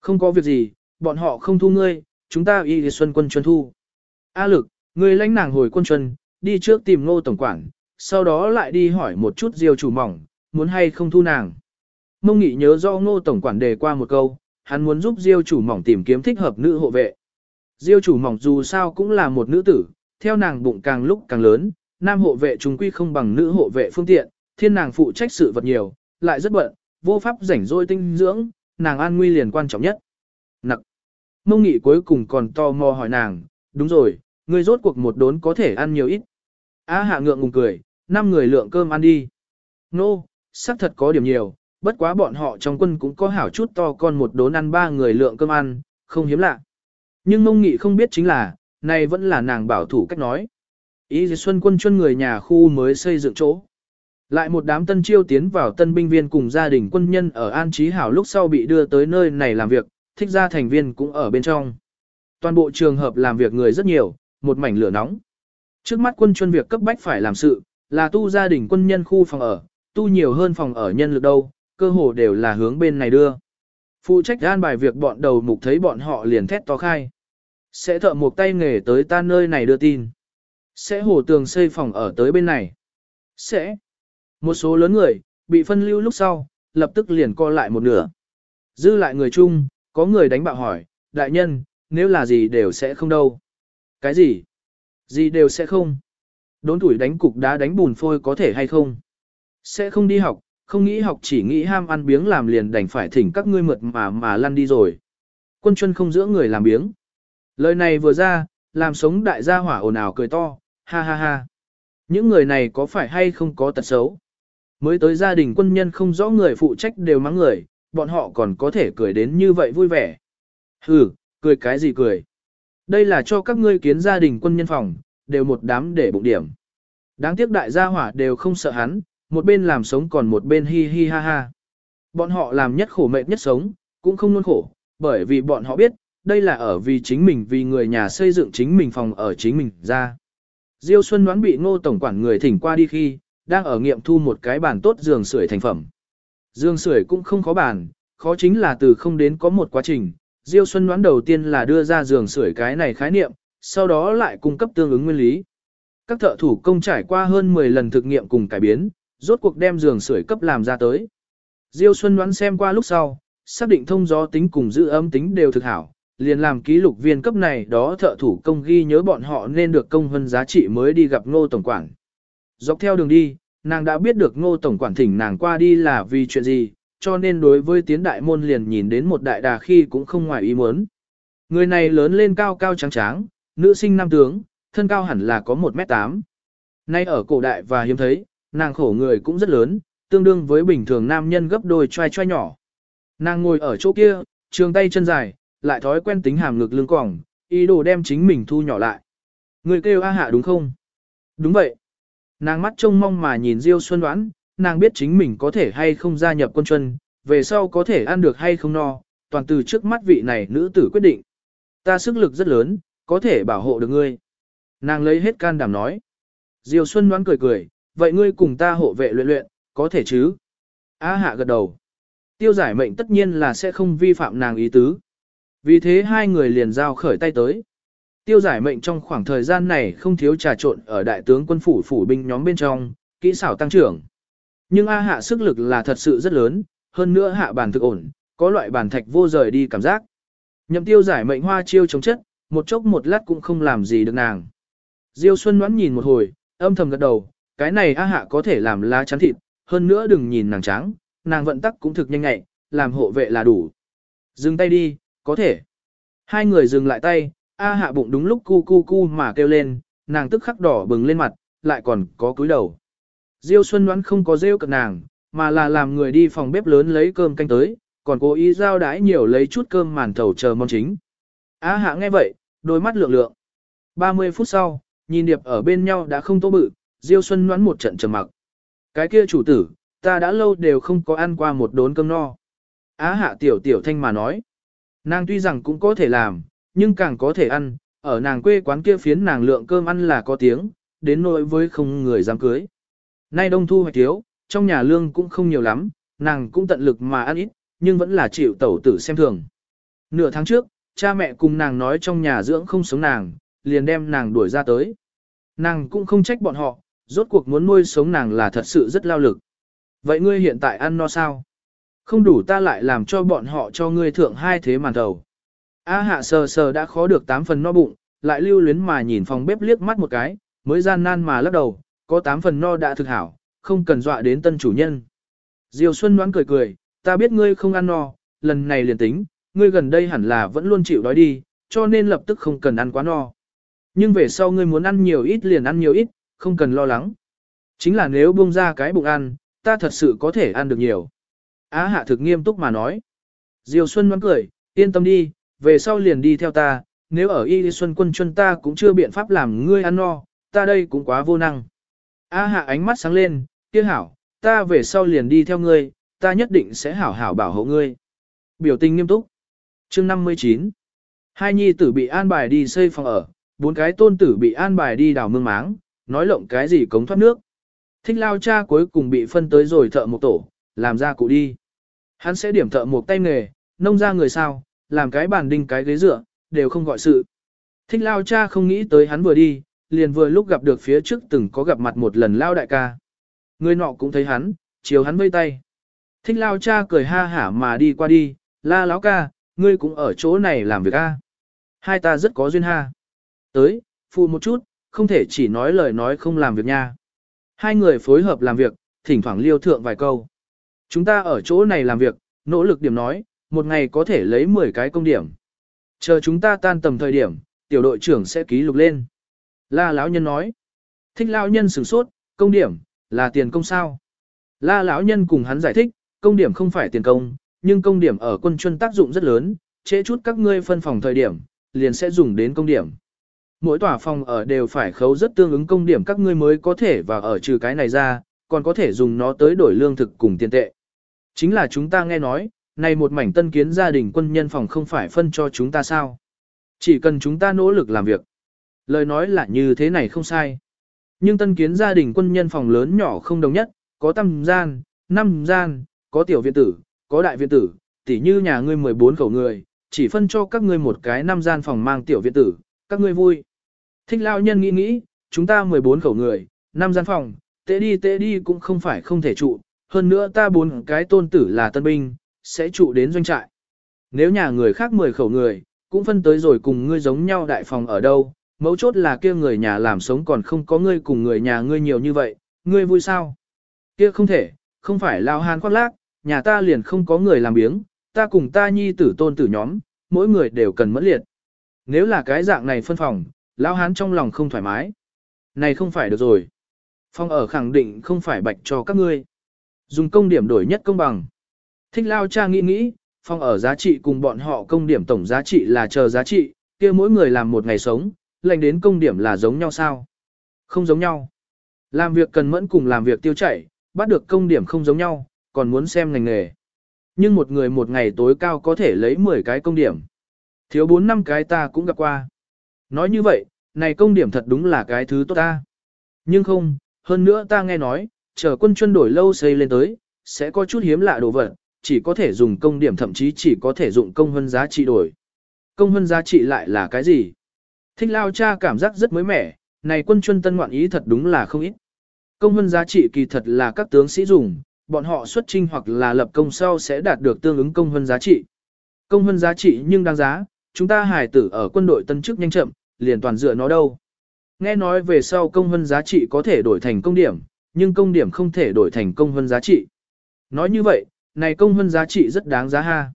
Không có việc gì, bọn họ không thu ngươi, chúng ta y xuân quân chuân thu. A lực, ngươi lãnh nàng hồi quân chuân, đi trước tìm ngô tổng quản, sau đó lại đi hỏi một chút diêu chủ mỏng, muốn hay không thu nàng. Mông nghị nhớ do ngô tổng quản đề qua một câu, hắn muốn giúp diêu chủ mỏng tìm kiếm thích hợp nữ hộ vệ. Diêu chủ mỏng dù sao cũng là một nữ tử, theo nàng bụng càng lúc càng lớn, nam hộ vệ chúng quy không bằng nữ hộ vệ phương tiện, thiên nàng phụ trách sự vật nhiều, lại rất bận, vô pháp rảnh rỗi tinh dưỡng, nàng an nguy liền quan trọng nhất. Nặc. Mông nghị cuối cùng còn to mò hỏi nàng, đúng rồi, ngươi rốt cuộc một đốn có thể ăn nhiều ít. Á hạ ngượng ngùng cười, năm người lượng cơm ăn đi. Nô, no, xác thật có điểm nhiều, bất quá bọn họ trong quân cũng có hảo chút to con một đốn ăn ba người lượng cơm ăn, không hiếm lạ. Nhưng mông nghị không biết chính là, này vẫn là nàng bảo thủ cách nói. Ý xuân quân chuân người nhà khu mới xây dựng chỗ. Lại một đám tân chiêu tiến vào tân binh viên cùng gia đình quân nhân ở An Trí Hảo lúc sau bị đưa tới nơi này làm việc, thích gia thành viên cũng ở bên trong. Toàn bộ trường hợp làm việc người rất nhiều, một mảnh lửa nóng. Trước mắt quân chuyên việc cấp bách phải làm sự, là tu gia đình quân nhân khu phòng ở, tu nhiều hơn phòng ở nhân lực đâu, cơ hồ đều là hướng bên này đưa. Phụ trách an bài việc bọn đầu mục thấy bọn họ liền thét to khai. Sẽ thợ một tay nghề tới ta nơi này đưa tin. Sẽ hồ tường xây phòng ở tới bên này. Sẽ. Một số lớn người, bị phân lưu lúc sau, lập tức liền co lại một nửa. Dư lại người chung, có người đánh bạo hỏi, đại nhân, nếu là gì đều sẽ không đâu. Cái gì? Gì đều sẽ không. Đốn tuổi đánh cục đá đánh bùn phôi có thể hay không? Sẽ không đi học, không nghĩ học chỉ nghĩ ham ăn biếng làm liền đành phải thỉnh các ngươi mượt mà mà lăn đi rồi. Quân chân không giữa người làm biếng. Lời này vừa ra, làm sống đại gia hỏa ồn ào cười to, ha ha ha. Những người này có phải hay không có tật xấu? Mới tới gia đình quân nhân không rõ người phụ trách đều mắng người, bọn họ còn có thể cười đến như vậy vui vẻ. Hừ, cười cái gì cười? Đây là cho các ngươi kiến gia đình quân nhân phòng, đều một đám để bụng điểm. Đáng tiếc đại gia hỏa đều không sợ hắn, một bên làm sống còn một bên hi hi ha ha. Bọn họ làm nhất khổ mệt nhất sống, cũng không luôn khổ, bởi vì bọn họ biết, đây là ở vì chính mình vì người nhà xây dựng chính mình phòng ở chính mình ra. Diêu Xuân đoán bị ngô tổng quản người thỉnh qua đi khi, đang ở nghiệm thu một cái bàn tốt giường sưởi thành phẩm. Giường sưởi cũng không khó bàn, khó chính là từ không đến có một quá trình. Diêu Xuân đoán đầu tiên là đưa ra giường sưởi cái này khái niệm, sau đó lại cung cấp tương ứng nguyên lý. Các thợ thủ công trải qua hơn 10 lần thực nghiệm cùng cải biến, rốt cuộc đem giường sưởi cấp làm ra tới. Diêu Xuân đoán xem qua lúc sau, xác định thông gió tính cùng giữ ấm tính đều thực hảo, liền làm ký lục viên cấp này đó thợ thủ công ghi nhớ bọn họ nên được công hơn giá trị mới đi gặp ngô tổng quản. Dọc theo đường đi, nàng đã biết được ngô tổng quản thỉnh nàng qua đi là vì chuyện gì, cho nên đối với tiến đại môn liền nhìn đến một đại đà khi cũng không ngoài ý muốn. Người này lớn lên cao cao trắng tráng, nữ sinh nam tướng, thân cao hẳn là có 1m8. Nay ở cổ đại và hiếm thấy, nàng khổ người cũng rất lớn, tương đương với bình thường nam nhân gấp đôi trai trai nhỏ. Nàng ngồi ở chỗ kia, trường tay chân dài, lại thói quen tính hàm ngực lưng còng, ý đồ đem chính mình thu nhỏ lại. Người kêu A Hạ đúng không? Đúng vậy. Nàng mắt trông mong mà nhìn Diêu Xuân đoán, nàng biết chính mình có thể hay không gia nhập quân chuân, về sau có thể ăn được hay không no, toàn từ trước mắt vị này nữ tử quyết định. Ta sức lực rất lớn, có thể bảo hộ được ngươi. Nàng lấy hết can đảm nói. Diêu Xuân đoán cười cười, vậy ngươi cùng ta hộ vệ luyện luyện, có thể chứ? A hạ gật đầu. Tiêu giải mệnh tất nhiên là sẽ không vi phạm nàng ý tứ. Vì thế hai người liền giao khởi tay tới. Tiêu giải mệnh trong khoảng thời gian này không thiếu trà trộn ở đại tướng quân phủ phủ binh nhóm bên trong, kỹ xảo tăng trưởng. Nhưng A hạ sức lực là thật sự rất lớn, hơn nữa hạ bản thực ổn, có loại bản thạch vô rời đi cảm giác. Nhậm tiêu giải mệnh hoa chiêu chống chất, một chốc một lát cũng không làm gì được nàng. Diêu Xuân đoán nhìn một hồi, âm thầm gật đầu, cái này A hạ có thể làm lá chắn thịt, hơn nữa đừng nhìn nàng trắng, nàng vận tắc cũng thực nhanh nhẹ, làm hộ vệ là đủ. Dừng tay đi, có thể. Hai người dừng lại tay, A hạ bụng đúng lúc cu cu cu mà kêu lên, nàng tức khắc đỏ bừng lên mặt, lại còn có cúi đầu. Diêu Xuân đoán không có rêu cận nàng, mà là làm người đi phòng bếp lớn lấy cơm canh tới, còn cố ý giao đãi nhiều lấy chút cơm màn thầu chờ mong chính. A hạ nghe vậy, đôi mắt lượng lượng. 30 phút sau, nhìn điệp ở bên nhau đã không tô bự, Diêu Xuân đoán một trận trầm mặc. Cái kia chủ tử, ta đã lâu đều không có ăn qua một đốn cơm no. Á hạ tiểu tiểu thanh mà nói. Nàng tuy rằng cũng có thể làm, nhưng càng có thể ăn, ở nàng quê quán kia phiến nàng lượng cơm ăn là có tiếng, đến nỗi với không người dám cưới. Nay đông thu hoạch thiếu, trong nhà lương cũng không nhiều lắm, nàng cũng tận lực mà ăn ít, nhưng vẫn là chịu tẩu tử xem thường. Nửa tháng trước, cha mẹ cùng nàng nói trong nhà dưỡng không sống nàng, liền đem nàng đuổi ra tới. Nàng cũng không trách bọn họ, rốt cuộc muốn nuôi sống nàng là thật sự rất lao lực. Vậy ngươi hiện tại ăn no sao? Không đủ ta lại làm cho bọn họ cho ngươi thượng hai thế màn đầu A hạ sờ sờ đã khó được tám phần no bụng, lại lưu luyến mà nhìn phòng bếp liếc mắt một cái, mới gian nan mà lắc đầu, có tám phần no đã thực hảo, không cần dọa đến tân chủ nhân. Diều Xuân đoán cười cười, ta biết ngươi không ăn no, lần này liền tính, ngươi gần đây hẳn là vẫn luôn chịu đói đi, cho nên lập tức không cần ăn quá no. Nhưng về sau ngươi muốn ăn nhiều ít liền ăn nhiều ít, không cần lo lắng. Chính là nếu buông ra cái bụng ăn, ta thật sự có thể ăn được nhiều. Á hạ thực nghiêm túc mà nói. Diều Xuân đoán cười, yên tâm đi, về sau liền đi theo ta, nếu ở Y Xuân quân chân ta cũng chưa biện pháp làm ngươi ăn no, ta đây cũng quá vô năng. A hạ ánh mắt sáng lên, kia hảo, ta về sau liền đi theo ngươi, ta nhất định sẽ hảo hảo bảo hộ ngươi. Biểu tình nghiêm túc. Chương 59 Hai nhi tử bị an bài đi xây phòng ở, bốn cái tôn tử bị an bài đi đào mương máng, nói lộng cái gì cống thoát nước. Thích lao cha cuối cùng bị phân tới rồi thợ một tổ, làm ra cụ đi. Hắn sẽ điểm thợ một tay nghề, nông ra người sao, làm cái bàn đinh cái ghế dựa, đều không gọi sự. Thích lao cha không nghĩ tới hắn vừa đi, liền vừa lúc gặp được phía trước từng có gặp mặt một lần lao đại ca. Người nọ cũng thấy hắn, chiều hắn vây tay. Thích lao cha cười ha hả mà đi qua đi, la Láo ca, ngươi cũng ở chỗ này làm việc a. Hai ta rất có duyên ha. Tới, phụ một chút, không thể chỉ nói lời nói không làm việc nha. Hai người phối hợp làm việc, thỉnh thoảng liêu thượng vài câu. Chúng ta ở chỗ này làm việc, nỗ lực điểm nói, một ngày có thể lấy 10 cái công điểm. Chờ chúng ta tan tầm thời điểm, tiểu đội trưởng sẽ ký lục lên. La lão nhân nói. Thích lão nhân sửng sốt, công điểm, là tiền công sao? La lão nhân cùng hắn giải thích, công điểm không phải tiền công, nhưng công điểm ở quân chuân tác dụng rất lớn, trễ chút các ngươi phân phòng thời điểm, liền sẽ dùng đến công điểm. Mỗi tòa phòng ở đều phải khấu rất tương ứng công điểm các ngươi mới có thể và ở trừ cái này ra, còn có thể dùng nó tới đổi lương thực cùng tiền tệ. Chính là chúng ta nghe nói, này một mảnh tân kiến gia đình quân nhân phòng không phải phân cho chúng ta sao. Chỉ cần chúng ta nỗ lực làm việc. Lời nói là như thế này không sai. Nhưng tân kiến gia đình quân nhân phòng lớn nhỏ không đồng nhất, có tam gian, năm gian, có tiểu viện tử, có đại viện tử, tỉ như nhà ngươi 14 khẩu người, chỉ phân cho các ngươi một cái năm gian phòng mang tiểu viện tử, các ngươi vui. Thích lao nhân nghĩ nghĩ, chúng ta 14 khẩu người, năm gian phòng, tệ đi tệ đi cũng không phải không thể trụ, hơn nữa ta bốn cái tôn tử là tân binh, sẽ trụ đến doanh trại. Nếu nhà người khác 10 khẩu người, cũng phân tới rồi cùng ngươi giống nhau đại phòng ở đâu, mấu chốt là kia người nhà làm sống còn không có ngươi cùng người nhà ngươi nhiều như vậy, ngươi vui sao? Kia không thể, không phải lao hàn khoác lác, nhà ta liền không có người làm biếng, ta cùng ta nhi tử tôn tử nhóm, mỗi người đều cần mẫn liệt. Nếu là cái dạng này phân phòng, lao hán trong lòng không thoải mái. Này không phải được rồi. Phong ở khẳng định không phải bạch cho các ngươi. Dùng công điểm đổi nhất công bằng. Thích lao cha nghĩ nghĩ, phòng ở giá trị cùng bọn họ công điểm tổng giá trị là chờ giá trị, kia mỗi người làm một ngày sống, lệnh đến công điểm là giống nhau sao? Không giống nhau. Làm việc cần mẫn cùng làm việc tiêu chảy, bắt được công điểm không giống nhau, còn muốn xem ngành nghề. Nhưng một người một ngày tối cao có thể lấy 10 cái công điểm. Thiếu 4 năm cái ta cũng gặp qua. Nói như vậy, này công điểm thật đúng là cái thứ tốt ta. Nhưng không, hơn nữa ta nghe nói, chờ quân chuân đổi lâu xây lên tới, sẽ có chút hiếm lạ đồ vật, chỉ có thể dùng công điểm thậm chí chỉ có thể dụng công hơn giá trị đổi. Công hơn giá trị lại là cái gì? Thích lao cha cảm giác rất mới mẻ, này quân chuân tân ngoạn ý thật đúng là không ít. Công hơn giá trị kỳ thật là các tướng sĩ dùng, bọn họ xuất trinh hoặc là lập công sau sẽ đạt được tương ứng công hơn giá trị. Công hơn giá trị nhưng đáng giá, chúng ta hài tử ở quân đội tân chức nhanh chậm, liền toàn dựa nó đâu. Nghe nói về sau công hơn giá trị có thể đổi thành công điểm, nhưng công điểm không thể đổi thành công hơn giá trị. Nói như vậy, này công hơn giá trị rất đáng giá ha.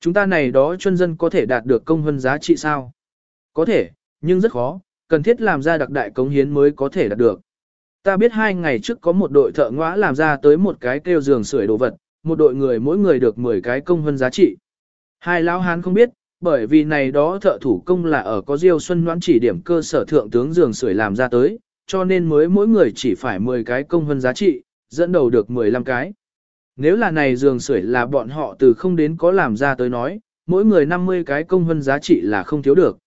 Chúng ta này đó chân dân có thể đạt được công hơn giá trị sao? Có thể, nhưng rất khó, cần thiết làm ra đặc đại cống hiến mới có thể đạt được. Ta biết hai ngày trước có một đội thợ ngõa làm ra tới một cái kêu giường sưởi đồ vật, một đội người mỗi người được 10 cái công hơn giá trị. Hai lão hán không biết, bởi vì này đó thợ thủ công là ở có Diêu Xuân Noãn chỉ điểm cơ sở thượng tướng giường sưởi làm ra tới, cho nên mới mỗi người chỉ phải 10 cái công hơn giá trị, dẫn đầu được 15 cái. Nếu là này giường sưởi là bọn họ từ không đến có làm ra tới nói, mỗi người 50 cái công hơn giá trị là không thiếu được.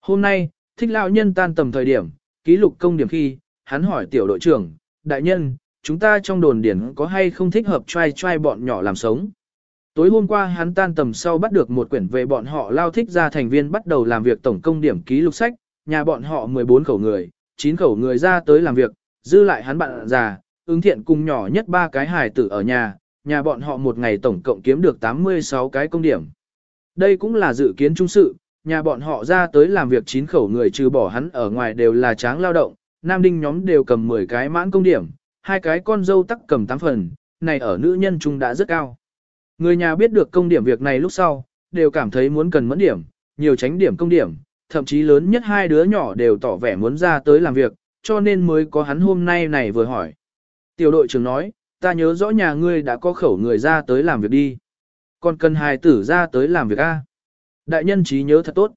Hôm nay, thích lão nhân tan tầm thời điểm, ký lục công điểm khi, hắn hỏi tiểu đội trưởng, đại nhân, chúng ta trong đồn điển có hay không thích hợp trai trai bọn nhỏ làm sống. Tối hôm qua hắn tan tầm sau bắt được một quyển về bọn họ lao thích ra thành viên bắt đầu làm việc tổng công điểm ký lục sách, nhà bọn họ 14 khẩu người, 9 khẩu người ra tới làm việc, dư lại hắn bạn già, ứng thiện cùng nhỏ nhất ba cái hài tử ở nhà, nhà bọn họ một ngày tổng cộng kiếm được 86 cái công điểm. Đây cũng là dự kiến trung sự, nhà bọn họ ra tới làm việc chín khẩu người trừ bỏ hắn ở ngoài đều là tráng lao động, nam đinh nhóm đều cầm 10 cái mãn công điểm, hai cái con dâu tắc cầm 8 phần, này ở nữ nhân trung đã rất cao. Người nhà biết được công điểm việc này lúc sau, đều cảm thấy muốn cần mẫn điểm, nhiều tránh điểm công điểm, thậm chí lớn nhất hai đứa nhỏ đều tỏ vẻ muốn ra tới làm việc, cho nên mới có hắn hôm nay này vừa hỏi. Tiểu đội trưởng nói, ta nhớ rõ nhà ngươi đã có khẩu người ra tới làm việc đi. Còn cần hài tử ra tới làm việc A. Đại nhân trí nhớ thật tốt.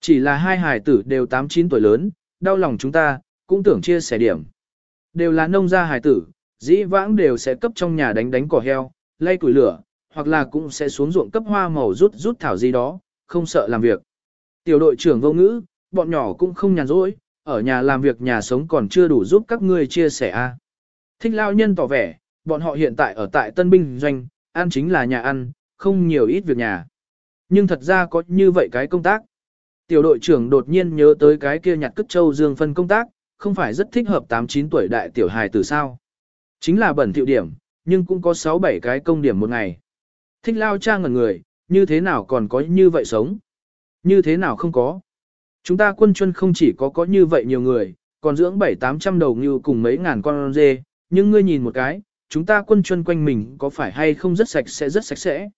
Chỉ là hai hài tử đều 8-9 tuổi lớn, đau lòng chúng ta, cũng tưởng chia sẻ điểm. Đều là nông gia hài tử, dĩ vãng đều sẽ cấp trong nhà đánh đánh cỏ heo, lay củi lửa, hoặc là cũng sẽ xuống ruộng cấp hoa màu rút rút thảo gì đó, không sợ làm việc. Tiểu đội trưởng vô ngữ, bọn nhỏ cũng không nhàn rỗi, ở nhà làm việc nhà sống còn chưa đủ giúp các ngươi chia sẻ a. Thích lao nhân tỏ vẻ, bọn họ hiện tại ở tại Tân Binh Doanh, ăn chính là nhà ăn, không nhiều ít việc nhà. Nhưng thật ra có như vậy cái công tác. Tiểu đội trưởng đột nhiên nhớ tới cái kia nhặt cất châu dương phân công tác, không phải rất thích hợp 8-9 tuổi đại tiểu hài từ sao. Chính là bẩn thiệu điểm, nhưng cũng có 6-7 cái công điểm một ngày. Thích lao cha ngẩn người, như thế nào còn có như vậy sống? Như thế nào không có? Chúng ta quân chuân không chỉ có có như vậy nhiều người, còn dưỡng 7-800 đầu như cùng mấy ngàn con dê, nhưng ngươi nhìn một cái, chúng ta quân chuân quanh mình có phải hay không rất sạch sẽ rất sạch sẽ.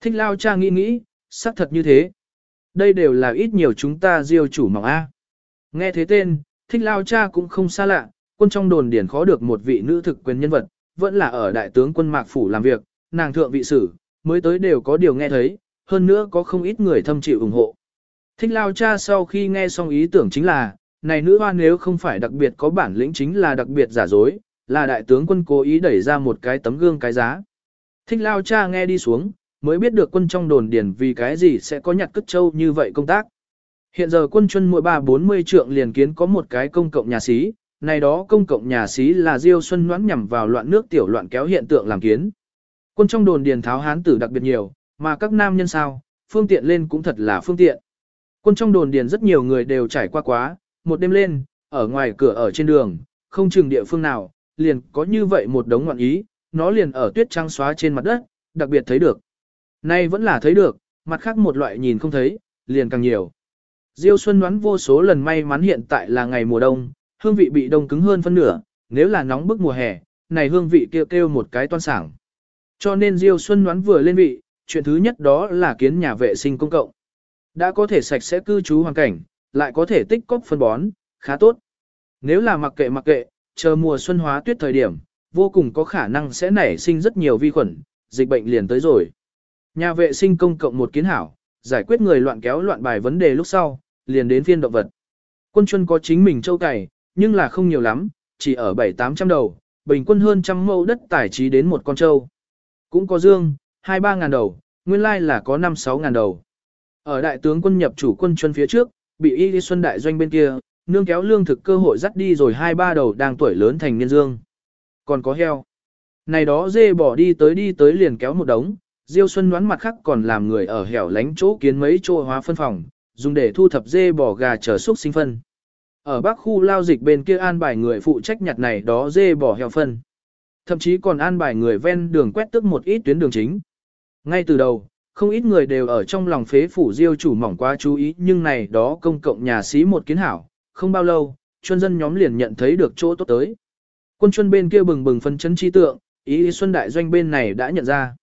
Thích lao cha nghĩ nghĩ, xác thật như thế. Đây đều là ít nhiều chúng ta diêu chủ mỏng A. Nghe thế tên, thích lao cha cũng không xa lạ, quân trong đồn điển khó được một vị nữ thực quyền nhân vật, vẫn là ở đại tướng quân Mạc Phủ làm việc, nàng thượng vị sử, mới tới đều có điều nghe thấy, hơn nữa có không ít người thâm chịu ủng hộ. Thích lao cha sau khi nghe xong ý tưởng chính là, này nữ hoa nếu không phải đặc biệt có bản lĩnh chính là đặc biệt giả dối, là đại tướng quân cố ý đẩy ra một cái tấm gương cái giá. Thích lao cha nghe đi xuống, mới biết được quân trong đồn điền vì cái gì sẽ có nhặt cất châu như vậy công tác. Hiện giờ quân chuân mỗi ba bốn mươi trượng liền kiến có một cái công cộng nhà xí, này đó công cộng nhà xí là Diêu Xuân Ngoãn nhằm vào loạn nước tiểu loạn kéo hiện tượng làm kiến. Quân trong đồn điền tháo hán tử đặc biệt nhiều, mà các nam nhân sao, phương tiện lên cũng thật là phương tiện. Quân trong đồn điền rất nhiều người đều trải qua quá, một đêm lên, ở ngoài cửa ở trên đường, không chừng địa phương nào, liền có như vậy một đống ngoạn ý, nó liền ở tuyết trắng xóa trên mặt đất, đặc biệt thấy được. Nay vẫn là thấy được, mặt khác một loại nhìn không thấy, liền càng nhiều. Diêu Xuân đoán vô số lần may mắn hiện tại là ngày mùa đông, hương vị bị đông cứng hơn phân nửa, nếu là nóng bức mùa hè, này hương vị kêu kêu một cái toan sảng. Cho nên Diêu Xuân đoán vừa lên vị, chuyện thứ nhất đó là kiến nhà vệ sinh công cộng. Đã có thể sạch sẽ cư trú hoàn cảnh, lại có thể tích cóp phân bón, khá tốt. Nếu là mặc kệ mặc kệ, chờ mùa xuân hóa tuyết thời điểm, vô cùng có khả năng sẽ nảy sinh rất nhiều vi khuẩn, dịch bệnh liền tới rồi. Nhà vệ sinh công cộng một kiến hảo, giải quyết người loạn kéo loạn bài vấn đề lúc sau, liền đến phiên động vật. Quân chuân có chính mình châu cày, nhưng là không nhiều lắm, chỉ ở 7-800 đầu, bình quân hơn trăm mẫu đất tải trí đến một con trâu. Cũng có dương, 2-3 ngàn đầu, nguyên lai là có 5-6 ngàn đầu. Ở đại tướng quân nhập chủ quân chuân phía trước, bị y đi xuân đại doanh bên kia, nương kéo lương thực cơ hội dắt đi rồi 2-3 đầu đang tuổi lớn thành niên dương. Còn có heo. Này đó dê bỏ đi tới đi tới liền kéo một đống, Diêu Xuân đoán mặt khác còn làm người ở hẻo lánh chỗ kiến mấy chỗ hóa phân phòng, dùng để thu thập dê bò gà chờ xúc sinh phân. Ở bắc khu lao dịch bên kia an bài người phụ trách nhặt này đó dê bò heo phân. Thậm chí còn an bài người ven đường quét tức một ít tuyến đường chính. Ngay từ đầu, không ít người đều ở trong lòng phế phủ diêu chủ mỏng quá chú ý nhưng này đó công cộng nhà xí một kiến hảo, không bao lâu, chuân dân nhóm liền nhận thấy được chỗ tốt tới. Quân chuân bên kia bừng bừng phân chấn chi tượng, ý xuân đại doanh bên này đã nhận ra.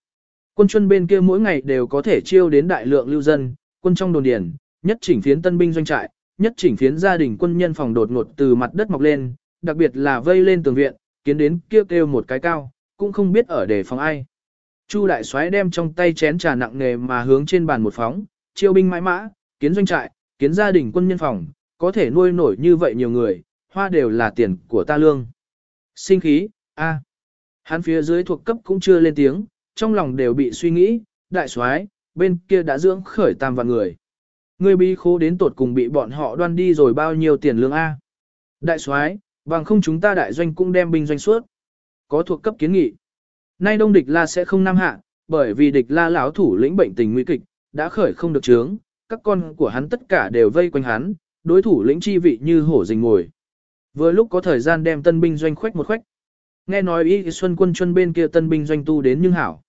Quân chuân bên kia mỗi ngày đều có thể chiêu đến đại lượng lưu dân, quân trong đồn điền, nhất chỉnh phiến tân binh doanh trại, nhất chỉnh phiến gia đình quân nhân phòng đột ngột từ mặt đất mọc lên, đặc biệt là vây lên tường viện, kiến đến kêu kêu một cái cao, cũng không biết ở để phòng ai. Chu đại soái đem trong tay chén trà nặng nề mà hướng trên bàn một phóng, chiêu binh mãi mã, kiến doanh trại, kiến gia đình quân nhân phòng, có thể nuôi nổi như vậy nhiều người, hoa đều là tiền của ta lương. Sinh khí, a. Hắn phía dưới thuộc cấp cũng chưa lên tiếng, trong lòng đều bị suy nghĩ, đại soái, bên kia đã dưỡng khởi tam vạn người. Người bi khố đến tột cùng bị bọn họ đoan đi rồi bao nhiêu tiền lương A. Đại soái, bằng không chúng ta đại doanh cũng đem binh doanh suốt. Có thuộc cấp kiến nghị. Nay đông địch la sẽ không nam hạ, bởi vì địch la lão thủ lĩnh bệnh tình nguy kịch, đã khởi không được chướng, các con của hắn tất cả đều vây quanh hắn, đối thủ lĩnh chi vị như hổ rình ngồi. Vừa lúc có thời gian đem tân binh doanh khoách một khoách. Nghe nói y xuân quân chuân bên kia tân binh doanh tu đến nhưng hảo.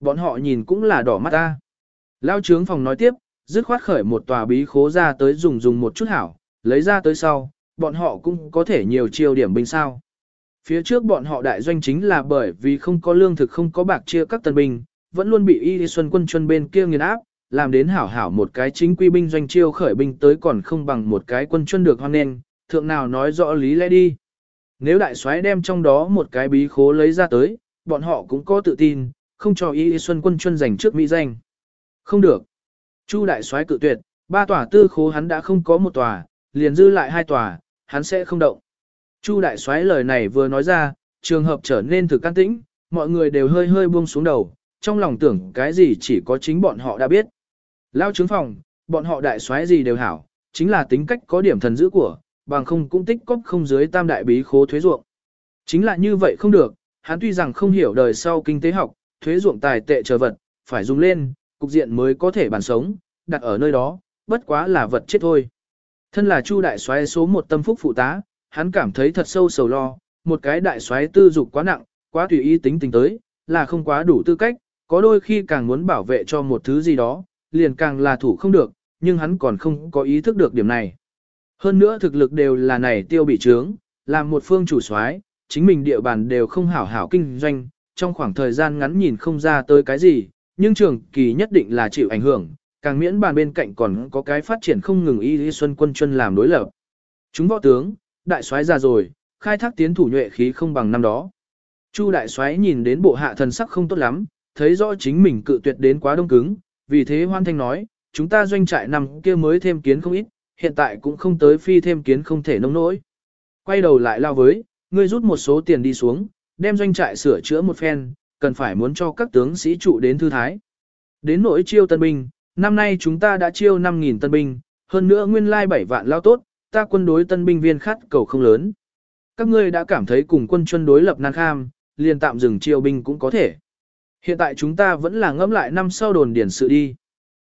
Bọn họ nhìn cũng là đỏ mắt ta. Lao trướng phòng nói tiếp, dứt khoát khởi một tòa bí khố ra tới dùng dùng một chút hảo, lấy ra tới sau, bọn họ cũng có thể nhiều chiêu điểm binh sao. Phía trước bọn họ đại doanh chính là bởi vì không có lương thực không có bạc chia các tân binh, vẫn luôn bị y xuân quân chuân bên kia nghiền áp, làm đến hảo hảo một cái chính quy binh doanh chiêu khởi binh tới còn không bằng một cái quân chuân được hoan nên, thượng nào nói rõ lý lẽ đi. Nếu đại soái đem trong đó một cái bí khố lấy ra tới, bọn họ cũng có tự tin, không cho y xuân quân chuân giành trước mỹ danh. Không được. Chu đại soái cự tuyệt, ba tòa tư khố hắn đã không có một tòa, liền dư lại hai tòa, hắn sẽ không động. Chu đại soái lời này vừa nói ra, trường hợp trở nên thực can tĩnh, mọi người đều hơi hơi buông xuống đầu, trong lòng tưởng cái gì chỉ có chính bọn họ đã biết. Lao trướng phòng, bọn họ đại soái gì đều hảo, chính là tính cách có điểm thần dữ của, bằng không cũng tích cóp không dưới tam đại bí khố thuế ruộng. Chính là như vậy không được, hắn tuy rằng không hiểu đời sau kinh tế học, thuế ruộng tài tệ chờ vật, phải dùng lên, cục diện mới có thể bàn sống, đặt ở nơi đó, bất quá là vật chết thôi. Thân là Chu đại soái số một tâm phúc phụ tá, hắn cảm thấy thật sâu sầu lo, một cái đại soái tư dục quá nặng, quá tùy ý tính tình tới, là không quá đủ tư cách, có đôi khi càng muốn bảo vệ cho một thứ gì đó, liền càng là thủ không được, nhưng hắn còn không có ý thức được điểm này. Hơn nữa thực lực đều là này tiêu bị trướng, làm một phương chủ soái, chính mình địa bàn đều không hảo hảo kinh doanh, trong khoảng thời gian ngắn nhìn không ra tới cái gì, nhưng trường kỳ nhất định là chịu ảnh hưởng, càng miễn bàn bên cạnh còn có cái phát triển không ngừng y lý xuân quân chân làm đối lập. Chúng võ tướng, đại soái ra rồi, khai thác tiến thủ nhuệ khí không bằng năm đó. Chu đại soái nhìn đến bộ hạ thần sắc không tốt lắm, thấy rõ chính mình cự tuyệt đến quá đông cứng, vì thế hoan thanh nói, chúng ta doanh trại năm kia mới thêm kiến không ít, hiện tại cũng không tới phi thêm kiến không thể nông nỗi. Quay đầu lại lao với, ngươi rút một số tiền đi xuống, đem doanh trại sửa chữa một phen, cần phải muốn cho các tướng sĩ trụ đến thư thái. Đến nỗi chiêu tân binh, năm nay chúng ta đã chiêu 5.000 tân binh, hơn nữa nguyên lai 7 vạn lao tốt, ta quân đối tân binh viên khát cầu không lớn. Các ngươi đã cảm thấy cùng quân chuân đối lập nan kham, liền tạm dừng chiêu binh cũng có thể. Hiện tại chúng ta vẫn là ngẫm lại năm sau đồn điển sự đi.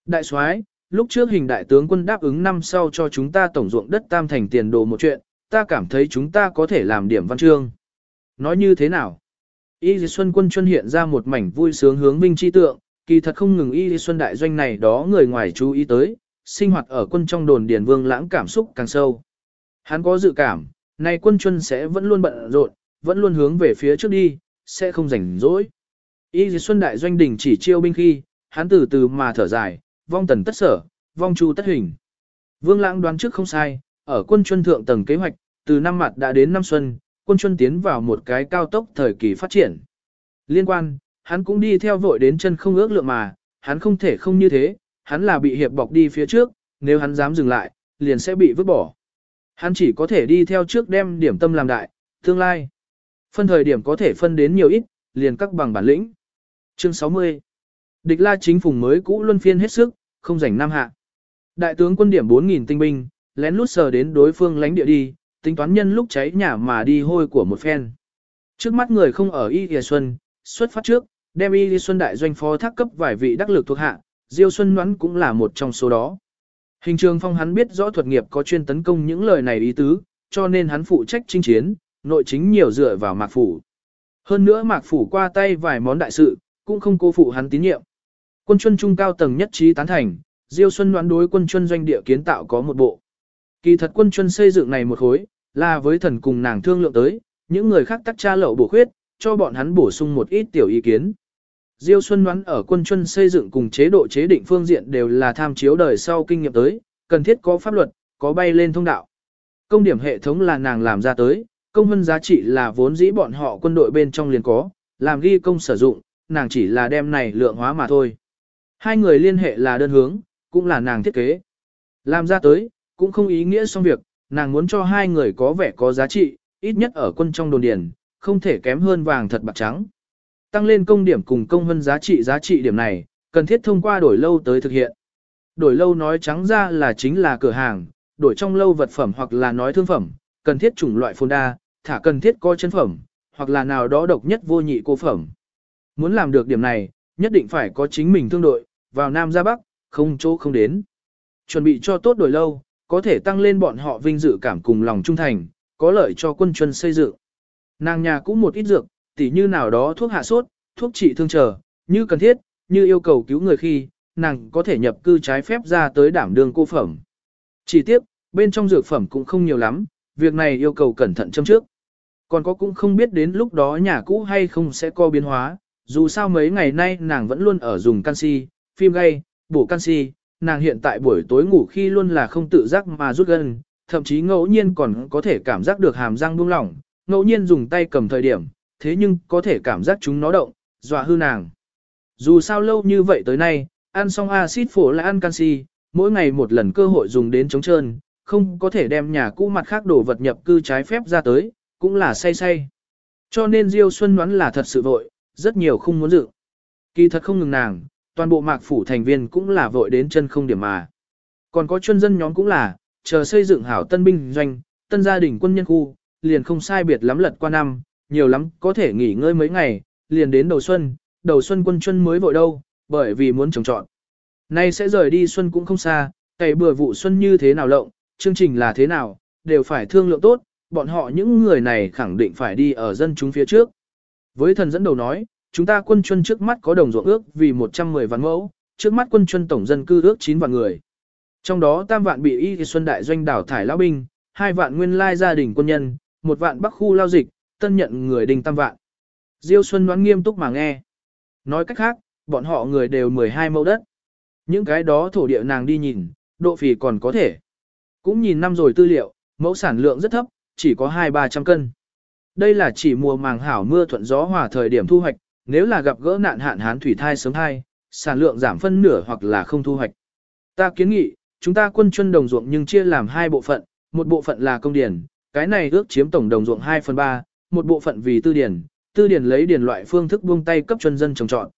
Đại soái, lúc trước hình đại tướng quân đáp ứng năm sau cho chúng ta tổng ruộng đất tam thành tiền đồ một chuyện, ta cảm thấy chúng ta có thể làm điểm văn chương. Nói như thế nào? Y Xuân quân chuyên hiện ra một mảnh vui sướng hướng binh chi tượng, kỳ thật không ngừng Y Xuân đại doanh này đó người ngoài chú ý tới, sinh hoạt ở quân trong đồn điền vương lãng cảm xúc càng sâu. Hắn có dự cảm, này quân chuân sẽ vẫn luôn bận rộn, vẫn luôn hướng về phía trước đi, sẽ không rảnh rỗi. Y Xuân đại doanh đỉnh chỉ chiêu binh khi, hắn từ từ mà thở dài, vong tần tất sở, vong chu tất hình. Vương lãng đoán trước không sai, ở quân chuân thượng tầng kế hoạch, từ năm mặt đã đến năm xuân, quân chuân tiến vào một cái cao tốc thời kỳ phát triển. Liên quan, hắn cũng đi theo vội đến chân không ước lượng mà, hắn không thể không như thế, hắn là bị hiệp bọc đi phía trước, nếu hắn dám dừng lại, liền sẽ bị vứt bỏ. Hắn chỉ có thể đi theo trước đem điểm tâm làm đại, tương lai. Phân thời điểm có thể phân đến nhiều ít, liền các bằng bản lĩnh. Chương 60 Địch la chính phùng mới cũ luân phiên hết sức, không rảnh nam hạ. Đại tướng quân điểm 4.000 tinh binh, lén lút sờ đến đối phương lánh địa đi, tính toán nhân lúc cháy nhà mà đi hôi của một phen. Trước mắt người không ở Y Thìa Xuân, xuất phát trước, đem Y Thìa Xuân đại doanh phó thác cấp vài vị đắc lực thuộc hạ, Diêu Xuân Ngoãn cũng là một trong số đó. Hình trường phong hắn biết rõ thuật nghiệp có chuyên tấn công những lời này ý tứ, cho nên hắn phụ trách chinh chiến, nội chính nhiều dựa vào mạc phủ. Hơn nữa mạc phủ qua tay vài món đại sự, cũng không cô phụ hắn tín nhiệm. Quân chuân trung cao tầng nhất trí tán thành, Diêu Xuân đoán đối quân chuân doanh địa kiến tạo có một bộ. Kỳ thật quân chuân xây dựng này một khối, là với thần cùng nàng thương lượng tới, những người khác tắc tra lậu bổ khuyết, cho bọn hắn bổ sung một ít tiểu ý kiến. Diêu Xuân đoán ở quân chuân xây dựng cùng chế độ chế định phương diện đều là tham chiếu đời sau kinh nghiệm tới, cần thiết có pháp luật, có bay lên thông đạo. Công điểm hệ thống là nàng làm ra tới, công vân giá trị là vốn dĩ bọn họ quân đội bên trong liền có, làm ghi công sử dụng, nàng chỉ là đem này lượng hóa mà thôi. Hai người liên hệ là đơn hướng, cũng là nàng thiết kế. Làm ra tới, cũng không ý nghĩa xong việc, nàng muốn cho hai người có vẻ có giá trị, ít nhất ở quân trong đồn điền, không thể kém hơn vàng thật bạc trắng. Tăng lên công điểm cùng công hơn giá trị giá trị điểm này, cần thiết thông qua đổi lâu tới thực hiện. Đổi lâu nói trắng ra là chính là cửa hàng, đổi trong lâu vật phẩm hoặc là nói thương phẩm, cần thiết chủng loại phôn đa, thả cần thiết có chân phẩm, hoặc là nào đó độc nhất vô nhị cô phẩm. Muốn làm được điểm này, nhất định phải có chính mình thương đội, vào Nam ra Bắc, không chỗ không đến. Chuẩn bị cho tốt đổi lâu, có thể tăng lên bọn họ vinh dự cảm cùng lòng trung thành, có lợi cho quân chuân xây dựng. Nàng nhà cũng một ít dược, tỉ như nào đó thuốc hạ sốt, thuốc trị thương trở, như cần thiết, như yêu cầu cứu người khi, nàng có thể nhập cư trái phép ra tới đảm đường cô phẩm. Chỉ tiếp, bên trong dược phẩm cũng không nhiều lắm, việc này yêu cầu cẩn thận châm trước. Còn có cũng không biết đến lúc đó nhà cũ hay không sẽ có biến hóa, dù sao mấy ngày nay nàng vẫn luôn ở dùng canxi, phim gay, bổ canxi, nàng hiện tại buổi tối ngủ khi luôn là không tự giác mà rút gần, thậm chí ngẫu nhiên còn có thể cảm giác được hàm răng buông lỏng, ngẫu nhiên dùng tay cầm thời điểm, thế nhưng có thể cảm giác chúng nó động, dọa hư nàng. Dù sao lâu như vậy tới nay, ăn xong axit phổ là ăn canxi, mỗi ngày một lần cơ hội dùng đến chống trơn, không có thể đem nhà cũ mặt khác đồ vật nhập cư trái phép ra tới, cũng là say say. Cho nên Diêu Xuân đoán là thật sự vội, rất nhiều không muốn dự. Kỳ thật không ngừng nàng, toàn bộ mạc phủ thành viên cũng là vội đến chân không điểm mà. Còn có chuyên dân nhóm cũng là, chờ xây dựng hảo tân binh doanh, tân gia đình quân nhân khu, liền không sai biệt lắm lật qua năm, nhiều lắm có thể nghỉ ngơi mấy ngày, liền đến đầu xuân, đầu xuân quân chuân mới vội đâu, bởi vì muốn trồng trọn. Nay sẽ rời đi xuân cũng không xa, cày bừa vụ xuân như thế nào lộng, chương trình là thế nào, đều phải thương lượng tốt, bọn họ những người này khẳng định phải đi ở dân chúng phía trước. Với thần dẫn đầu nói, chúng ta quân chuân trước mắt có đồng ruộng ước vì 110 vạn mẫu, trước mắt quân chuân tổng dân cư ước 9 vạn người. Trong đó tam vạn bị y xuân đại doanh đảo thải lão binh, hai vạn nguyên lai gia đình quân nhân, một vạn bắc khu lao dịch, tân nhận người đình tam vạn. Diêu Xuân đoán nghiêm túc mà nghe. Nói cách khác, bọn họ người đều 12 mẫu đất. Những cái đó thổ địa nàng đi nhìn, độ phì còn có thể. Cũng nhìn năm rồi tư liệu, mẫu sản lượng rất thấp, chỉ có 2-300 cân. Đây là chỉ mùa màng hảo mưa thuận gió hòa thời điểm thu hoạch, nếu là gặp gỡ nạn hạn hán thủy thai sớm hai, sản lượng giảm phân nửa hoặc là không thu hoạch. Ta kiến nghị, chúng ta quân chân đồng ruộng nhưng chia làm hai bộ phận, một bộ phận là công điển, cái này ước chiếm tổng đồng ruộng 2 phần 3, một bộ phận vì tư điển, tư điển lấy điển loại phương thức buông tay cấp chân dân trồng trọt.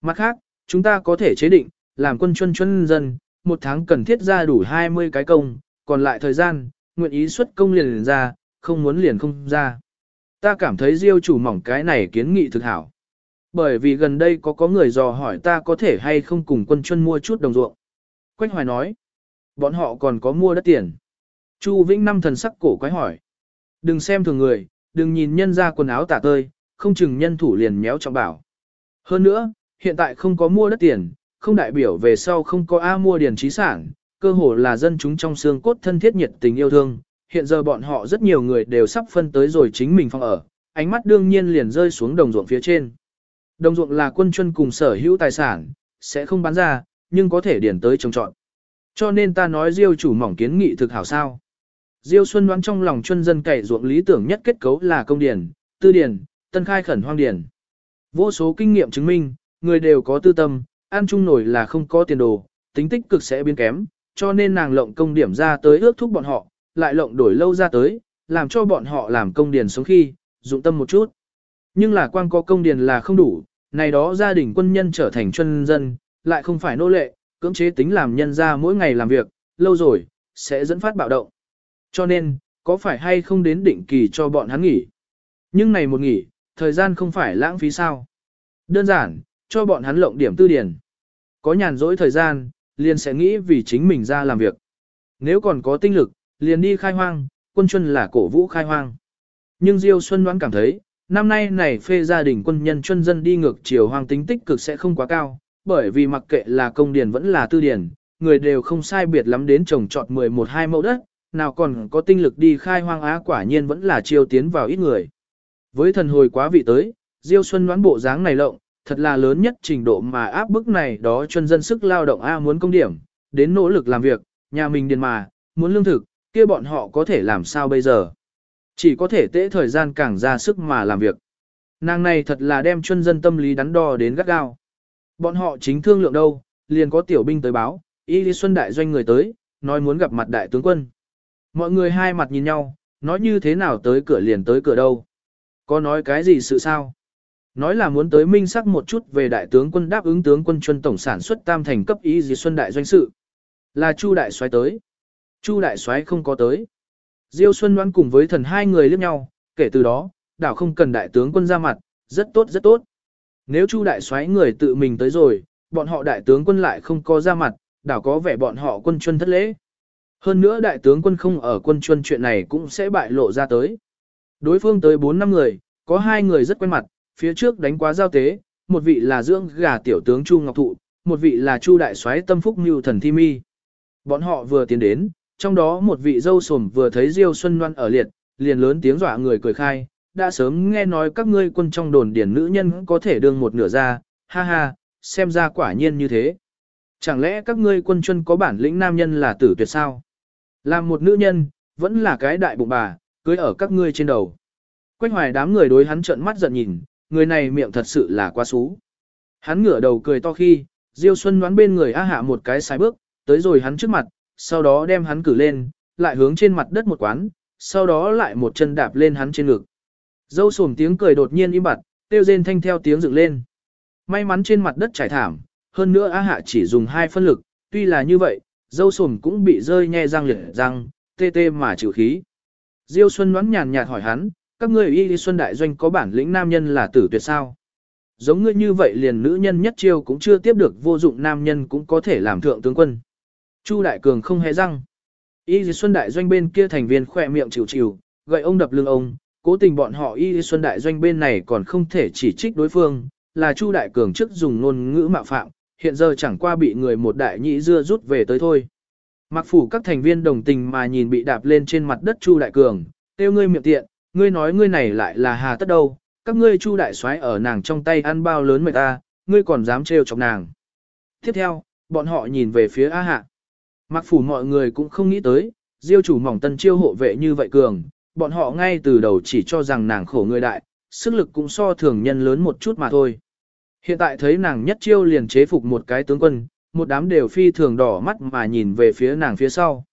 Mặt khác, chúng ta có thể chế định, làm quân chân chân dân, một tháng cần thiết ra đủ 20 cái công, còn lại thời gian, nguyện ý xuất công liền, liền ra, không muốn liền không ra. Ta cảm thấy diêu chủ mỏng cái này kiến nghị thực hảo. Bởi vì gần đây có có người dò hỏi ta có thể hay không cùng quân chuân mua chút đồng ruộng. Quách Hoài nói, bọn họ còn có mua đất tiền. Chu Vĩnh năm thần sắc cổ quái hỏi. Đừng xem thường người, đừng nhìn nhân ra quần áo tả tơi, không chừng nhân thủ liền méo trọng bảo. Hơn nữa, hiện tại không có mua đất tiền, không đại biểu về sau không có A mua điền trí sản, cơ hồ là dân chúng trong xương cốt thân thiết nhiệt tình yêu thương. Hiện giờ bọn họ rất nhiều người đều sắp phân tới rồi chính mình phòng ở, ánh mắt đương nhiên liền rơi xuống đồng ruộng phía trên. Đồng ruộng là quân chân cùng sở hữu tài sản, sẽ không bán ra, nhưng có thể điền tới trồng trọn. Cho nên ta nói Diêu chủ mỏng kiến nghị thực hảo sao. Diêu Xuân đoán trong lòng chân dân cày ruộng lý tưởng nhất kết cấu là công điền, tư điền, tân khai khẩn hoang điền. Vô số kinh nghiệm chứng minh, người đều có tư tâm, ăn chung nổi là không có tiền đồ, tính tích cực sẽ biến kém, cho nên nàng lộng công điểm ra tới ước thúc bọn họ, lại lộng đổi lâu ra tới, làm cho bọn họ làm công điền sống khi, dụng tâm một chút. Nhưng là quang có công điền là không đủ, này đó gia đình quân nhân trở thành chân dân, lại không phải nô lệ, cưỡng chế tính làm nhân ra mỗi ngày làm việc, lâu rồi, sẽ dẫn phát bạo động. Cho nên, có phải hay không đến định kỳ cho bọn hắn nghỉ? Nhưng này một nghỉ, thời gian không phải lãng phí sao? Đơn giản, cho bọn hắn lộng điểm tư điển. Có nhàn rỗi thời gian, liền sẽ nghĩ vì chính mình ra làm việc. Nếu còn có tinh lực, liền đi khai hoang, quân chuân là cổ vũ khai hoang. Nhưng Diêu Xuân đoán cảm thấy, năm nay này phê gia đình quân nhân chuân dân đi ngược chiều hoang tính tích cực sẽ không quá cao, bởi vì mặc kệ là công điền vẫn là tư điển, người đều không sai biệt lắm đến trồng trọt 11-2 mẫu đất, nào còn có tinh lực đi khai hoang á quả nhiên vẫn là chiêu tiến vào ít người. Với thần hồi quá vị tới, Diêu Xuân đoán bộ dáng này lộng, thật là lớn nhất trình độ mà áp bức này đó chuân dân sức lao động A muốn công điểm, đến nỗ lực làm việc, nhà mình điền mà, muốn lương thực, kia bọn họ có thể làm sao bây giờ. Chỉ có thể tễ thời gian càng ra sức mà làm việc. Nàng này thật là đem chuyên dân tâm lý đắn đo đến gắt gao. Bọn họ chính thương lượng đâu, liền có tiểu binh tới báo, Y Lý Xuân đại doanh người tới, nói muốn gặp mặt đại tướng quân. Mọi người hai mặt nhìn nhau, nói như thế nào tới cửa liền tới cửa đâu. Có nói cái gì sự sao? Nói là muốn tới minh sắc một chút về đại tướng quân đáp ứng tướng quân chuân tổng sản xuất tam thành cấp Y Lý Xuân đại doanh sự. Là Chu đại soái tới. Chu đại soái không có tới. Diêu Xuân Loan cùng với thần hai người liếc nhau, kể từ đó, đảo không cần đại tướng quân ra mặt, rất tốt rất tốt. Nếu Chu đại soái người tự mình tới rồi, bọn họ đại tướng quân lại không có ra mặt, đảo có vẻ bọn họ quân chuân thất lễ. Hơn nữa đại tướng quân không ở quân chuân chuyện này cũng sẽ bại lộ ra tới. Đối phương tới 4 năm người, có hai người rất quen mặt, phía trước đánh quá giao tế, một vị là dưỡng gà tiểu tướng Chu Ngọc Thụ, một vị là Chu đại soái tâm phúc Nưu thần thi mi. Bọn họ vừa tiến đến, trong đó một vị dâu sồm vừa thấy Diêu Xuân Loan ở liệt, liền lớn tiếng dọa người cười khai, đã sớm nghe nói các ngươi quân trong đồn điển nữ nhân có thể đương một nửa ra, ha ha, xem ra quả nhiên như thế. Chẳng lẽ các ngươi quân chân có bản lĩnh nam nhân là tử tuyệt sao? Làm một nữ nhân, vẫn là cái đại bụng bà, cưới ở các ngươi trên đầu. Quách hoài đám người đối hắn trợn mắt giận nhìn, người này miệng thật sự là quá xú. Hắn ngửa đầu cười to khi, Diêu Xuân đoán bên người a hạ một cái sai bước, tới rồi hắn trước mặt, sau đó đem hắn cử lên, lại hướng trên mặt đất một quán, sau đó lại một chân đạp lên hắn trên ngực. Dâu sồm tiếng cười đột nhiên im bặt, tiêu rên thanh theo tiếng dựng lên. May mắn trên mặt đất trải thảm, hơn nữa á hạ chỉ dùng hai phân lực, tuy là như vậy, dâu sồm cũng bị rơi nhe răng liệt răng, tê tê mà chịu khí. Diêu Xuân đoán nhàn nhạt hỏi hắn, các ngươi y xuân đại doanh có bản lĩnh nam nhân là tử tuyệt sao? Giống ngươi như vậy liền nữ nhân nhất chiêu cũng chưa tiếp được vô dụng nam nhân cũng có thể làm thượng tướng quân. Chu Đại Cường không hề răng. Y Xuân Đại Doanh bên kia thành viên khỏe miệng chịu chịu, gậy ông đập lưng ông, cố tình bọn họ Y Xuân Đại Doanh bên này còn không thể chỉ trích đối phương, là Chu Đại Cường trước dùng ngôn ngữ mạo phạm, hiện giờ chẳng qua bị người một đại nhị dưa rút về tới thôi. Mặc phủ các thành viên đồng tình mà nhìn bị đạp lên trên mặt đất Chu Đại Cường, tiêu ngươi miệng tiện, ngươi nói ngươi này lại là hà tất đâu, các ngươi Chu Đại soái ở nàng trong tay ăn bao lớn mệt ta, ngươi còn dám trêu chọc nàng. Tiếp theo, bọn họ nhìn về phía A Hạ. Mặc phủ mọi người cũng không nghĩ tới, diêu chủ mỏng tân chiêu hộ vệ như vậy cường, bọn họ ngay từ đầu chỉ cho rằng nàng khổ người đại, sức lực cũng so thường nhân lớn một chút mà thôi. Hiện tại thấy nàng nhất chiêu liền chế phục một cái tướng quân, một đám đều phi thường đỏ mắt mà nhìn về phía nàng phía sau.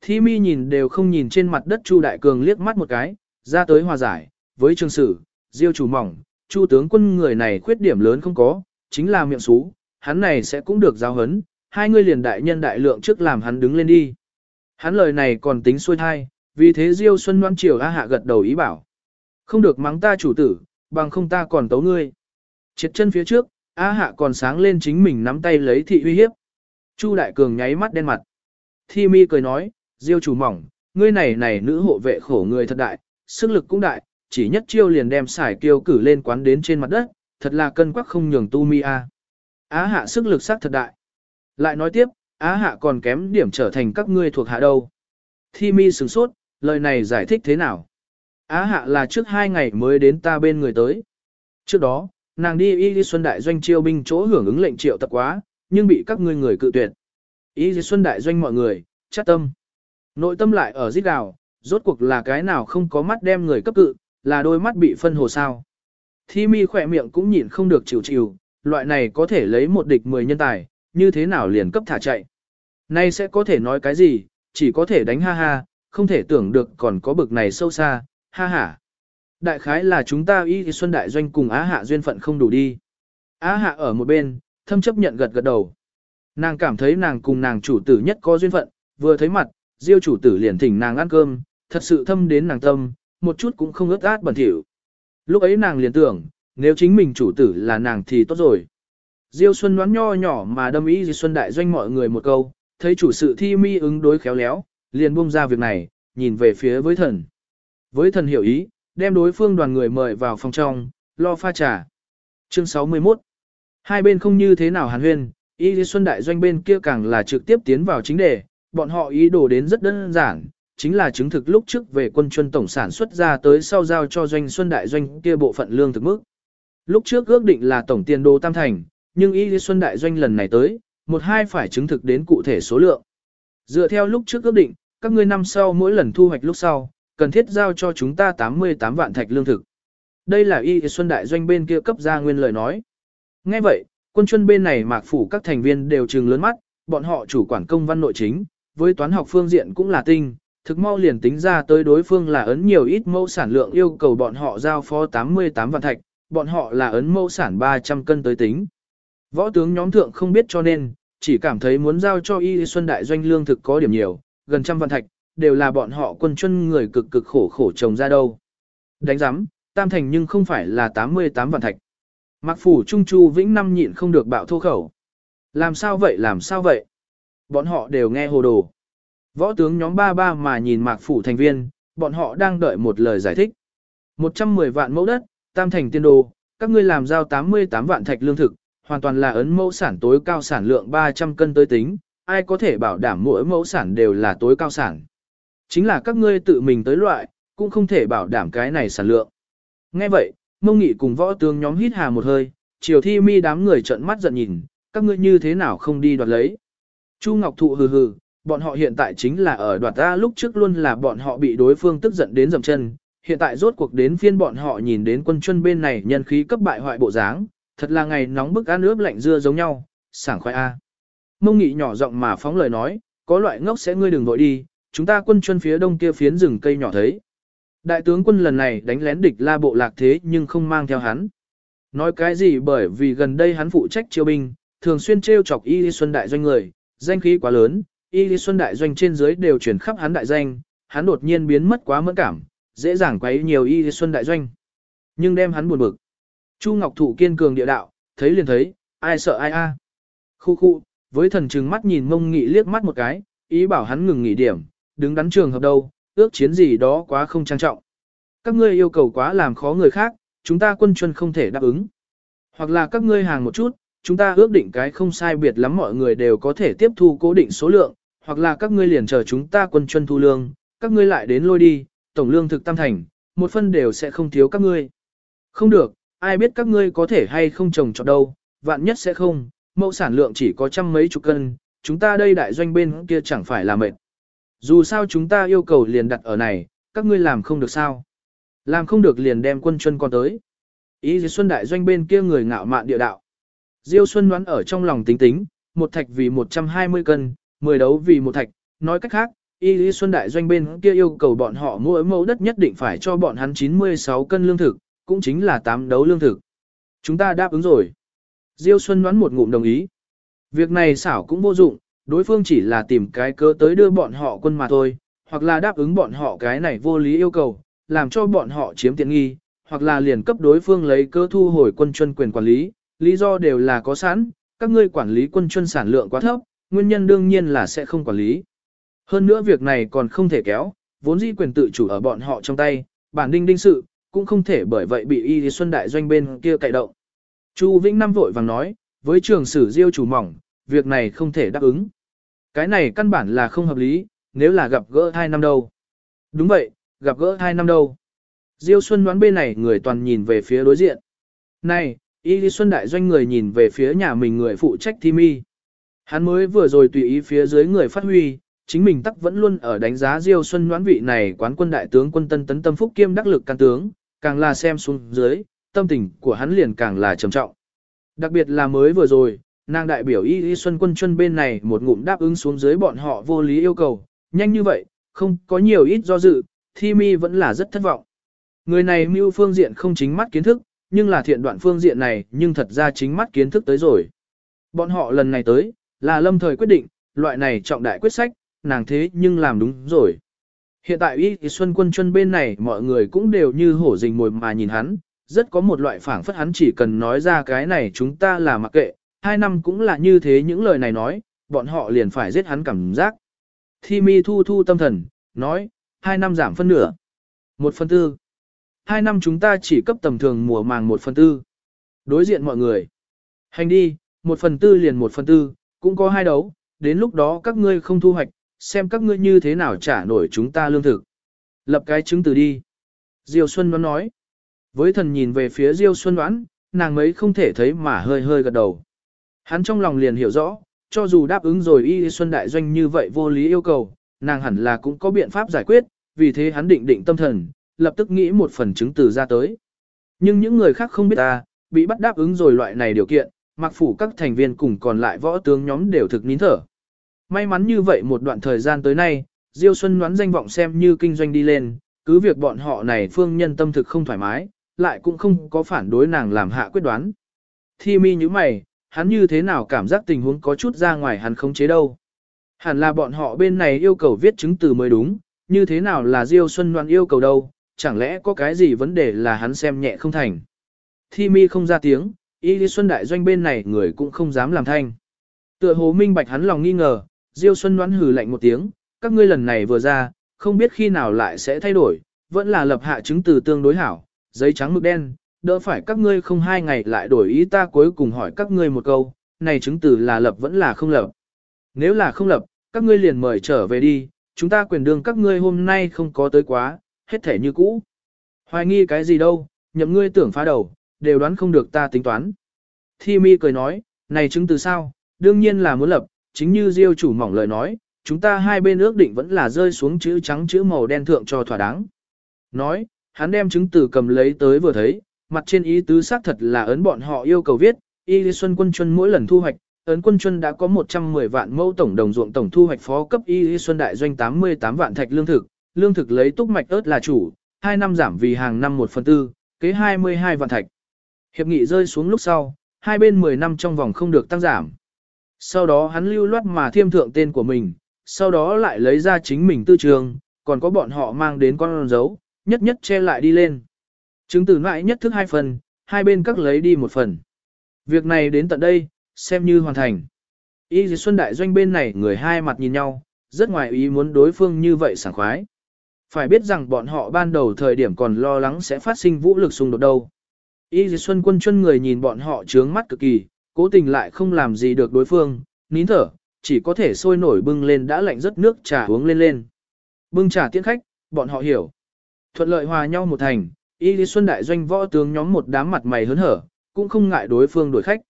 Thi mi nhìn đều không nhìn trên mặt đất Chu Đại Cường liếc mắt một cái, ra tới hòa giải, với trương sử, diêu chủ mỏng, Chu tướng quân người này khuyết điểm lớn không có, chính là miệng xú, hắn này sẽ cũng được giáo hấn, hai người liền đại nhân đại lượng trước làm hắn đứng lên đi. Hắn lời này còn tính xuôi thai, vì thế Diêu Xuân ngoan Triều A Hạ gật đầu ý bảo. Không được mắng ta chủ tử, bằng không ta còn tấu ngươi. Triệt chân phía trước, A Hạ còn sáng lên chính mình nắm tay lấy thị uy hiếp. Chu Đại Cường nháy mắt đen mặt. Thi mi cười nói, Diêu chủ mỏng, ngươi này này nữ hộ vệ khổ người thật đại, sức lực cũng đại, chỉ nhất chiêu liền đem xài kiêu cử lên quán đến trên mặt đất, thật là cân quắc không nhường tu mi a. Á hạ sức lực sắc thật đại. Lại nói tiếp, Á hạ còn kém điểm trở thành các ngươi thuộc hạ đâu. Thi mi sửng sốt, lời này giải thích thế nào? Á hạ là trước hai ngày mới đến ta bên người tới. Trước đó, nàng đi Y Di Xuân Đại Doanh chiêu binh chỗ hưởng ứng lệnh triệu tập quá, nhưng bị các ngươi người cự tuyệt. Y Di Xuân Đại Doanh mọi người, chắc tâm. Nội tâm lại ở giết đào, rốt cuộc là cái nào không có mắt đem người cấp cự, là đôi mắt bị phân hồ sao. Thi mi khỏe miệng cũng nhìn không được chịu chịu, loại này có thể lấy một địch mười nhân tài, như thế nào liền cấp thả chạy. Nay sẽ có thể nói cái gì, chỉ có thể đánh ha ha, không thể tưởng được còn có bực này sâu xa, ha ha. Đại khái là chúng ta y thì xuân đại doanh cùng Á Hạ duyên phận không đủ đi. Á Hạ ở một bên, thâm chấp nhận gật gật đầu. Nàng cảm thấy nàng cùng nàng chủ tử nhất có duyên phận, vừa thấy mặt, diêu chủ tử liền thỉnh nàng ăn cơm, thật sự thâm đến nàng tâm, một chút cũng không ướt át bẩn thỉu. Lúc ấy nàng liền tưởng, nếu chính mình chủ tử là nàng thì tốt rồi. Diêu Xuân đoán nho nhỏ mà đâm ý Diêu Xuân đại doanh mọi người một câu, thấy chủ sự thi mi ứng đối khéo léo, liền buông ra việc này, nhìn về phía với thần. Với thần hiểu ý, đem đối phương đoàn người mời vào phòng trong, lo pha trà. Chương 61 Hai bên không như thế nào hàn huyên, Y Di Xuân đại doanh bên kia càng là trực tiếp tiến vào chính đề, bọn họ ý đồ đến rất đơn giản, chính là chứng thực lúc trước về quân chuân tổng sản xuất ra tới sau giao cho doanh Xuân đại doanh kia bộ phận lương thực mức. Lúc trước ước định là tổng tiền đô tam thành, nhưng Y Xuân Đại Doanh lần này tới, một hai phải chứng thực đến cụ thể số lượng. Dựa theo lúc trước ước định, các ngươi năm sau mỗi lần thu hoạch lúc sau, cần thiết giao cho chúng ta 88 vạn thạch lương thực. Đây là Y Xuân Đại Doanh bên kia cấp ra nguyên lời nói. Nghe vậy, quân chuân bên này mạc phủ các thành viên đều trừng lớn mắt, bọn họ chủ quản công văn nội chính, với toán học phương diện cũng là tinh, thực mau liền tính ra tới đối phương là ấn nhiều ít mẫu sản lượng yêu cầu bọn họ giao phó 88 vạn thạch, bọn họ là ấn mẫu sản 300 cân tới tính. Võ tướng nhóm thượng không biết cho nên, chỉ cảm thấy muốn giao cho Y Xuân Đại Doanh lương thực có điểm nhiều, gần trăm vạn thạch, đều là bọn họ quân chân người cực cực khổ khổ trồng ra đâu. Đánh giám, tam thành nhưng không phải là 88 vạn thạch. Mặc phủ trung chu vĩnh năm nhịn không được bạo thô khẩu. Làm sao vậy làm sao vậy? Bọn họ đều nghe hồ đồ. Võ tướng nhóm ba ba mà nhìn mạc phủ thành viên, bọn họ đang đợi một lời giải thích. 110 vạn mẫu đất, tam thành tiên đồ, các ngươi làm giao 88 vạn thạch lương thực, hoàn toàn là ấn mẫu sản tối cao sản lượng 300 cân tới tính, ai có thể bảo đảm mỗi mẫu sản đều là tối cao sản. Chính là các ngươi tự mình tới loại, cũng không thể bảo đảm cái này sản lượng. Nghe vậy, mông nghị cùng võ tướng nhóm hít hà một hơi, chiều thi mi đám người trợn mắt giận nhìn, các ngươi như thế nào không đi đoạt lấy. Chu Ngọc Thụ hừ hừ, bọn họ hiện tại chính là ở đoạt ta lúc trước luôn là bọn họ bị đối phương tức giận đến dầm chân, hiện tại rốt cuộc đến phiên bọn họ nhìn đến quân chân bên này nhân khí cấp bại hoại bộ dáng, thật là ngày nóng bức ăn ướp lạnh dưa giống nhau, sảng khoai a. Mông Nghị nhỏ giọng mà phóng lời nói, có loại ngốc sẽ ngươi đừng vội đi, chúng ta quân chuyên phía đông kia phiến rừng cây nhỏ thấy. Đại tướng quân lần này đánh lén địch la bộ lạc thế nhưng không mang theo hắn. Nói cái gì bởi vì gần đây hắn phụ trách chiêu binh, thường xuyên trêu chọc Y Xuân đại doanh người, danh khí quá lớn, Y Xuân đại doanh trên dưới đều chuyển khắp hắn đại danh, hắn đột nhiên biến mất quá mẫn cảm, dễ dàng quấy nhiều Y Xuân đại doanh. Nhưng đem hắn buồn bực. Chu Ngọc Thụ kiên cường địa đạo, thấy liền thấy, ai sợ ai a. Khu khu, với thần trừng mắt nhìn mông nghị liếc mắt một cái, ý bảo hắn ngừng nghỉ điểm, đứng đắn trường hợp đâu, ước chiến gì đó quá không trang trọng. Các ngươi yêu cầu quá làm khó người khác, chúng ta quân chuân không thể đáp ứng. Hoặc là các ngươi hàng một chút, chúng ta ước định cái không sai biệt lắm mọi người đều có thể tiếp thu cố định số lượng, hoặc là các ngươi liền chờ chúng ta quân chuân thu lương, các ngươi lại đến lôi đi, tổng lương thực tam thành, một phân đều sẽ không thiếu các ngươi. Không được, ai biết các ngươi có thể hay không trồng trọt đâu, vạn nhất sẽ không, mẫu sản lượng chỉ có trăm mấy chục cân, chúng ta đây đại doanh bên kia chẳng phải là mệt. Dù sao chúng ta yêu cầu liền đặt ở này, các ngươi làm không được sao. Làm không được liền đem quân chân con tới. Ý Xuân đại doanh bên kia người ngạo mạn địa đạo. Diêu Xuân đoán ở trong lòng tính tính, một thạch vì 120 cân, 10 đấu vì một thạch, nói cách khác, Y Lý Xuân Đại Doanh bên kia yêu cầu bọn họ mỗi mẫu đất nhất định phải cho bọn hắn 96 cân lương thực, cũng chính là tám đấu lương thực. Chúng ta đáp ứng rồi. Diêu Xuân đoán một ngụm đồng ý. Việc này xảo cũng vô dụng, đối phương chỉ là tìm cái cớ tới đưa bọn họ quân mà thôi, hoặc là đáp ứng bọn họ cái này vô lý yêu cầu, làm cho bọn họ chiếm tiện nghi, hoặc là liền cấp đối phương lấy cớ thu hồi quân chuyên quyền quản lý, lý do đều là có sẵn, các ngươi quản lý quân chuyên sản lượng quá thấp, nguyên nhân đương nhiên là sẽ không quản lý. Hơn nữa việc này còn không thể kéo, vốn dĩ quyền tự chủ ở bọn họ trong tay, bản đinh đinh sự, cũng không thể bởi vậy bị y xuân đại doanh bên kia cậy động. Chu Vĩnh Năm vội vàng nói, với trường sử diêu chủ mỏng, việc này không thể đáp ứng. Cái này căn bản là không hợp lý, nếu là gặp gỡ hai năm đâu. Đúng vậy, gặp gỡ hai năm đâu. Diêu Xuân đoán bên này người toàn nhìn về phía đối diện. Này, Y Xuân đại doanh người nhìn về phía nhà mình người phụ trách thi mi. Hắn mới vừa rồi tùy ý phía dưới người phát huy, chính mình tắc vẫn luôn ở đánh giá Diêu Xuân đoán vị này quán quân đại tướng quân tân tấn tâm phúc kiêm đắc lực can tướng, càng là xem xuống dưới, tâm tình của hắn liền càng là trầm trọng. Đặc biệt là mới vừa rồi, nàng đại biểu Y Y Xuân quân Chuân bên này một ngụm đáp ứng xuống dưới bọn họ vô lý yêu cầu, nhanh như vậy, không có nhiều ít do dự, Thi Mi vẫn là rất thất vọng. Người này mưu phương diện không chính mắt kiến thức, nhưng là thiện đoạn phương diện này nhưng thật ra chính mắt kiến thức tới rồi. Bọn họ lần này tới, là lâm thời quyết định, loại này trọng đại quyết sách, nàng thế nhưng làm đúng rồi. Hiện tại Y Xuân quân chân bên này mọi người cũng đều như hổ rình mồi mà nhìn hắn, rất có một loại phảng phất hắn chỉ cần nói ra cái này chúng ta là mặc kệ, hai năm cũng là như thế những lời này nói, bọn họ liền phải giết hắn cảm giác. Thi mi thu thu tâm thần, nói, hai năm giảm phân nửa. Một phần tư. Hai năm chúng ta chỉ cấp tầm thường mùa màng một phần tư. Đối diện mọi người. Hành đi, một phần tư liền một phần tư, cũng có hai đấu, đến lúc đó các ngươi không thu hoạch, xem các ngươi như thế nào trả nổi chúng ta lương thực. Lập cái chứng từ đi. Diêu Xuân đoán nói. Với thần nhìn về phía Diêu Xuân đoán, nàng mấy không thể thấy mà hơi hơi gật đầu. Hắn trong lòng liền hiểu rõ, cho dù đáp ứng rồi Y Xuân Đại Doanh như vậy vô lý yêu cầu, nàng hẳn là cũng có biện pháp giải quyết, vì thế hắn định định tâm thần, lập tức nghĩ một phần chứng từ ra tới. Nhưng những người khác không biết ta, bị bắt đáp ứng rồi loại này điều kiện, mặc phủ các thành viên cùng còn lại võ tướng nhóm đều thực nín thở. May mắn như vậy một đoạn thời gian tới nay, Diêu Xuân đoán danh vọng xem như kinh doanh đi lên, cứ việc bọn họ này phương nhân tâm thực không thoải mái, lại cũng không có phản đối nàng làm hạ quyết đoán. Thi mi như mày, hắn như thế nào cảm giác tình huống có chút ra ngoài hắn không chế đâu. Hẳn là bọn họ bên này yêu cầu viết chứng từ mới đúng, như thế nào là Diêu Xuân Loan yêu cầu đâu, chẳng lẽ có cái gì vấn đề là hắn xem nhẹ không thành. Thi mi không ra tiếng, Y Lý Xuân Đại Doanh bên này người cũng không dám làm thanh. Tựa hồ minh bạch hắn lòng nghi ngờ, Diêu Xuân đoán hừ lạnh một tiếng, các ngươi lần này vừa ra, không biết khi nào lại sẽ thay đổi, vẫn là lập hạ chứng từ tương đối hảo, giấy trắng mực đen, đỡ phải các ngươi không hai ngày lại đổi ý ta cuối cùng hỏi các ngươi một câu, này chứng từ là lập vẫn là không lập. Nếu là không lập, các ngươi liền mời trở về đi, chúng ta quyền đương các ngươi hôm nay không có tới quá, hết thể như cũ. Hoài nghi cái gì đâu, nhậm ngươi tưởng phá đầu, đều đoán không được ta tính toán. Thi mi cười nói, này chứng từ sao, đương nhiên là muốn lập, chính như Diêu chủ mỏng lời nói, chúng ta hai bên ước định vẫn là rơi xuống chữ trắng chữ màu đen thượng cho thỏa đáng. Nói, hắn đem chứng từ cầm lấy tới vừa thấy, mặt trên ý tứ xác thật là ấn bọn họ yêu cầu viết, Y Lý Xuân Quân Chuân mỗi lần thu hoạch, ấn Quân Chuân đã có 110 vạn mẫu tổng đồng ruộng tổng thu hoạch phó cấp Y Lý Xuân Đại Doanh 88 vạn thạch lương thực, lương thực lấy túc mạch ớt là chủ, 2 năm giảm vì hàng năm 1 phần tư, kế 22 vạn thạch. Hiệp nghị rơi xuống lúc sau, hai bên 10 năm trong vòng không được tăng giảm. Sau đó hắn lưu loát mà thiêm thượng tên của mình, sau đó lại lấy ra chính mình tư trường, còn có bọn họ mang đến con dấu, nhất nhất che lại đi lên. Chứng từ mãi nhất thức hai phần, hai bên các lấy đi một phần. Việc này đến tận đây, xem như hoàn thành. Y dì Xuân Đại Doanh bên này người hai mặt nhìn nhau, rất ngoài ý muốn đối phương như vậy sảng khoái. Phải biết rằng bọn họ ban đầu thời điểm còn lo lắng sẽ phát sinh vũ lực xung đột đâu. Y dì Xuân quân chân người nhìn bọn họ trướng mắt cực kỳ, cố tình lại không làm gì được đối phương, nín thở, chỉ có thể sôi nổi bưng lên đã lạnh rất nước trà uống lên lên. Bưng trà tiễn khách, bọn họ hiểu. Thuận lợi hòa nhau một thành, Y Lý Xuân đại doanh võ tướng nhóm một đám mặt mày hớn hở, cũng không ngại đối phương đuổi khách.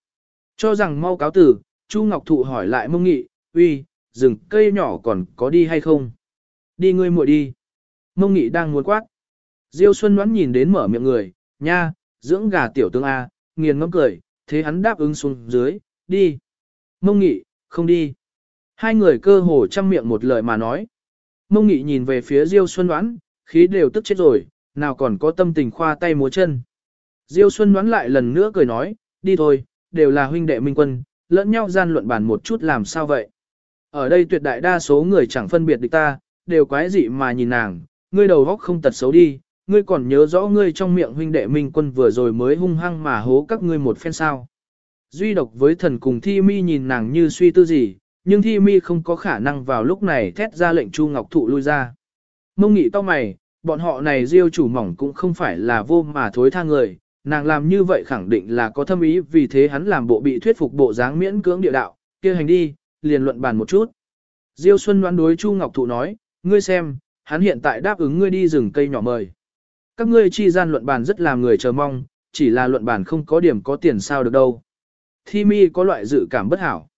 Cho rằng mau cáo tử, Chu Ngọc Thụ hỏi lại mông nghị, uy, rừng cây nhỏ còn có đi hay không? Đi ngươi muội đi. Mông nghị đang muốn quát. Diêu Xuân đoán nhìn đến mở miệng người, nha, dưỡng gà tiểu tướng A, nghiền ngẫm cười, thế hắn đáp ứng xuống dưới, đi. Mông nghị, không đi. Hai người cơ hồ chăm miệng một lời mà nói. Mông nghị nhìn về phía Diêu Xuân đoán, khí đều tức chết rồi, nào còn có tâm tình khoa tay múa chân. Diêu Xuân đoán lại lần nữa cười nói, đi thôi, đều là huynh đệ minh quân, lẫn nhau gian luận bàn một chút làm sao vậy. Ở đây tuyệt đại đa số người chẳng phân biệt địch ta, đều quái dị mà nhìn nàng, ngươi đầu góc không tật xấu đi, ngươi còn nhớ rõ ngươi trong miệng huynh đệ minh quân vừa rồi mới hung hăng mà hố các ngươi một phen sao. Duy độc với thần cùng thi mi nhìn nàng như suy tư gì, nhưng thi mi không có khả năng vào lúc này thét ra lệnh Chu Ngọc Thụ lui ra. Mông nghị to mày, bọn họ này diêu chủ mỏng cũng không phải là vô mà thối tha người, nàng làm như vậy khẳng định là có thâm ý vì thế hắn làm bộ bị thuyết phục bộ dáng miễn cưỡng địa đạo, kia hành đi, liền luận bàn một chút. Diêu Xuân đoán đối Chu Ngọc Thụ nói, ngươi xem, hắn hiện tại đáp ứng ngươi đi rừng cây nhỏ mời. Các ngươi chi gian luận bàn rất làm người chờ mong, chỉ là luận bàn không có điểm có tiền sao được đâu. Thi mi có loại dự cảm bất hảo.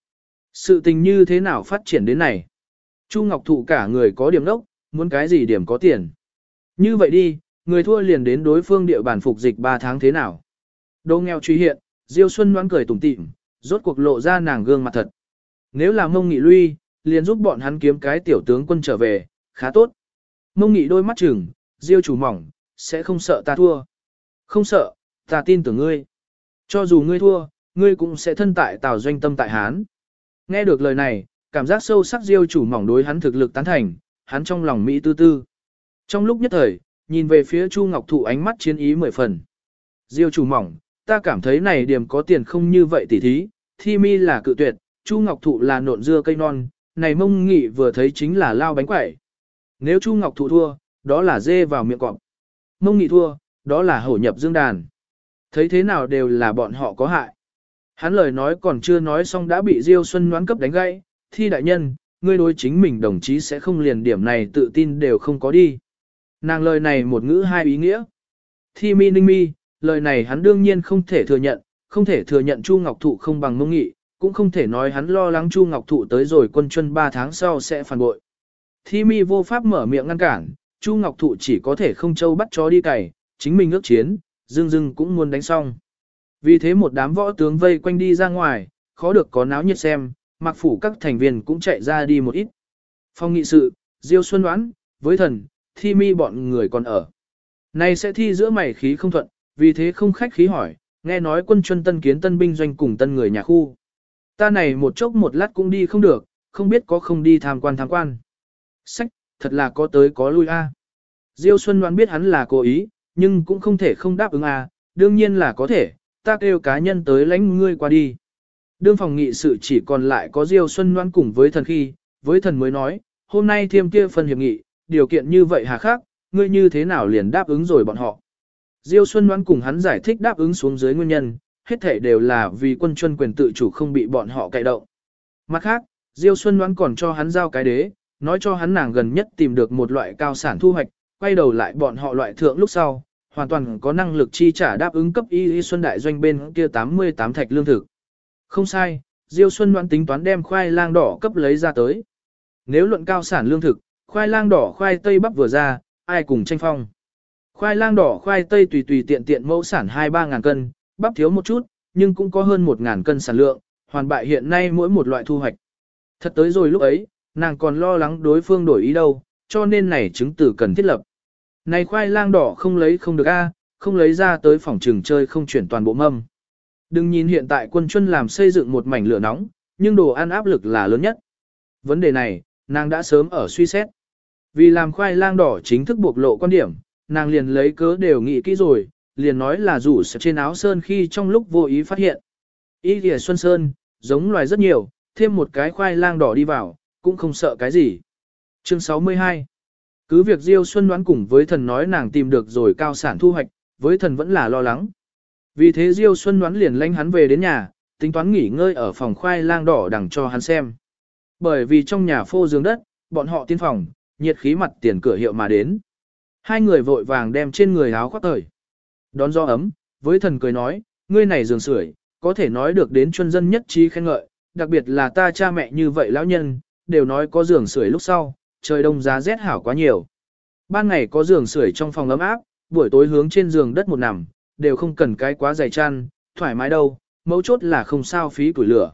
Sự tình như thế nào phát triển đến này? Chu Ngọc Thụ cả người có điểm đốc, muốn cái gì điểm có tiền. Như vậy đi, người thua liền đến đối phương địa bàn phục dịch 3 tháng thế nào. Đô nghèo truy hiện, Diêu Xuân đoán cười tủm tỉm, rốt cuộc lộ ra nàng gương mặt thật. Nếu là mông nghị lui, liền giúp bọn hắn kiếm cái tiểu tướng quân trở về, khá tốt. Mông nghị đôi mắt chừng, Diêu chủ mỏng, sẽ không sợ ta thua. Không sợ, ta tin tưởng ngươi. Cho dù ngươi thua, ngươi cũng sẽ thân tại tào doanh tâm tại Hán. Nghe được lời này, cảm giác sâu sắc Diêu chủ mỏng đối hắn thực lực tán thành, hắn trong lòng Mỹ tư tư. Trong lúc nhất thời, nhìn về phía Chu Ngọc Thụ ánh mắt chiến ý mười phần. Diêu chủ mỏng, ta cảm thấy này điểm có tiền không như vậy tỉ thí, thi mi là cự tuyệt, Chu Ngọc Thụ là nộn dưa cây non, này mông nghị vừa thấy chính là lao bánh quẩy. Nếu Chu Ngọc Thụ thua, đó là dê vào miệng cọp. Mông nghị thua, đó là hổ nhập dương đàn. Thấy thế nào đều là bọn họ có hại. Hắn lời nói còn chưa nói xong đã bị Diêu Xuân noán cấp đánh gãy, thi đại nhân, ngươi đối chính mình đồng chí sẽ không liền điểm này tự tin đều không có đi. Nàng lời này một ngữ hai ý nghĩa. Thi mi ninh mi, lời này hắn đương nhiên không thể thừa nhận, không thể thừa nhận Chu Ngọc Thụ không bằng mông nghị, cũng không thể nói hắn lo lắng Chu Ngọc Thụ tới rồi quân chuân 3 tháng sau sẽ phản bội. Thi mi vô pháp mở miệng ngăn cản, Chu Ngọc Thụ chỉ có thể không châu bắt chó đi cày, chính mình ước chiến, Dương Dương cũng muốn đánh xong. Vì thế một đám võ tướng vây quanh đi ra ngoài, khó được có náo nhiệt xem, mặc phủ các thành viên cũng chạy ra đi một ít. Phong nghị sự, Diêu Xuân đoán, với thần, thi mi bọn người còn ở. Này sẽ thi giữa mày khí không thuận, vì thế không khách khí hỏi, nghe nói quân chuân tân kiến tân binh doanh cùng tân người nhà khu. Ta này một chốc một lát cũng đi không được, không biết có không đi tham quan tham quan. Sách, thật là có tới có lui a. Diêu Xuân đoán biết hắn là cố ý, nhưng cũng không thể không đáp ứng a, đương nhiên là có thể, ta kêu cá nhân tới lãnh ngươi qua đi. Đương phòng nghị sự chỉ còn lại có Diêu Xuân đoán cùng với thần khi, với thần mới nói, hôm nay thiêm kia phần hiệp nghị, điều kiện như vậy hà khắc, ngươi như thế nào liền đáp ứng rồi bọn họ. Diêu Xuân đoán cùng hắn giải thích đáp ứng xuống dưới nguyên nhân, hết thể đều là vì quân chuân quyền tự chủ không bị bọn họ cậy động. Mặt khác, Diêu Xuân đoán còn cho hắn giao cái đế, nói cho hắn nàng gần nhất tìm được một loại cao sản thu hoạch, quay đầu lại bọn họ loại thượng lúc sau, hoàn toàn có năng lực chi trả đáp ứng cấp y y xuân đại doanh bên kia 88 thạch lương thực. Không sai, Diêu Xuân đoán tính toán đem khoai lang đỏ cấp lấy ra tới. Nếu luận cao sản lương thực, khoai lang đỏ khoai tây bắp vừa ra, ai cùng tranh phong. Khoai lang đỏ khoai tây tùy tùy tiện tiện mẫu sản 2-3 ngàn cân, bắp thiếu một chút, nhưng cũng có hơn 1 ngàn cân sản lượng, hoàn bại hiện nay mỗi một loại thu hoạch. Thật tới rồi lúc ấy, nàng còn lo lắng đối phương đổi ý đâu, cho nên này chứng tử cần thiết lập. Này khoai lang đỏ không lấy không được a, không lấy ra tới phòng trường chơi không chuyển toàn bộ mâm. Đừng nhìn hiện tại quân chuân làm xây dựng một mảnh lửa nóng, nhưng đồ ăn áp lực là lớn nhất. Vấn đề này, nàng đã sớm ở suy xét. Vì làm khoai lang đỏ chính thức bộc lộ quan điểm, nàng liền lấy cớ đều nghĩ kỹ rồi, liền nói là rủ trên áo sơn khi trong lúc vô ý phát hiện. Ý kìa xuân sơn, giống loài rất nhiều, thêm một cái khoai lang đỏ đi vào, cũng không sợ cái gì. Chương 62 Cứ việc Diêu Xuân đoán cùng với thần nói nàng tìm được rồi cao sản thu hoạch, với thần vẫn là lo lắng. Vì thế Diêu Xuân đoán liền lanh hắn về đến nhà, tính toán nghỉ ngơi ở phòng khoai lang đỏ đằng cho hắn xem. Bởi vì trong nhà phô giường đất, bọn họ tiên phòng, nhiệt khí mặt tiền cửa hiệu mà đến. Hai người vội vàng đem trên người áo khoác thời. Đón gió ấm, với thần cười nói, ngươi này giường sưởi, có thể nói được đến chuyên dân nhất trí khen ngợi, đặc biệt là ta cha mẹ như vậy lão nhân, đều nói có giường sưởi lúc sau, trời đông giá rét hảo quá nhiều. Ban ngày có giường sưởi trong phòng ấm áp, buổi tối hướng trên giường đất một nằm, đều không cần cái quá dày chăn, thoải mái đâu, mấu chốt là không sao phí tuổi lửa.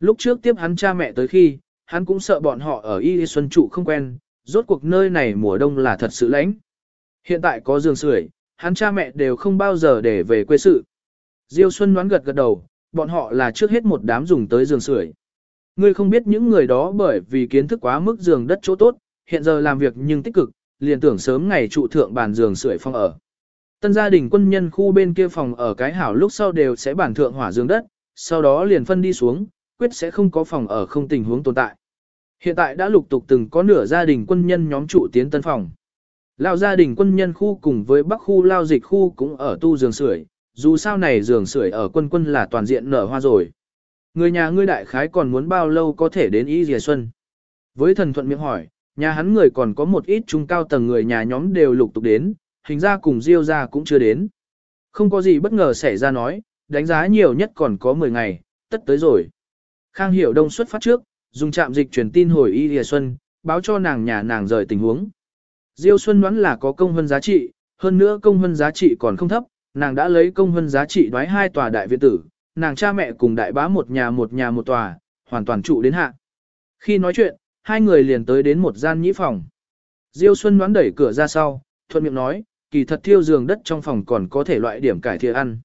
Lúc trước tiếp hắn cha mẹ tới khi, hắn cũng sợ bọn họ ở Y Xuân trụ không quen, rốt cuộc nơi này mùa đông là thật sự lạnh. Hiện tại có giường sưởi, hắn cha mẹ đều không bao giờ để về quê sự. Diêu Xuân đoán gật gật đầu, bọn họ là trước hết một đám dùng tới giường sưởi. Ngươi không biết những người đó bởi vì kiến thức quá mức giường đất chỗ tốt, hiện giờ làm việc nhưng tích cực, liền tưởng sớm ngày trụ thượng bàn giường sưởi phong ở. Tân gia đình quân nhân khu bên kia phòng ở cái hảo lúc sau đều sẽ bản thượng hỏa giường đất, sau đó liền phân đi xuống, quyết sẽ không có phòng ở không tình huống tồn tại. Hiện tại đã lục tục từng có nửa gia đình quân nhân nhóm trụ tiến tân phòng. Lao gia đình quân nhân khu cùng với bắc khu lao dịch khu cũng ở tu giường sưởi, dù sao này giường sưởi ở quân quân là toàn diện nở hoa rồi. Người nhà ngươi đại khái còn muốn bao lâu có thể đến Y Dìa Xuân? Với thần thuận miệng hỏi, nhà hắn người còn có một ít trung cao tầng người nhà nhóm đều lục tục đến, hình ra cùng Diêu ra cũng chưa đến. Không có gì bất ngờ xảy ra nói, đánh giá nhiều nhất còn có 10 ngày, tất tới rồi. Khang Hiểu Đông xuất phát trước, dùng trạm dịch truyền tin hồi Y Dìa Xuân, báo cho nàng nhà nàng rời tình huống. Diêu Xuân đoán là có công hơn giá trị, hơn nữa công hơn giá trị còn không thấp, nàng đã lấy công hơn giá trị đoái hai tòa đại viện tử, nàng cha mẹ cùng đại bá một nhà một nhà một tòa, hoàn toàn trụ đến hạ. Khi nói chuyện, hai người liền tới đến một gian nhĩ phòng. Diêu Xuân đoán đẩy cửa ra sau, thuận miệng nói, kỳ thật thiêu giường đất trong phòng còn có thể loại điểm cải thiện ăn.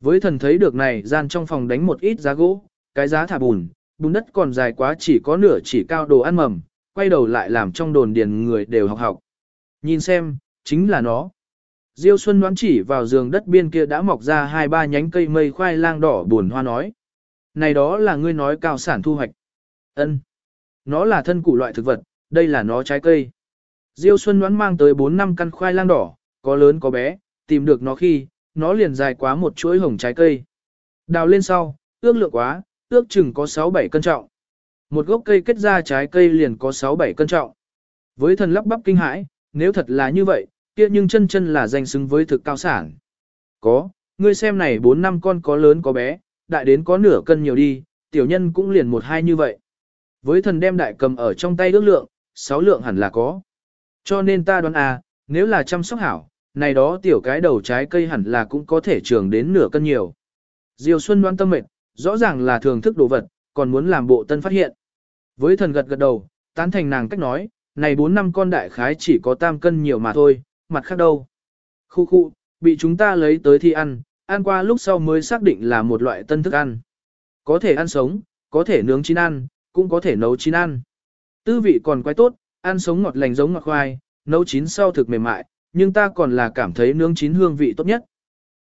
Với thần thấy được này gian trong phòng đánh một ít giá gỗ, cái giá thả bùn, bùn đất còn dài quá chỉ có nửa chỉ cao đồ ăn mầm, quay đầu lại làm trong đồn điền người đều học học. Nhìn xem, chính là nó. Diêu Xuân đoán chỉ vào giường đất biên kia đã mọc ra hai ba nhánh cây mây khoai lang đỏ buồn hoa nói. Này đó là ngươi nói cao sản thu hoạch. Ân, Nó là thân củ loại thực vật, đây là nó trái cây. Diêu Xuân đoán mang tới 4 năm căn khoai lang đỏ, có lớn có bé, tìm được nó khi, nó liền dài quá một chuỗi hồng trái cây. Đào lên sau, ước lượng quá, ước chừng có 6-7 cân trọng. Một gốc cây kết ra trái cây liền có 6-7 cân trọng. Với thần lắp bắp kinh hãi, nếu thật là như vậy, kia nhưng chân chân là danh xứng với thực cao sản. Có, ngươi xem này 4 năm con có lớn có bé, đại đến có nửa cân nhiều đi, tiểu nhân cũng liền một hai như vậy. Với thần đem đại cầm ở trong tay ước lượng, sáu lượng hẳn là có. Cho nên ta đoán à, nếu là chăm sóc hảo, này đó tiểu cái đầu trái cây hẳn là cũng có thể trường đến nửa cân nhiều. Diêu Xuân đoán tâm mệt, rõ ràng là thường thức đồ vật, còn muốn làm bộ tân phát hiện. Với thần gật gật đầu, tán thành nàng cách nói, này 4 năm con đại khái chỉ có tam cân nhiều mà thôi, mặt khác đâu. Khu khu, bị chúng ta lấy tới thì ăn, ăn qua lúc sau mới xác định là một loại tân thức ăn. Có thể ăn sống, có thể nướng chín ăn, cũng có thể nấu chín ăn. Tư vị còn quái tốt, ăn sống ngọt lành giống ngọt khoai, nấu chín sau thực mềm mại, nhưng ta còn là cảm thấy nướng chín hương vị tốt nhất.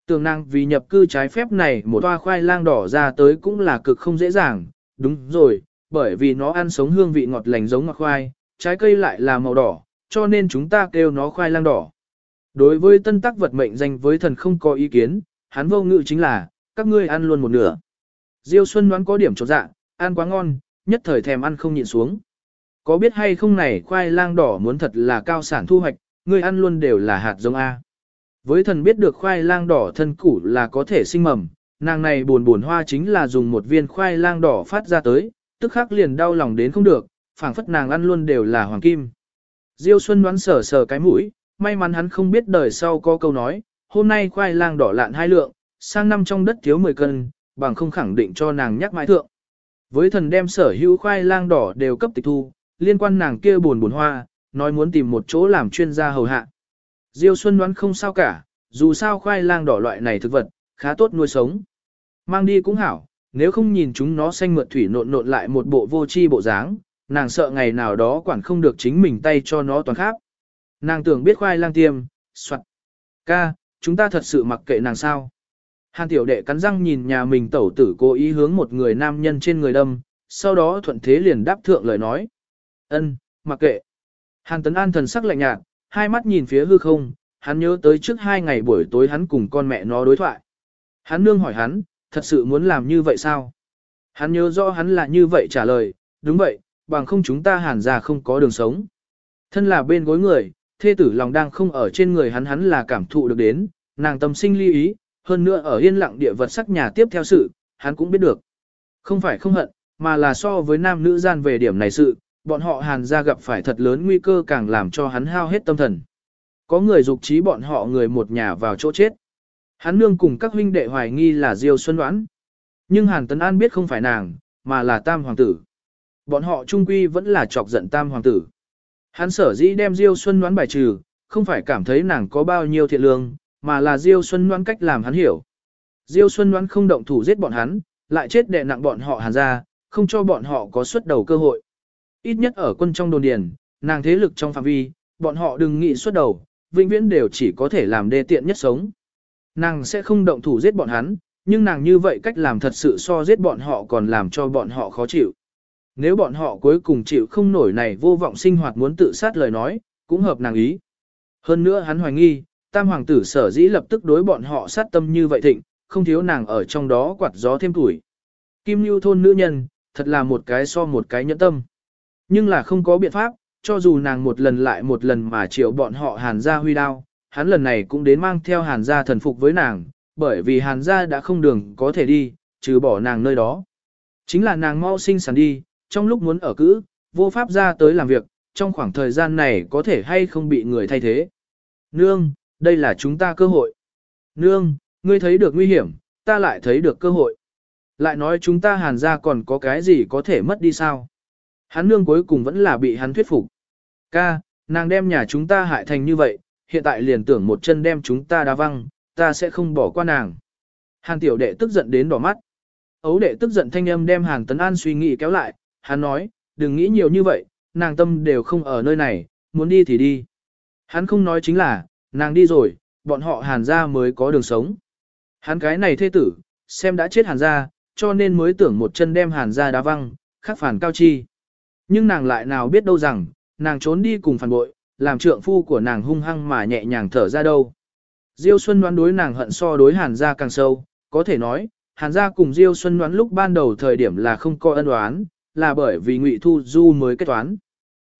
Tường năng vì nhập cư trái phép này một toa khoai lang đỏ ra tới cũng là cực không dễ dàng, đúng rồi, bởi vì nó ăn sống hương vị ngọt lành giống ngọt khoai, trái cây lại là màu đỏ, cho nên chúng ta kêu nó khoai lang đỏ. Đối với tân tắc vật mệnh danh với thần không có ý kiến, hắn vô ngự chính là, các ngươi ăn luôn một nửa. Diêu Xuân đoán có điểm chỗ dạ, ăn quá ngon, nhất thời thèm ăn không nhịn xuống. Có biết hay không này khoai lang đỏ muốn thật là cao sản thu hoạch, ngươi ăn luôn đều là hạt giống A. Với thần biết được khoai lang đỏ thân củ là có thể sinh mầm, nàng này buồn buồn hoa chính là dùng một viên khoai lang đỏ phát ra tới, tức khắc liền đau lòng đến không được, phảng phất nàng ăn luôn đều là hoàng kim. Diêu Xuân đoán sờ sờ cái mũi, may mắn hắn không biết đời sau có câu nói, hôm nay khoai lang đỏ lạn hai lượng, sang năm trong đất thiếu 10 cân, bằng không khẳng định cho nàng nhắc mãi thượng. Với thần đem sở hữu khoai lang đỏ đều cấp tịch thu, liên quan nàng kia buồn buồn hoa, nói muốn tìm một chỗ làm chuyên gia hầu hạ. Diêu Xuân đoán không sao cả, dù sao khoai lang đỏ loại này thực vật, khá tốt nuôi sống. Mang đi cũng hảo, nếu không nhìn chúng nó xanh mượt thủy nộn nộn lại một bộ vô chi bộ dáng, nàng sợ ngày nào đó quản không được chính mình tay cho nó toàn khác. Nàng tưởng biết khoai lang tiêm, soạn. Ca, chúng ta thật sự mặc kệ nàng sao. Hàn tiểu đệ cắn răng nhìn nhà mình tẩu tử cố ý hướng một người nam nhân trên người đâm, sau đó thuận thế liền đáp thượng lời nói. ân, mặc kệ. Hàn tấn an thần sắc lạnh nhạt, hai mắt nhìn phía hư không, hắn nhớ tới trước hai ngày buổi tối hắn cùng con mẹ nó đối thoại. Hắn nương hỏi hắn, thật sự muốn làm như vậy sao? Hắn nhớ rõ hắn là như vậy trả lời, đúng vậy, bằng không chúng ta hàn ra không có đường sống. Thân là bên gối người, thê tử lòng đang không ở trên người hắn hắn là cảm thụ được đến, nàng tâm sinh ly ý, hơn nữa ở yên lặng địa vật sắc nhà tiếp theo sự, hắn cũng biết được. Không phải không hận, mà là so với nam nữ gian về điểm này sự, bọn họ hàn ra gặp phải thật lớn nguy cơ càng làm cho hắn hao hết tâm thần. Có người dục trí bọn họ người một nhà vào chỗ chết. Hắn nương cùng các huynh đệ hoài nghi là Diêu Xuân Đoán. Nhưng Hàn Tấn An biết không phải nàng, mà là Tam Hoàng tử. Bọn họ trung quy vẫn là chọc giận Tam Hoàng tử. Hắn sở dĩ đem Diêu Xuân Đoán bài trừ, không phải cảm thấy nàng có bao nhiêu thiện lương, mà là Diêu Xuân Đoán cách làm hắn hiểu. Diêu Xuân Đoán không động thủ giết bọn hắn, lại chết đè nặng bọn họ hàn ra, không cho bọn họ có xuất đầu cơ hội. Ít nhất ở quân trong đồn điền, nàng thế lực trong phạm vi, bọn họ đừng nghĩ xuất đầu, vĩnh viễn đều chỉ có thể làm đê tiện nhất sống. Nàng sẽ không động thủ giết bọn hắn, nhưng nàng như vậy cách làm thật sự so giết bọn họ còn làm cho bọn họ khó chịu. Nếu bọn họ cuối cùng chịu không nổi này vô vọng sinh hoạt muốn tự sát lời nói, cũng hợp nàng ý. Hơn nữa hắn hoài nghi, tam hoàng tử sở dĩ lập tức đối bọn họ sát tâm như vậy thịnh, không thiếu nàng ở trong đó quạt gió thêm tuổi. Kim nhu thôn nữ nhân, thật là một cái so một cái nhẫn tâm. Nhưng là không có biện pháp, cho dù nàng một lần lại một lần mà chịu bọn họ hàn ra huy đao, hắn lần này cũng đến mang theo hàn gia thần phục với nàng, bởi vì hàn gia đã không đường có thể đi, trừ bỏ nàng nơi đó. Chính là nàng mau sinh sản đi, trong lúc muốn ở cữ, vô pháp ra tới làm việc, trong khoảng thời gian này có thể hay không bị người thay thế. Nương, đây là chúng ta cơ hội. Nương, ngươi thấy được nguy hiểm, ta lại thấy được cơ hội. Lại nói chúng ta hàn ra còn có cái gì có thể mất đi sao? Hắn nương cuối cùng vẫn là bị hắn thuyết phục. Ca, nàng đem nhà chúng ta hại thành như vậy, hiện tại liền tưởng một chân đem chúng ta đá văng, ta sẽ không bỏ qua nàng. Hàn tiểu đệ tức giận đến đỏ mắt. Ấu đệ tức giận thanh âm đem Hàn Tấn An suy nghĩ kéo lại, hắn nói, đừng nghĩ nhiều như vậy, nàng tâm đều không ở nơi này, muốn đi thì đi. Hắn không nói chính là, nàng đi rồi, bọn họ Hàn ra mới có đường sống. Hắn cái này thê tử, xem đã chết Hàn ra, cho nên mới tưởng một chân đem Hàn ra đá văng, khắc phản cao chi. Nhưng nàng lại nào biết đâu rằng, nàng trốn đi cùng phản bội, làm trượng phu của nàng hung hăng mà nhẹ nhàng thở ra đâu. Diêu Xuân đoán đối nàng hận so đối Hàn gia càng sâu, có thể nói, Hàn gia cùng Diêu Xuân đoán lúc ban đầu thời điểm là không có ân oán, là bởi vì Ngụy Thu Du mới kết toán.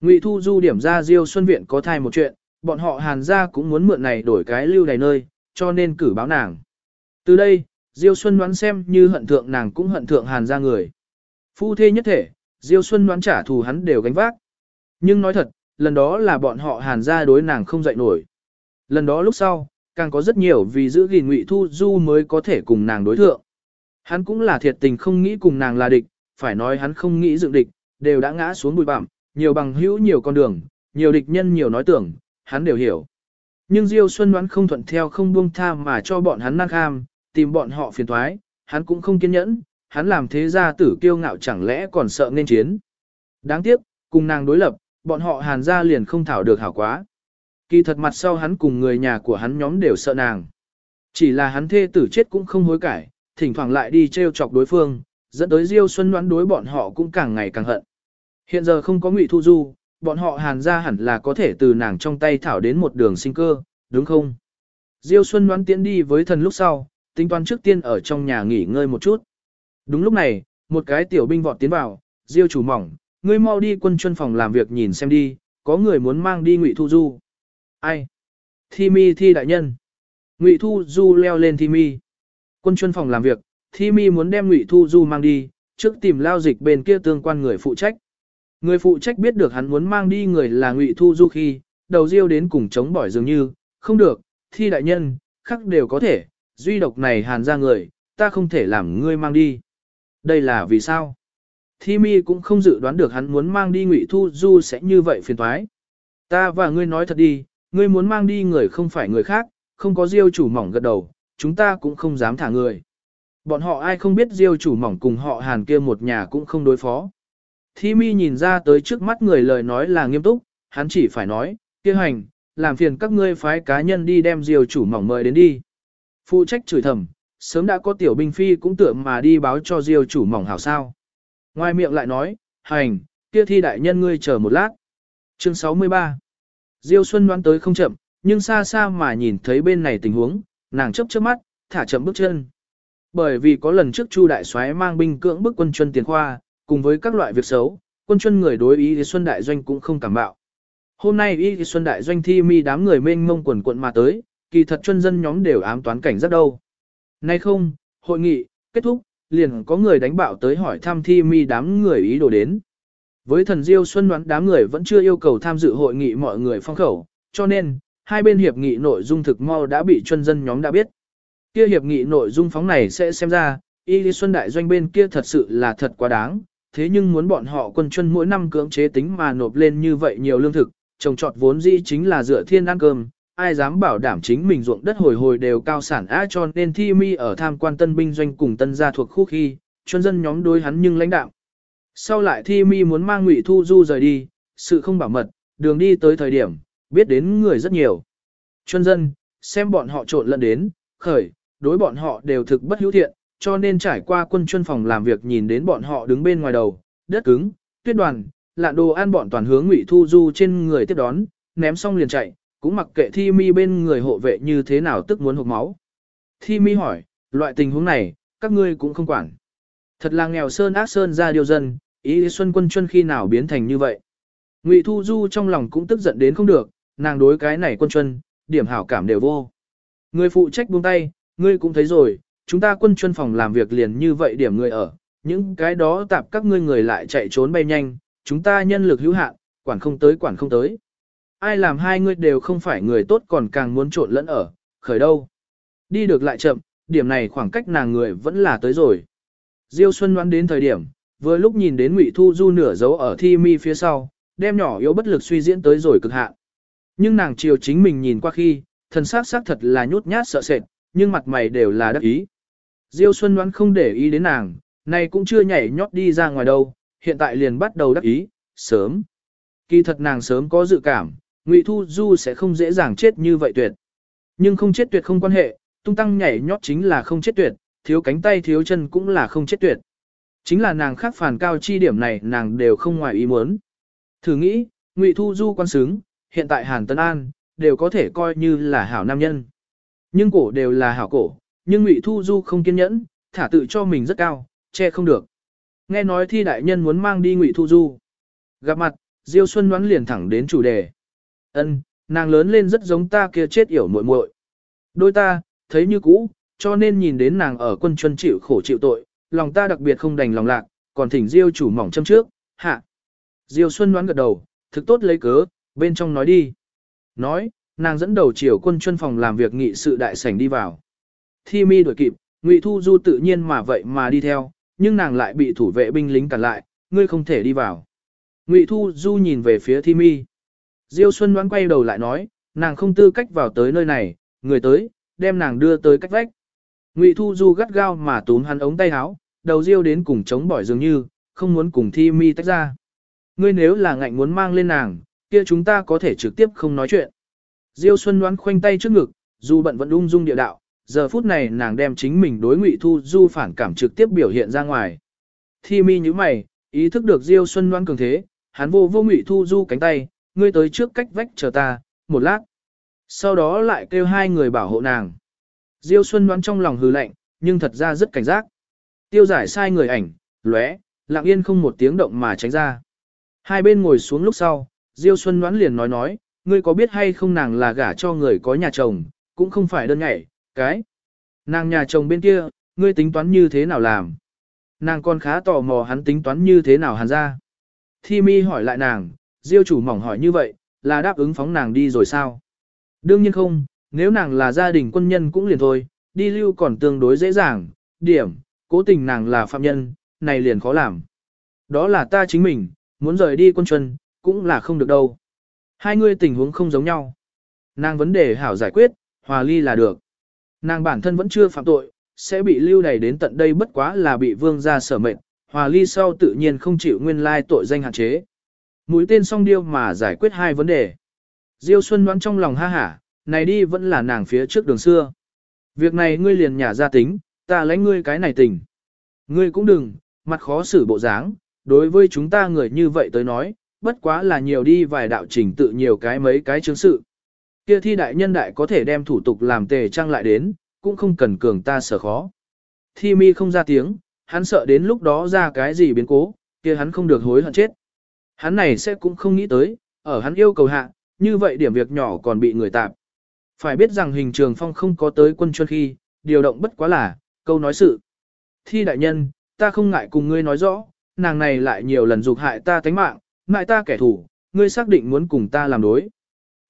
Ngụy Thu Du điểm ra Diêu Xuân viện có thai một chuyện, bọn họ Hàn gia cũng muốn mượn này đổi cái lưu này nơi, cho nên cử báo nàng. Từ đây, Diêu Xuân đoán xem như hận thượng nàng cũng hận thượng Hàn gia người. Phu thê nhất thể, Diêu Xuân đoán trả thù hắn đều gánh vác. Nhưng nói thật, lần đó là bọn họ hàn Gia đối nàng không dậy nổi. Lần đó lúc sau, càng có rất nhiều vì giữ gìn Ngụy Thu Du mới có thể cùng nàng đối thượng. Hắn cũng là thiệt tình không nghĩ cùng nàng là địch, phải nói hắn không nghĩ dựng địch, đều đã ngã xuống bụi bặm, nhiều bằng hữu nhiều con đường, nhiều địch nhân nhiều nói tưởng, hắn đều hiểu. Nhưng Diêu Xuân đoán không thuận theo không buông tha mà cho bọn hắn năng kham, tìm bọn họ phiền thoái, hắn cũng không kiên nhẫn, hắn làm thế gia tử kiêu ngạo chẳng lẽ còn sợ nên chiến. Đáng tiếc, cùng nàng đối lập, bọn họ hàn ra liền không thảo được hảo quá. Kỳ thật mặt sau hắn cùng người nhà của hắn nhóm đều sợ nàng. Chỉ là hắn thê tử chết cũng không hối cải, thỉnh thoảng lại đi trêu chọc đối phương, dẫn tới Diêu Xuân đoán đối bọn họ cũng càng ngày càng hận. Hiện giờ không có Ngụy Thu Du, bọn họ hàn gia hẳn là có thể từ nàng trong tay thảo đến một đường sinh cơ, đúng không? Diêu Xuân đoán tiến đi với thần lúc sau, tính toán trước tiên ở trong nhà nghỉ ngơi một chút. Đúng lúc này, một cái tiểu binh vọt tiến vào, Diêu chủ mỏng, ngươi mau đi quân chuyên phòng làm việc nhìn xem đi, có người muốn mang đi Ngụy Thu Du. Ai? Thi mi thi đại nhân. Ngụy Thu Du leo lên thi mi. Quân chuyên phòng làm việc, thi mi muốn đem Ngụy Thu Du mang đi, trước tìm lao dịch bên kia tương quan người phụ trách. Người phụ trách biết được hắn muốn mang đi người là Ngụy Thu Du khi, đầu riêu đến cùng chống bỏi dường như, không được, thi đại nhân, khắc đều có thể, duy độc này hàn ra người, ta không thể làm ngươi mang đi. Đây là vì sao? Thi mi cũng không dự đoán được hắn muốn mang đi Ngụy Thu Du sẽ như vậy phiền toái. Ta và ngươi nói thật đi, ngươi muốn mang đi người không phải người khác, không có diêu chủ mỏng gật đầu, chúng ta cũng không dám thả người. Bọn họ ai không biết diêu chủ mỏng cùng họ hàn kia một nhà cũng không đối phó. Thi mi nhìn ra tới trước mắt người lời nói là nghiêm túc, hắn chỉ phải nói, kia hành, làm phiền các ngươi phái cá nhân đi đem diêu chủ mỏng mời đến đi. Phụ trách chửi thầm, sớm đã có tiểu binh phi cũng tưởng mà đi báo cho diêu chủ mỏng hảo sao. Ngoài miệng lại nói, hành, kia thi đại nhân ngươi chờ một lát. Chương 63 Diêu Xuân đoán tới không chậm, nhưng xa xa mà nhìn thấy bên này tình huống, nàng chấp chớp mắt, thả chậm bước chân. Bởi vì có lần trước Chu đại soái mang binh cưỡng bức quân chuân tiền khoa, cùng với các loại việc xấu, quân chuân người đối ý thì Xuân đại doanh cũng không cảm bạo. Hôm nay ý thì Xuân đại doanh thi mi đám người mênh mông quần quận mà tới, kỳ thật chuân dân nhóm đều ám toán cảnh rất đâu. Nay không, hội nghị, kết thúc, liền có người đánh bạo tới hỏi thăm thi mi đám người ý đồ đến. Với thần Diêu Xuân đoán đám người vẫn chưa yêu cầu tham dự hội nghị mọi người phong khẩu, cho nên, hai bên hiệp nghị nội dung thực mau đã bị chuân dân nhóm đã biết. Kia hiệp nghị nội dung phóng này sẽ xem ra, Y Lý Xuân Đại doanh bên kia thật sự là thật quá đáng, thế nhưng muốn bọn họ quân chân mỗi năm cưỡng chế tính mà nộp lên như vậy nhiều lương thực, trồng trọt vốn dĩ chính là dựa thiên ăn cơm, ai dám bảo đảm chính mình ruộng đất hồi hồi đều cao sản á cho nên thi mi ở tham quan tân binh doanh cùng tân gia thuộc khu khi, chuyên dân nhóm đối hắn nhưng lãnh đạo. Sau lại thi mi muốn mang ngụy thu du rời đi, sự không bảo mật, đường đi tới thời điểm, biết đến người rất nhiều. chuyên dân, xem bọn họ trộn lẫn đến, khởi, đối bọn họ đều thực bất hữu thiện, cho nên trải qua quân chuyên phòng làm việc nhìn đến bọn họ đứng bên ngoài đầu, đất cứng, tuyết đoàn, lạn đồ ăn bọn toàn hướng ngụy thu du trên người tiếp đón, ném xong liền chạy, cũng mặc kệ thi mi bên người hộ vệ như thế nào tức muốn hụt máu. Thi mi hỏi, loại tình huống này, các ngươi cũng không quản. Thật là nghèo sơn ác sơn ra điều dân, ý xuân quân chuyên khi nào biến thành như vậy. Ngụy Thu Du trong lòng cũng tức giận đến không được, nàng đối cái này quân chuân, điểm hảo cảm đều vô. Người phụ trách buông tay, ngươi cũng thấy rồi, chúng ta quân chuyên phòng làm việc liền như vậy điểm người ở, những cái đó tạp các ngươi người lại chạy trốn bay nhanh, chúng ta nhân lực hữu hạn, quản không tới quản không tới. Ai làm hai ngươi đều không phải người tốt còn càng muốn trộn lẫn ở, khởi đâu. Đi được lại chậm, điểm này khoảng cách nàng người vẫn là tới rồi. Diêu Xuân đoán đến thời điểm, vừa lúc nhìn đến Ngụy Thu Du nửa dấu ở thi mi phía sau, đem nhỏ yếu bất lực suy diễn tới rồi cực hạn. Nhưng nàng chiều chính mình nhìn qua khi, thần sắc sắc thật là nhút nhát sợ sệt, nhưng mặt mày đều là đắc ý. Diêu Xuân đoán không để ý đến nàng, này cũng chưa nhảy nhót đi ra ngoài đâu, hiện tại liền bắt đầu đắc ý, sớm. Kỳ thật nàng sớm có dự cảm, Ngụy Thu Du sẽ không dễ dàng chết như vậy tuyệt. Nhưng không chết tuyệt không quan hệ, tung tăng nhảy nhót chính là không chết tuyệt, thiếu cánh tay thiếu chân cũng là không chết tuyệt. Chính là nàng khác phản cao chi điểm này nàng đều không ngoài ý muốn. Thử nghĩ, Ngụy Thu Du quan sướng, hiện tại Hàn Tân An, đều có thể coi như là hảo nam nhân. Nhưng cổ đều là hảo cổ, nhưng Ngụy Thu Du không kiên nhẫn, thả tự cho mình rất cao, che không được. Nghe nói thi đại nhân muốn mang đi Ngụy Thu Du. Gặp mặt, Diêu Xuân đoán liền thẳng đến chủ đề. Ân, nàng lớn lên rất giống ta kia chết yểu muội muội. Đôi ta, thấy như cũ, cho nên nhìn đến nàng ở quân chuân chịu khổ chịu tội, lòng ta đặc biệt không đành lòng lạc, còn thỉnh Diêu chủ mỏng châm trước, hạ. Diêu Xuân đoán gật đầu, thực tốt lấy cớ, bên trong nói đi. Nói, nàng dẫn đầu chiều quân chuyên phòng làm việc nghị sự đại sảnh đi vào. Thi mi đuổi kịp, Ngụy Thu Du tự nhiên mà vậy mà đi theo, nhưng nàng lại bị thủ vệ binh lính cản lại, ngươi không thể đi vào. Ngụy Thu Du nhìn về phía Thi mi. Diêu Xuân đoán quay đầu lại nói, nàng không tư cách vào tới nơi này, người tới, đem nàng đưa tới cách vách. Ngụy Thu Du gắt gao mà túm hắn ống tay áo, đầu Diêu đến cùng chống bỏi dường như, không muốn cùng Thi mi tách ra. Ngươi nếu là ngạnh muốn mang lên nàng, kia chúng ta có thể trực tiếp không nói chuyện. Diêu Xuân đoán khoanh tay trước ngực, dù bận vẫn ung dung địa đạo, giờ phút này nàng đem chính mình đối Ngụy Thu Du phản cảm trực tiếp biểu hiện ra ngoài. Thi mi như mày, ý thức được Diêu Xuân đoán cường thế, hắn vô vô Ngụy Thu Du cánh tay, ngươi tới trước cách vách chờ ta, một lát. Sau đó lại kêu hai người bảo hộ nàng. Diêu Xuân đoán trong lòng hừ lạnh, nhưng thật ra rất cảnh giác. Tiêu giải sai người ảnh, lóe, lặng yên không một tiếng động mà tránh ra. Hai bên ngồi xuống lúc sau, Diêu Xuân đoán liền nói nói, ngươi có biết hay không nàng là gả cho người có nhà chồng, cũng không phải đơn nhảy, cái. Nàng nhà chồng bên kia, ngươi tính toán như thế nào làm? Nàng còn khá tò mò hắn tính toán như thế nào hàn ra. Thi mi hỏi lại nàng, Diêu chủ mỏng hỏi như vậy, là đáp ứng phóng nàng đi rồi sao? Đương nhiên không, nếu nàng là gia đình quân nhân cũng liền thôi, đi lưu còn tương đối dễ dàng, điểm, cố tình nàng là phạm nhân, này liền khó làm. Đó là ta chính mình, muốn rời đi quân chuân, cũng là không được đâu. Hai người tình huống không giống nhau. Nàng vấn đề hảo giải quyết, hòa ly là được. Nàng bản thân vẫn chưa phạm tội, sẽ bị lưu đày đến tận đây bất quá là bị vương gia sở mệnh, hòa ly sau tự nhiên không chịu nguyên lai tội danh hạn chế. Mũi tên song điêu mà giải quyết hai vấn đề. Diêu Xuân đoán trong lòng ha hả, này đi vẫn là nàng phía trước đường xưa. Việc này ngươi liền nhả ra tính, ta lấy ngươi cái này tình. Ngươi cũng đừng, mặt khó xử bộ dáng, đối với chúng ta người như vậy tới nói, bất quá là nhiều đi vài đạo trình tự nhiều cái mấy cái chứng sự. Kia thi đại nhân đại có thể đem thủ tục làm tề trang lại đến, cũng không cần cường ta sở khó. Thi mi không ra tiếng, hắn sợ đến lúc đó ra cái gì biến cố, kia hắn không được hối hận chết. Hắn này sẽ cũng không nghĩ tới, ở hắn yêu cầu hạ, như vậy điểm việc nhỏ còn bị người tạp. Phải biết rằng hình trường phong không có tới quân chuân khi, điều động bất quá là, câu nói sự. Thi đại nhân, ta không ngại cùng ngươi nói rõ, nàng này lại nhiều lần dục hại ta tánh mạng, ngại ta kẻ thù, ngươi xác định muốn cùng ta làm đối.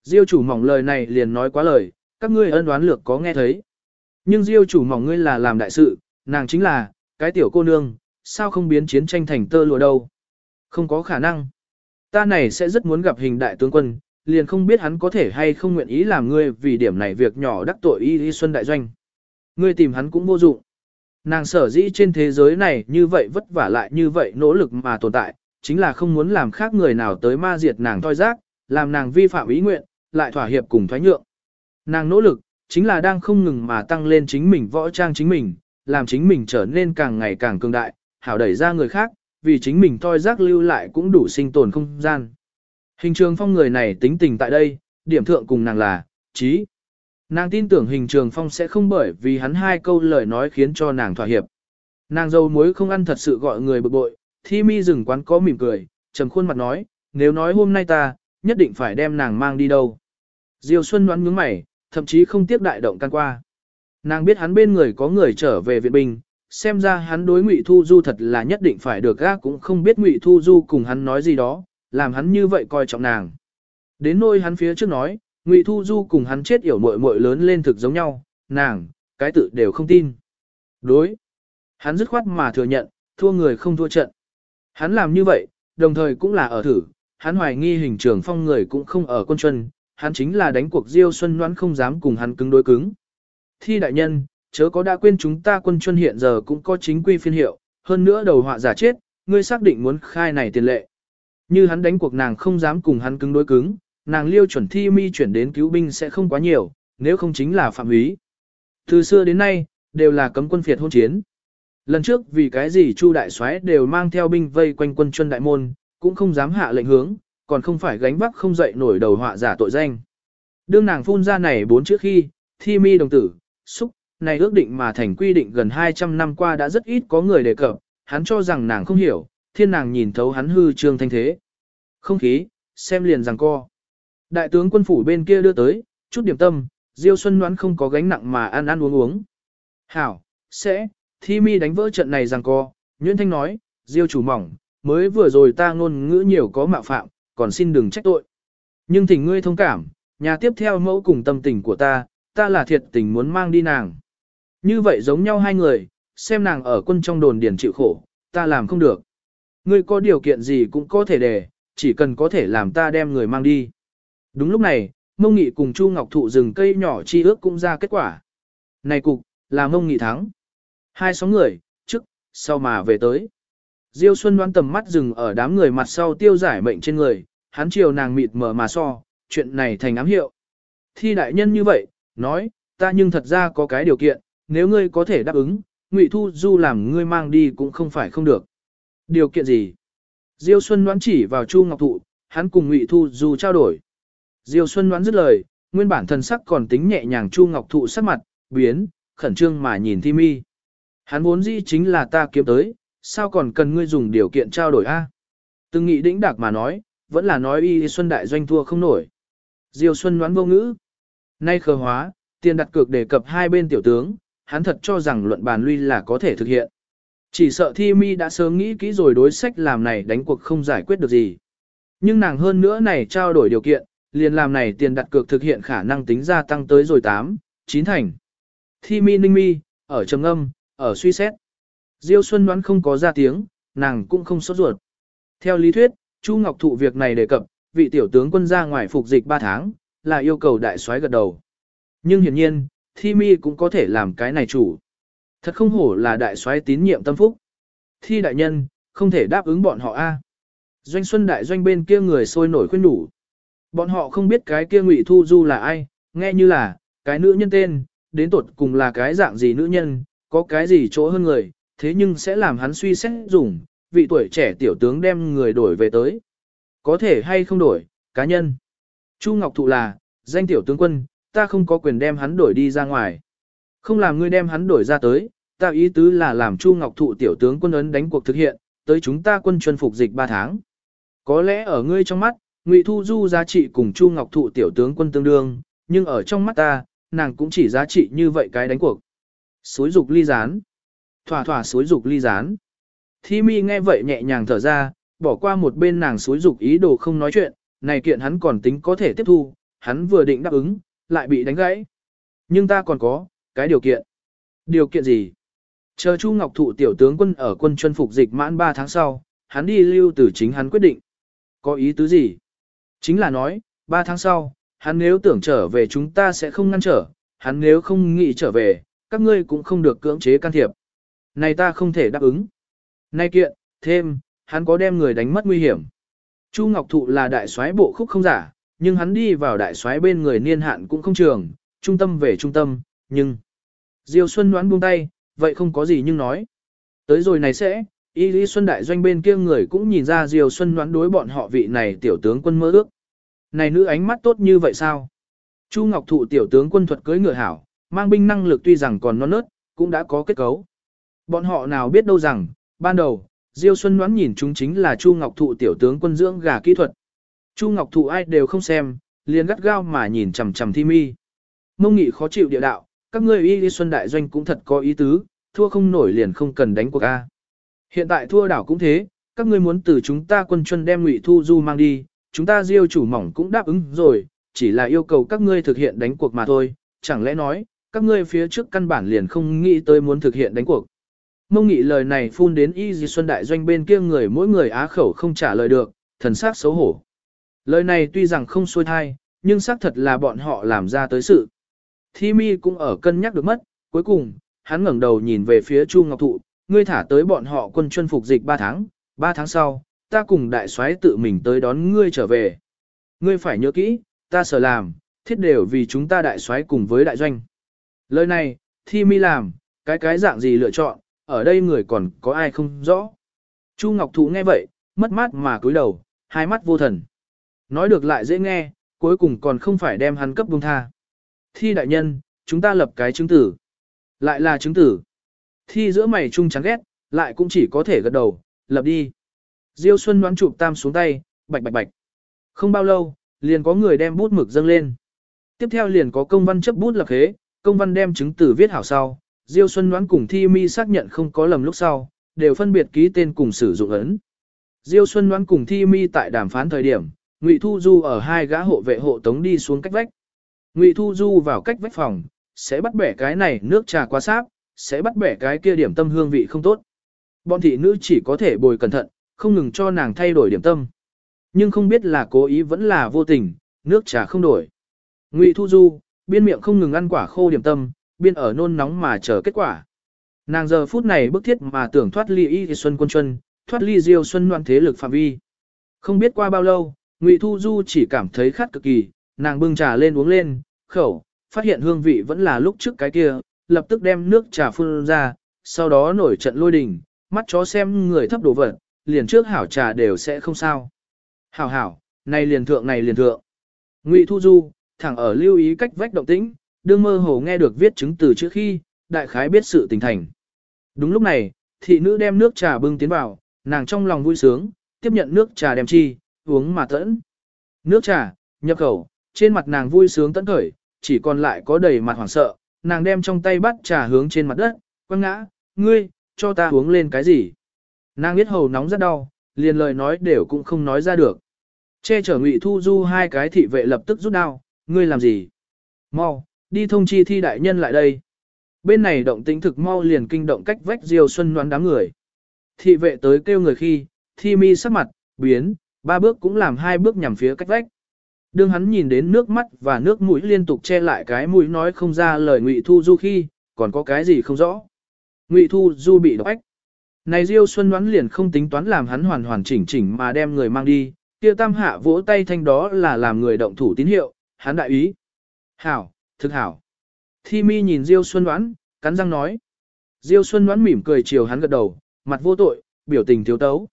Diêu chủ mỏng lời này liền nói quá lời, các ngươi ân đoán lược có nghe thấy. Nhưng Diêu chủ mỏng ngươi là làm đại sự, nàng chính là, cái tiểu cô nương, sao không biến chiến tranh thành tơ lụa đâu. Không có khả năng. Ta này sẽ rất muốn gặp hình đại tướng quân, liền không biết hắn có thể hay không nguyện ý làm ngươi vì điểm này việc nhỏ đắc tội y y xuân đại doanh. Ngươi tìm hắn cũng vô dụng. Nàng sở dĩ trên thế giới này như vậy vất vả lại như vậy nỗ lực mà tồn tại, chính là không muốn làm khác người nào tới ma diệt nàng toi giác, làm nàng vi phạm ý nguyện, lại thỏa hiệp cùng thoái nhượng. Nàng nỗ lực, chính là đang không ngừng mà tăng lên chính mình võ trang chính mình, làm chính mình trở nên càng ngày càng cường đại, hảo đẩy ra người khác, vì chính mình toi giác lưu lại cũng đủ sinh tồn không gian. Hình trường phong người này tính tình tại đây, điểm thượng cùng nàng là, trí. Nàng tin tưởng hình trường phong sẽ không bởi vì hắn hai câu lời nói khiến cho nàng thỏa hiệp. Nàng dâu muối không ăn thật sự gọi người bực bội, thi mi dừng quán có mỉm cười, trầm khuôn mặt nói, nếu nói hôm nay ta, nhất định phải đem nàng mang đi đâu. Diêu Xuân đoán nhướng mày, thậm chí không tiếp đại động can qua. Nàng biết hắn bên người có người trở về viện binh, xem ra hắn đối Ngụy Thu Du thật là nhất định phải được gác cũng không biết Ngụy Thu Du cùng hắn nói gì đó, làm hắn như vậy coi trọng nàng. Đến nôi hắn phía trước nói, Ngụy Thu Du cùng hắn chết yểu muội muội lớn lên thực giống nhau, nàng, cái tự đều không tin. Đối. Hắn dứt khoát mà thừa nhận, thua người không thua trận. Hắn làm như vậy, đồng thời cũng là ở thử, hắn hoài nghi hình trưởng phong người cũng không ở quân chuân, hắn chính là đánh cuộc Diêu Xuân Loan không dám cùng hắn cứng đối cứng. Thi đại nhân, chớ có đã quên chúng ta quân chuân hiện giờ cũng có chính quy phiên hiệu, hơn nữa đầu họa giả chết, ngươi xác định muốn khai này tiền lệ. Như hắn đánh cuộc nàng không dám cùng hắn cứng đối cứng, nàng liêu chuẩn thi mi chuyển đến cứu binh sẽ không quá nhiều, nếu không chính là phạm ý. Từ xưa đến nay, đều là cấm quân phiệt hôn chiến. Lần trước vì cái gì Chu đại soái đều mang theo binh vây quanh quân chuân đại môn, cũng không dám hạ lệnh hướng, còn không phải gánh vác không dậy nổi đầu họa giả tội danh. Đương nàng phun ra này bốn chữ khi, thi mi đồng tử, xúc, này ước định mà thành quy định gần 200 năm qua đã rất ít có người đề cập, hắn cho rằng nàng không hiểu, thiên nàng nhìn thấu hắn hư trương thanh thế. Không khí, xem liền rằng co. Đại tướng quân phủ bên kia đưa tới, chút điểm tâm, Diêu Xuân đoán không có gánh nặng mà ăn ăn uống uống. Hảo, sẽ, thi mi đánh vỡ trận này rằng co, Nguyễn Thanh nói, Diêu chủ mỏng, mới vừa rồi ta ngôn ngữ nhiều có mạo phạm, còn xin đừng trách tội. Nhưng thỉnh ngươi thông cảm, nhà tiếp theo mẫu cùng tâm tình của ta, ta là thiệt tình muốn mang đi nàng. Như vậy giống nhau hai người, xem nàng ở quân trong đồn điển chịu khổ, ta làm không được. Ngươi có điều kiện gì cũng có thể đề, chỉ cần có thể làm ta đem người mang đi. Đúng lúc này, mông nghị cùng Chu Ngọc Thụ rừng cây nhỏ chi ước cũng ra kết quả. Này cục, là mông nghị thắng. Hai sóng người, trước, sau mà về tới. Diêu Xuân đoán tầm mắt dừng ở đám người mặt sau tiêu giải mệnh trên người, hắn chiều nàng mịt mờ mà so, chuyện này thành ám hiệu. Thi đại nhân như vậy, nói, ta nhưng thật ra có cái điều kiện, nếu ngươi có thể đáp ứng, Ngụy Thu Du làm ngươi mang đi cũng không phải không được. Điều kiện gì? Diêu Xuân đoán chỉ vào Chu Ngọc Thụ, hắn cùng Ngụy Thu Du trao đổi. Diêu Xuân đoán dứt lời, nguyên bản thần sắc còn tính nhẹ nhàng Chu Ngọc Thụ sắc mặt, biến, khẩn trương mà nhìn Thi Mi. Hắn vốn dĩ chính là ta kiếm tới, sao còn cần ngươi dùng điều kiện trao đổi a? Từng nghĩ đĩnh đạc mà nói, vẫn là nói y Xuân đại doanh thua không nổi. Diêu Xuân đoán vô ngữ. Nay khờ hóa, tiền đặt cược đề cập hai bên tiểu tướng, hắn thật cho rằng luận bàn lui là có thể thực hiện. Chỉ sợ thi mi đã sớm nghĩ kỹ rồi đối sách làm này đánh cuộc không giải quyết được gì. Nhưng nàng hơn nữa này trao đổi điều kiện, liền làm này tiền đặt cược thực hiện khả năng tính gia tăng tới rồi 8, 9 thành. Thi mi ninh mi, ở trầm âm, ở suy xét. Diêu Xuân đoán không có ra tiếng, nàng cũng không sốt ruột. Theo lý thuyết, Chu Ngọc Thụ việc này đề cập, vị tiểu tướng quân ra ngoài phục dịch 3 tháng, là yêu cầu đại soái gật đầu. Nhưng hiển nhiên, Thi Mi cũng có thể làm cái này chủ. Thật không hổ là đại soái tín nhiệm tâm phúc. Thi đại nhân, không thể đáp ứng bọn họ a. Doanh Xuân đại doanh bên kia người sôi nổi khuyên đủ. Bọn họ không biết cái kia Ngụy Thu Du là ai, nghe như là cái nữ nhân tên, đến tột cùng là cái dạng gì nữ nhân, có cái gì chỗ hơn người, thế nhưng sẽ làm hắn suy xét dùng, vị tuổi trẻ tiểu tướng đem người đổi về tới. Có thể hay không đổi, cá nhân. Chu Ngọc Thụ là, danh tiểu tướng quân, ta không có quyền đem hắn đổi đi ra ngoài. Không làm ngươi đem hắn đổi ra tới, ta ý tứ là làm Chu Ngọc Thụ tiểu tướng quân ấn đánh cuộc thực hiện, tới chúng ta quân chuyên phục dịch 3 tháng. Có lẽ ở ngươi trong mắt, Ngụy Thu Du giá trị cùng Chu Ngọc Thụ tiểu tướng quân tương đương, nhưng ở trong mắt ta, nàng cũng chỉ giá trị như vậy cái đánh cuộc. Suối dục ly gián. Thỏa thỏa suối dục ly gián. Thi mi nghe vậy nhẹ nhàng thở ra, bỏ qua một bên nàng suối dục ý đồ không nói chuyện, này kiện hắn còn tính có thể tiếp thu, hắn vừa định đáp ứng, lại bị đánh gãy. Nhưng ta còn có, cái điều kiện. Điều kiện gì? Chờ Chu Ngọc Thụ tiểu tướng quân ở quân chuyên phục dịch mãn 3 tháng sau, hắn đi lưu từ chính hắn quyết định. Có ý tứ gì? Chính là nói, 3 tháng sau, hắn nếu tưởng trở về chúng ta sẽ không ngăn trở, hắn nếu không nghĩ trở về, các ngươi cũng không được cưỡng chế can thiệp. Này ta không thể đáp ứng. Nay kiện, thêm, hắn có đem người đánh mất nguy hiểm. Chu Ngọc Thụ là đại soái bộ khúc không giả, nhưng hắn đi vào đại soái bên người niên hạn cũng không trường, trung tâm về trung tâm, nhưng... Diêu Xuân đoán buông tay, vậy không có gì nhưng nói. Tới rồi này sẽ, Y Lý Xuân đại doanh bên kia người cũng nhìn ra Diêu Xuân đoán đối bọn họ vị này tiểu tướng quân mơ ước. Này nữ ánh mắt tốt như vậy sao? Chu Ngọc Thụ tiểu tướng quân thuật cưới ngựa hảo, mang binh năng lực tuy rằng còn non nớt, cũng đã có kết cấu. Bọn họ nào biết đâu rằng, ban đầu, Diêu Xuân đoán nhìn chúng chính là Chu Ngọc Thụ tiểu tướng quân dưỡng gà kỹ thuật. Chu Ngọc Thụ ai đều không xem, liền gắt gao mà nhìn chằm chằm Thi Mi. Mông Nghị khó chịu địa đạo, các ngươi Y Xuân đại doanh cũng thật có ý tứ, thua không nổi liền không cần đánh cuộc a. Hiện tại thua đảo cũng thế, các ngươi muốn từ chúng ta quân chuân đem Ngụy Thu Du mang đi, chúng ta Diêu chủ mỏng cũng đáp ứng rồi, chỉ là yêu cầu các ngươi thực hiện đánh cuộc mà thôi, chẳng lẽ nói, các ngươi phía trước căn bản liền không nghĩ tới muốn thực hiện đánh cuộc. Mông nghị lời này phun đến y di xuân đại doanh bên kia người mỗi người á khẩu không trả lời được, thần sắc xấu hổ. Lời này tuy rằng không xuôi thai, nhưng xác thật là bọn họ làm ra tới sự. Thi mi cũng ở cân nhắc được mất, cuối cùng, hắn ngẩng đầu nhìn về phía Chu Ngọc Thụ, ngươi thả tới bọn họ quân chuyên phục dịch 3 tháng, 3 tháng sau, ta cùng đại soái tự mình tới đón ngươi trở về. Ngươi phải nhớ kỹ, ta sở làm, thiết đều vì chúng ta đại soái cùng với đại doanh. Lời này, thi mi làm, cái cái dạng gì lựa chọn, ở đây người còn có ai không rõ. Chu Ngọc Thụ nghe vậy, mất mát mà cúi đầu, hai mắt vô thần. Nói được lại dễ nghe, cuối cùng còn không phải đem hắn cấp buông tha. Thi đại nhân, chúng ta lập cái chứng tử. Lại là chứng tử. Thi giữa mày trung chán ghét, lại cũng chỉ có thể gật đầu, lập đi. Diêu Xuân đoán chụp tam xuống tay, bạch bạch bạch. Không bao lâu, liền có người đem bút mực dâng lên. Tiếp theo liền có công văn chấp bút lập khế, công văn đem chứng từ viết hảo sau, Diêu Xuân Ngoãn cùng Thi Mi xác nhận không có lầm lúc sau, đều phân biệt ký tên cùng sử dụng ấn. Diêu Xuân Ngoãn cùng Thi Mi tại đàm phán thời điểm, Ngụy Thu Du ở hai gã hộ vệ hộ tống đi xuống cách vách. Ngụy Thu Du vào cách vách phòng, sẽ bắt bẻ cái này nước trà quá sáp, sẽ bắt bẻ cái kia điểm tâm hương vị không tốt. Bọn thị nữ chỉ có thể bồi cẩn thận, không ngừng cho nàng thay đổi điểm tâm. Nhưng không biết là cố ý vẫn là vô tình, nước trà không đổi. Ngụy Thu Du, biên miệng không ngừng ăn quả khô điểm tâm, biên ở nôn nóng mà chờ kết quả. Nàng giờ phút này bức thiết mà tưởng thoát ly y xuân quân chuân, thoát ly diêu xuân loạn thế lực phạm vi. Không biết qua bao lâu, Ngụy Thu Du chỉ cảm thấy khát cực kỳ, nàng bưng trà lên uống lên, khẩu, phát hiện hương vị vẫn là lúc trước cái kia, lập tức đem nước trà phun ra, sau đó nổi trận lôi đình, mắt chó xem người thấp đồ vật, liền trước hảo trà đều sẽ không sao. Hảo hảo, này liền thượng này liền thượng. Ngụy Thu Du, thẳng ở lưu ý cách vách động tĩnh, đương mơ hồ nghe được viết chứng từ trước khi, đại khái biết sự tình thành. Đúng lúc này, thị nữ đem nước trà bưng tiến vào, nàng trong lòng vui sướng, tiếp nhận nước trà đem chi, uống mà tẫn. Nước trà, nhập khẩu, trên mặt nàng vui sướng tẫn khởi, chỉ còn lại có đầy mặt hoảng sợ, nàng đem trong tay bắt trà hướng trên mặt đất, quăng ngã, ngươi, cho ta uống lên cái gì. Nàng biết hầu nóng rất đau, liền lời nói đều cũng không nói ra được. Che chở ngụy thu du hai cái thị vệ lập tức rút đao, ngươi làm gì? Mau, đi thông chi thi đại nhân lại đây. Bên này động tĩnh thực mau liền kinh động cách vách Diêu xuân đoán đám người. Thị vệ tới kêu người khi, thi mi sắc mặt, biến, ba bước cũng làm hai bước nhằm phía cách vách. Đương hắn nhìn đến nước mắt và nước mũi liên tục che lại cái mũi nói không ra lời Ngụy Thu Du khi, còn có cái gì không rõ. Ngụy Thu Du bị độc ách. Này Diêu Xuân đoán liền không tính toán làm hắn hoàn hoàn chỉnh chỉnh mà đem người mang đi, kia tam hạ vỗ tay thanh đó là làm người động thủ tín hiệu, hắn đại ý. Hảo, thực hảo. Thi mi nhìn Diêu Xuân đoán, cắn răng nói. Diêu Xuân đoán mỉm cười chiều hắn gật đầu, mặt vô tội, biểu tình thiếu tấu.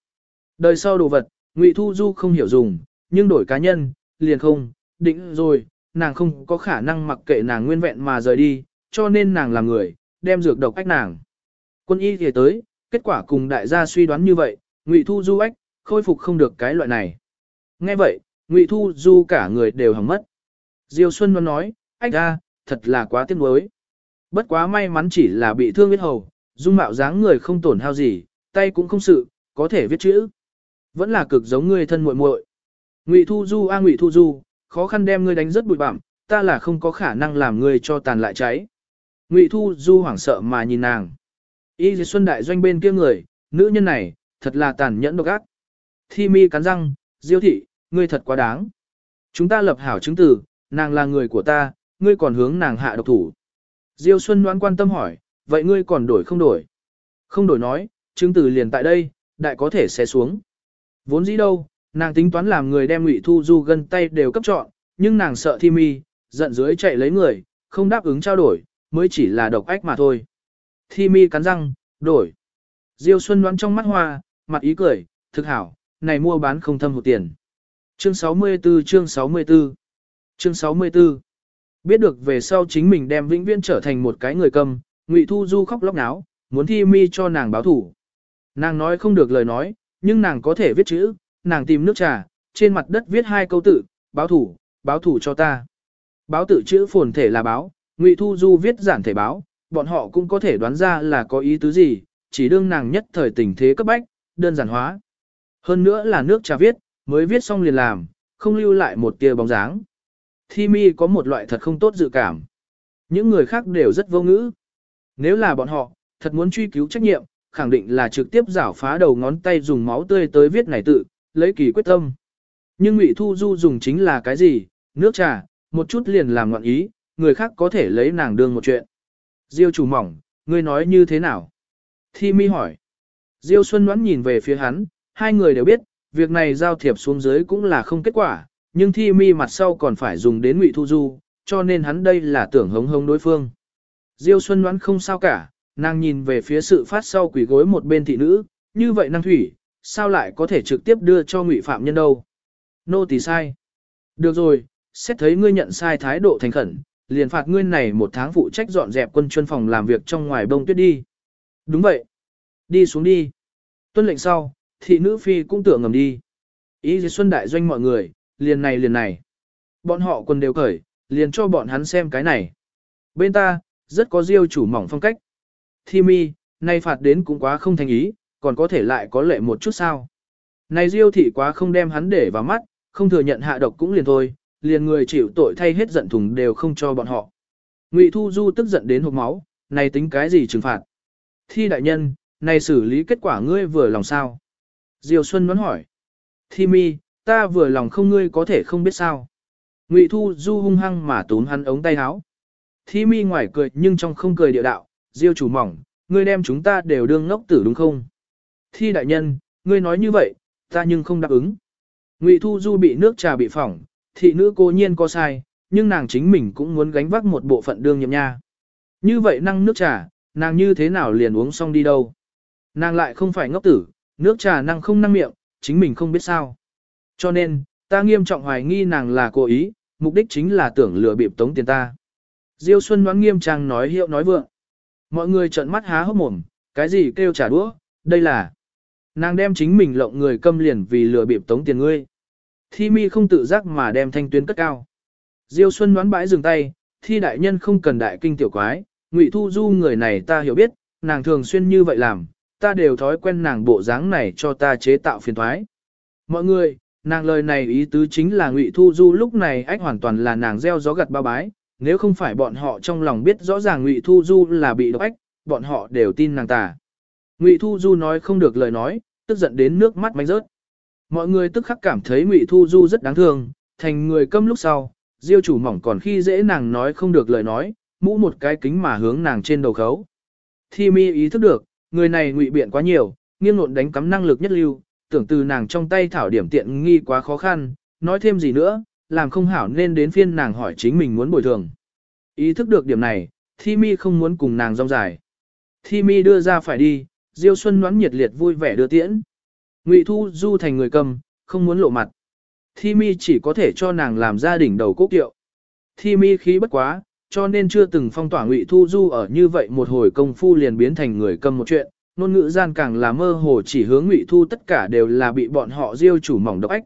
Đời sau đồ vật, Ngụy Thu Du không hiểu dùng, nhưng đổi cá nhân, liền không, định rồi, nàng không có khả năng mặc kệ nàng nguyên vẹn mà rời đi, cho nên nàng là người, đem dược độc ách nàng. Quân y thì tới, kết quả cùng đại gia suy đoán như vậy, Ngụy Thu Du ách, khôi phục không được cái loại này. Nghe vậy, Ngụy Thu Du cả người đều hỏng mất. Diêu Xuân Văn nói, ách ra, thật là quá tiếc nuối. Bất quá may mắn chỉ là bị thương huyết hầu, dung mạo dáng người không tổn hao gì, tay cũng không sự, có thể viết chữ. Vẫn là cực giống người thân muội muội. Ngụy Thu Du a Ngụy Thu Du, khó khăn đem ngươi đánh rất bụi bặm, ta là không có khả năng làm ngươi cho tàn lại cháy. Ngụy Thu Du hoảng sợ mà nhìn nàng. Y Xuân đại doanh bên kia người, nữ nhân này, thật là tàn nhẫn độc ác. Thi mi cắn răng, Diêu thị, ngươi thật quá đáng. Chúng ta lập hảo chứng từ nàng là người của ta, ngươi còn hướng nàng hạ độc thủ. Diêu Xuân đoán quan tâm hỏi, vậy ngươi còn đổi không đổi? Không đổi nói, chứng tử liền tại đây, đại có thể sẽ xuống. Vốn dĩ đâu, nàng tính toán làm người đem Ngụy Thu Du gần tay đều cấp chọn, nhưng nàng sợ Thi Mi, giận dưới chạy lấy người, không đáp ứng trao đổi, mới chỉ là độc ách mà thôi. Thi Mi cắn răng, đổi. Diêu Xuân đoán trong mắt hoa, mặt ý cười, thực hảo, này mua bán không thâm hụt tiền. Chương 64 chương 64 Chương 64 Biết được về sau chính mình đem vĩnh viễn trở thành một cái người cầm, Ngụy Thu Du khóc lóc náo, muốn thi mi cho nàng báo thủ. Nàng nói không được lời nói, nhưng nàng có thể viết chữ, nàng tìm nước trà, trên mặt đất viết hai câu tự, báo thủ, báo thủ cho ta. Báo tự chữ phồn thể là báo, Ngụy Thu Du viết giản thể báo, bọn họ cũng có thể đoán ra là có ý tứ gì, chỉ đương nàng nhất thời tình thế cấp bách, đơn giản hóa. Hơn nữa là nước trà viết, mới viết xong liền làm, không lưu lại một tia bóng dáng. Thi mi có một loại thật không tốt dự cảm. Những người khác đều rất vô ngữ. Nếu là bọn họ, thật muốn truy cứu trách nhiệm, khẳng định là trực tiếp giảo phá đầu ngón tay dùng máu tươi tới viết này tự, lấy kỳ quyết tâm. Nhưng Ngụy Thu Du dùng chính là cái gì? Nước trà, một chút liền làm ngọn ý, người khác có thể lấy nàng đương một chuyện. Diêu chủ mỏng, ngươi nói như thế nào? Thi mi hỏi. Diêu Xuân Ngoãn nhìn về phía hắn, hai người đều biết, việc này giao thiệp xuống dưới cũng là không kết quả, nhưng thi mi mặt sau còn phải dùng đến ngụy thu du, cho nên hắn đây là tưởng hống hống đối phương. Diêu Xuân đoán không sao cả, nàng nhìn về phía sự phát sau quỷ gối một bên thị nữ, như vậy năng thủy, sao lại có thể trực tiếp đưa cho ngụy phạm nhân đâu. Nô tỳ sai. Được rồi, xét thấy ngươi nhận sai thái độ thành khẩn, liền phạt ngươi này một tháng phụ trách dọn dẹp quân chuyên phòng làm việc trong ngoài bông tuyết đi. Đúng vậy. Đi xuống đi. Tuân lệnh sau, thị nữ phi cũng tưởng ngầm đi. Ý gì xuân đại doanh mọi người, liền này liền này. Bọn họ quần đều cởi, liền cho bọn hắn xem cái này. Bên ta, rất có diêu chủ mỏng phong cách. Thi mi, nay phạt đến cũng quá không thành ý, còn có thể lại có lệ một chút sao. Này Diêu thị quá không đem hắn để vào mắt, không thừa nhận hạ độc cũng liền thôi, liền người chịu tội thay hết giận thùng đều không cho bọn họ. Ngụy Thu Du tức giận đến hộc máu, này tính cái gì trừng phạt? Thi đại nhân, này xử lý kết quả ngươi vừa lòng sao? Diêu Xuân vẫn hỏi. Thi mi, ta vừa lòng không ngươi có thể không biết sao. Ngụy Thu Du hung hăng mà túm hắn ống tay áo. Thi mi ngoài cười nhưng trong không cười địa đạo, Diêu chủ mỏng, ngươi đem chúng ta đều đương ngốc tử đúng không? Thi đại nhân, ngươi nói như vậy, ta nhưng không đáp ứng. Ngụy Thu Du bị nước trà bị phỏng, thị nữ cô nhiên có sai, nhưng nàng chính mình cũng muốn gánh vác một bộ phận đương nhiệm nha. Như vậy năng nước trà, nàng như thế nào liền uống xong đi đâu? Nàng lại không phải ngốc tử, nước trà năng không năng miệng, chính mình không biết sao. Cho nên, ta nghiêm trọng hoài nghi nàng là cố ý, mục đích chính là tưởng lừa bịp tống tiền ta. Diêu Xuân đoán nghiêm trang nói hiệu nói vượng. Mọi người trợn mắt há hốc mồm, cái gì kêu trả đũa, đây là. Nàng đem chính mình lộng người câm liền vì lừa bịp tống tiền ngươi. Thi mi không tự giác mà đem thanh tuyến cất cao. Diêu Xuân đoán bãi dừng tay, thi đại nhân không cần đại kinh tiểu quái, ngụy thu du người này ta hiểu biết, nàng thường xuyên như vậy làm, ta đều thói quen nàng bộ dáng này cho ta chế tạo phiền thoái. Mọi người, nàng lời này ý tứ chính là ngụy thu du lúc này ách hoàn toàn là nàng gieo gió gặt ba bái, nếu không phải bọn họ trong lòng biết rõ ràng ngụy thu du là bị độc ách, bọn họ đều tin nàng tà. Ngụy thu du nói không được lời nói, tức giận đến nước mắt mánh rớt. Mọi người tức khắc cảm thấy Ngụy Thu Du rất đáng thương, thành người câm lúc sau, Diêu chủ mỏng còn khi dễ nàng nói không được lời nói, mũ một cái kính mà hướng nàng trên đầu khấu. Thi mi ý thức được, người này ngụy biện quá nhiều, nghiêng lộn đánh cắm năng lực nhất lưu, tưởng từ nàng trong tay thảo điểm tiện nghi quá khó khăn, nói thêm gì nữa, làm không hảo nên đến phiên nàng hỏi chính mình muốn bồi thường. Ý thức được điểm này, Thi mi không muốn cùng nàng rong dài. Thi mi đưa ra phải đi, Diêu Xuân nón nhiệt liệt vui vẻ đưa tiễn. Ngụy Thu Du thành người cầm, không muốn lộ mặt. Thi mi chỉ có thể cho nàng làm gia đình đầu cố tiệu Thi mi khí bất quá, cho nên chưa từng phong tỏa Ngụy Thu Du ở như vậy một hồi công phu liền biến thành người cầm một chuyện, nôn ngữ gian càng là mơ hồ chỉ hướng Ngụy Thu tất cả đều là bị bọn họ diêu chủ mỏng độc ách.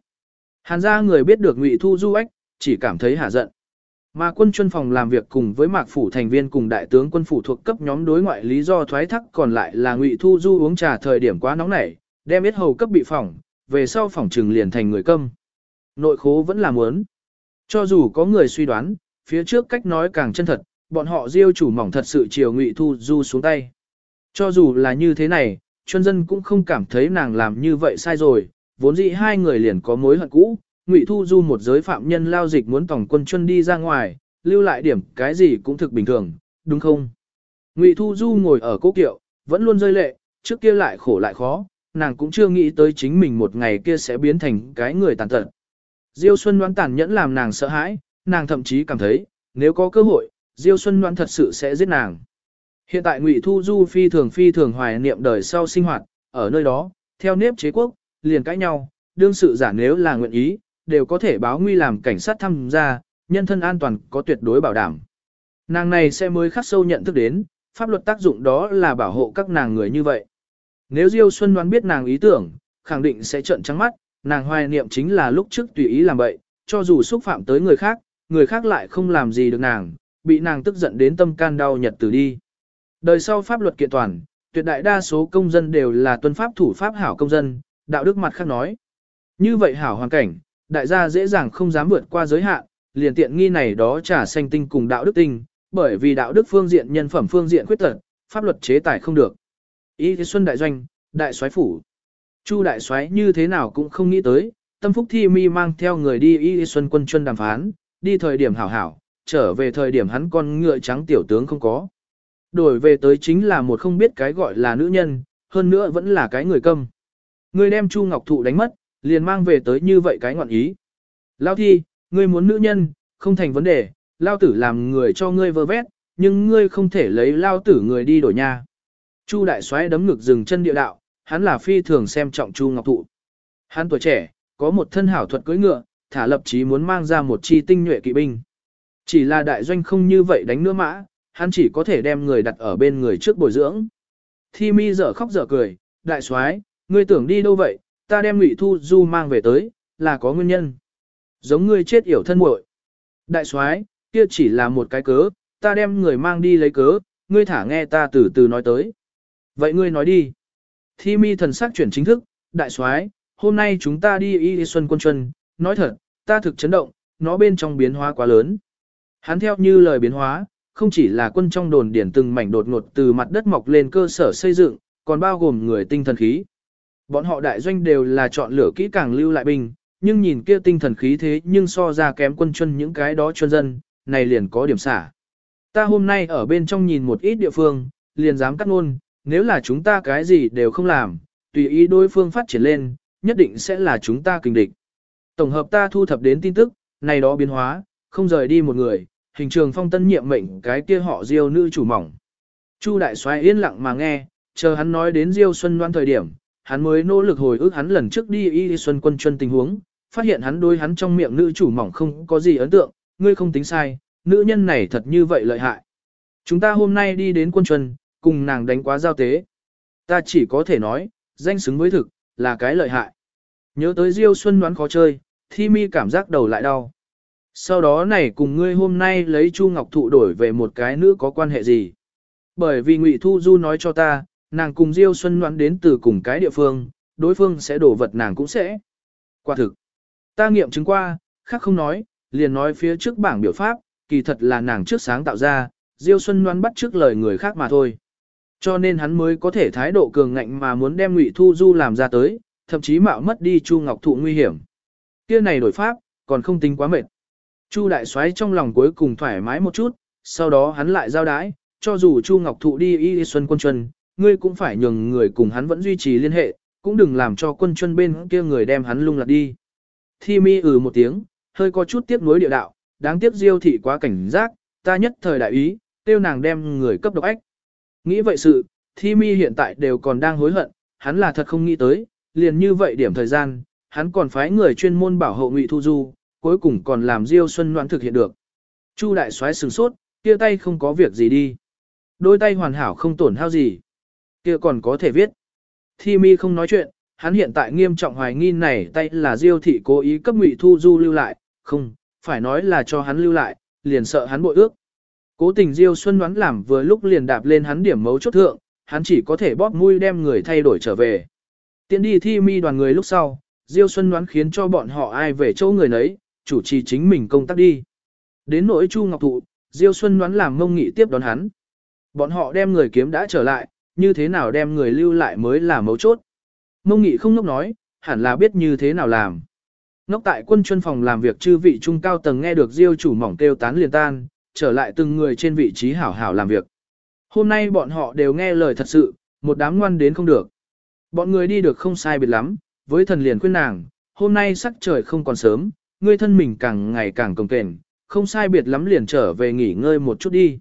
Hàn gia người biết được Ngụy Thu Du ách, chỉ cảm thấy hả giận. Mà quân chuyên phòng làm việc cùng với mạc phủ thành viên cùng đại tướng quân phủ thuộc cấp nhóm đối ngoại lý do thoái thác còn lại là Ngụy Thu Du uống trà thời điểm quá nóng nảy, đem biết hầu cấp bị phỏng, về sau phỏng trừng liền thành người câm. Nội khố vẫn là muốn. Cho dù có người suy đoán, phía trước cách nói càng chân thật, bọn họ diêu chủ mỏng thật sự chiều Ngụy Thu Du xuống tay. Cho dù là như thế này, chuyên dân cũng không cảm thấy nàng làm như vậy sai rồi, vốn dĩ hai người liền có mối hận cũ, Ngụy Thu Du một giới phạm nhân lao dịch muốn tổng quân chuân đi ra ngoài, lưu lại điểm cái gì cũng thực bình thường, đúng không? Ngụy Thu Du ngồi ở cố kiệu, vẫn luôn rơi lệ, trước kia lại khổ lại khó, nàng cũng chưa nghĩ tới chính mình một ngày kia sẽ biến thành cái người tàn tật. Diêu Xuân Loan tàn nhẫn làm nàng sợ hãi, nàng thậm chí cảm thấy, nếu có cơ hội, Diêu Xuân Loan thật sự sẽ giết nàng. Hiện tại Ngụy Thu Du phi thường phi thường hoài niệm đời sau sinh hoạt, ở nơi đó, theo nếp chế quốc, liền cãi nhau, đương sự giả nếu là nguyện ý, đều có thể báo nguy làm cảnh sát tham gia, nhân thân an toàn có tuyệt đối bảo đảm. Nàng này sẽ mới khắc sâu nhận thức đến, pháp luật tác dụng đó là bảo hộ các nàng người như vậy. Nếu Diêu Xuân đoán biết nàng ý tưởng, khẳng định sẽ trợn trắng mắt, nàng hoài niệm chính là lúc trước tùy ý làm vậy, cho dù xúc phạm tới người khác, người khác lại không làm gì được nàng, bị nàng tức giận đến tâm can đau nhật từ đi. Đời sau pháp luật kiện toàn, tuyệt đại đa số công dân đều là tuân pháp thủ pháp hảo công dân, đạo đức mặt khác nói. Như vậy hảo hoàn cảnh, đại gia dễ dàng không dám vượt qua giới hạn, liền tiện nghi này đó trả xanh tinh cùng đạo đức tinh, bởi vì đạo đức phương diện nhân phẩm phương diện khuyết tật, pháp luật chế tài không được. Ý Xuân đại doanh, đại soái phủ. Chu đại soái như thế nào cũng không nghĩ tới, Tâm Phúc Thi Mi mang theo người đi Y Xuân quân chuân đàm phán, đi thời điểm hảo hảo, trở về thời điểm hắn con ngựa trắng tiểu tướng không có. Đổi về tới chính là một không biết cái gọi là nữ nhân, hơn nữa vẫn là cái người câm. Người đem Chu Ngọc Thụ đánh mất, liền mang về tới như vậy cái ngọn ý. Lao thi, ngươi muốn nữ nhân, không thành vấn đề, lao tử làm người cho ngươi vơ vét, nhưng ngươi không thể lấy lao tử người đi đổi nha. Chu đại soái đấm ngực dừng chân địa đạo, hắn là phi thường xem trọng Chu Ngọc Thụ. Hắn tuổi trẻ, có một thân hảo thuật cưỡi ngựa, thả lập chí muốn mang ra một chi tinh nhuệ kỵ binh. Chỉ là đại doanh không như vậy đánh nữa mã, hắn chỉ có thể đem người đặt ở bên người trước bồi dưỡng. Thi mi dở khóc dở cười, đại soái, ngươi tưởng đi đâu vậy, ta đem Ngụy Thu Du mang về tới, là có nguyên nhân. Giống ngươi chết yểu thân muội. Đại soái, kia chỉ là một cái cớ, ta đem người mang đi lấy cớ, ngươi thả nghe ta từ từ nói tới. Vậy ngươi nói đi. Thi mi thần sắc chuyển chính thức, đại soái, hôm nay chúng ta đi y xuân quân chuân, nói thật, ta thực chấn động, nó bên trong biến hóa quá lớn. Hắn theo như lời biến hóa, không chỉ là quân trong đồn điển từng mảnh đột ngột từ mặt đất mọc lên cơ sở xây dựng, còn bao gồm người tinh thần khí. Bọn họ đại doanh đều là chọn lựa kỹ càng lưu lại binh, nhưng nhìn kia tinh thần khí thế nhưng so ra kém quân chân những cái đó chuyên dân, này liền có điểm xả. Ta hôm nay ở bên trong nhìn một ít địa phương, liền dám cắt ngôn, nếu là chúng ta cái gì đều không làm, tùy ý đối phương phát triển lên, nhất định sẽ là chúng ta kình địch. Tổng hợp ta thu thập đến tin tức, này đó biến hóa, không rời đi một người, hình trường phong tân nhiệm mệnh cái kia họ diêu nữ chủ mỏng. Chu đại soái yên lặng mà nghe, chờ hắn nói đến diêu xuân đoan thời điểm, hắn mới nỗ lực hồi ức hắn lần trước đi y xuân quân chuân tình huống, phát hiện hắn đối hắn trong miệng nữ chủ mỏng không có gì ấn tượng, ngươi không tính sai, nữ nhân này thật như vậy lợi hại. Chúng ta hôm nay đi đến quân chuân, cùng nàng đánh quá giao tế. Ta chỉ có thể nói, danh xứng với thực, là cái lợi hại. Nhớ tới Diêu Xuân đoán khó chơi, Thi Mi cảm giác đầu lại đau. Sau đó này cùng ngươi hôm nay lấy Chu Ngọc Thụ đổi về một cái nữ có quan hệ gì? Bởi vì Ngụy Thu Du nói cho ta, nàng cùng Diêu Xuân Ngoãn đến từ cùng cái địa phương, đối phương sẽ đổ vật nàng cũng sẽ. Quả thực, ta nghiệm chứng qua, khác không nói, liền nói phía trước bảng biểu pháp, kỳ thật là nàng trước sáng tạo ra, Diêu Xuân Ngoãn bắt trước lời người khác mà thôi. Cho nên hắn mới có thể thái độ cường ngạnh mà muốn đem Ngụy Thu Du làm ra tới, thậm chí mạo mất đi Chu Ngọc Thụ nguy hiểm. Kia này đổi pháp, còn không tính quá mệt. Chu đại soái trong lòng cuối cùng thoải mái một chút, sau đó hắn lại giao đái, cho dù Chu Ngọc Thụ đi y xuân quân chuân, ngươi cũng phải nhường người cùng hắn vẫn duy trì liên hệ, cũng đừng làm cho quân chuân bên kia người đem hắn lung lạc đi. Thi mi ừ một tiếng, hơi có chút tiếc nuối địa đạo, đáng tiếc diêu thị quá cảnh giác, ta nhất thời đại ý, tiêu nàng đem người cấp độc ách. Nghĩ vậy sự, thi mi hiện tại đều còn đang hối hận, hắn là thật không nghĩ tới, liền như vậy điểm thời gian, hắn còn phái người chuyên môn bảo hộ Ngụy Thu Du, cuối cùng còn làm Diêu Xuân Loan thực hiện được. Chu đại soái sừng sốt, kia tay không có việc gì đi. Đôi tay hoàn hảo không tổn hao gì. Kia còn có thể viết. Thi mi không nói chuyện, hắn hiện tại nghiêm trọng hoài nghi này tay là Diêu thị cố ý cấp Ngụy Thu Du lưu lại, không, phải nói là cho hắn lưu lại, liền sợ hắn bội ước. Cố tình Diêu Xuân đoán làm vừa lúc liền đạp lên hắn điểm mấu chốt thượng, hắn chỉ có thể bóp mũi đem người thay đổi trở về. Tiến đi thi mi đoàn người lúc sau, Diêu Xuân đoán khiến cho bọn họ ai về chỗ người nấy, chủ trì chính mình công tác đi. Đến nỗi Chu Ngọc Thụ, Diêu Xuân đoán làm mông nghị tiếp đón hắn. Bọn họ đem người kiếm đã trở lại, như thế nào đem người lưu lại mới là mấu chốt. Mông nghị không ngốc nói, hẳn là biết như thế nào làm. Ngốc tại quân chuyên phòng làm việc chư vị trung cao tầng nghe được Diêu chủ mỏng kêu tán liền tan, trở lại từng người trên vị trí hảo hảo làm việc. Hôm nay bọn họ đều nghe lời thật sự, một đám ngoan đến không được. Bọn người đi được không sai biệt lắm, với thần liền khuyên nàng, hôm nay sắc trời không còn sớm, ngươi thân mình càng ngày càng cồng kềnh, không sai biệt lắm liền trở về nghỉ ngơi một chút đi.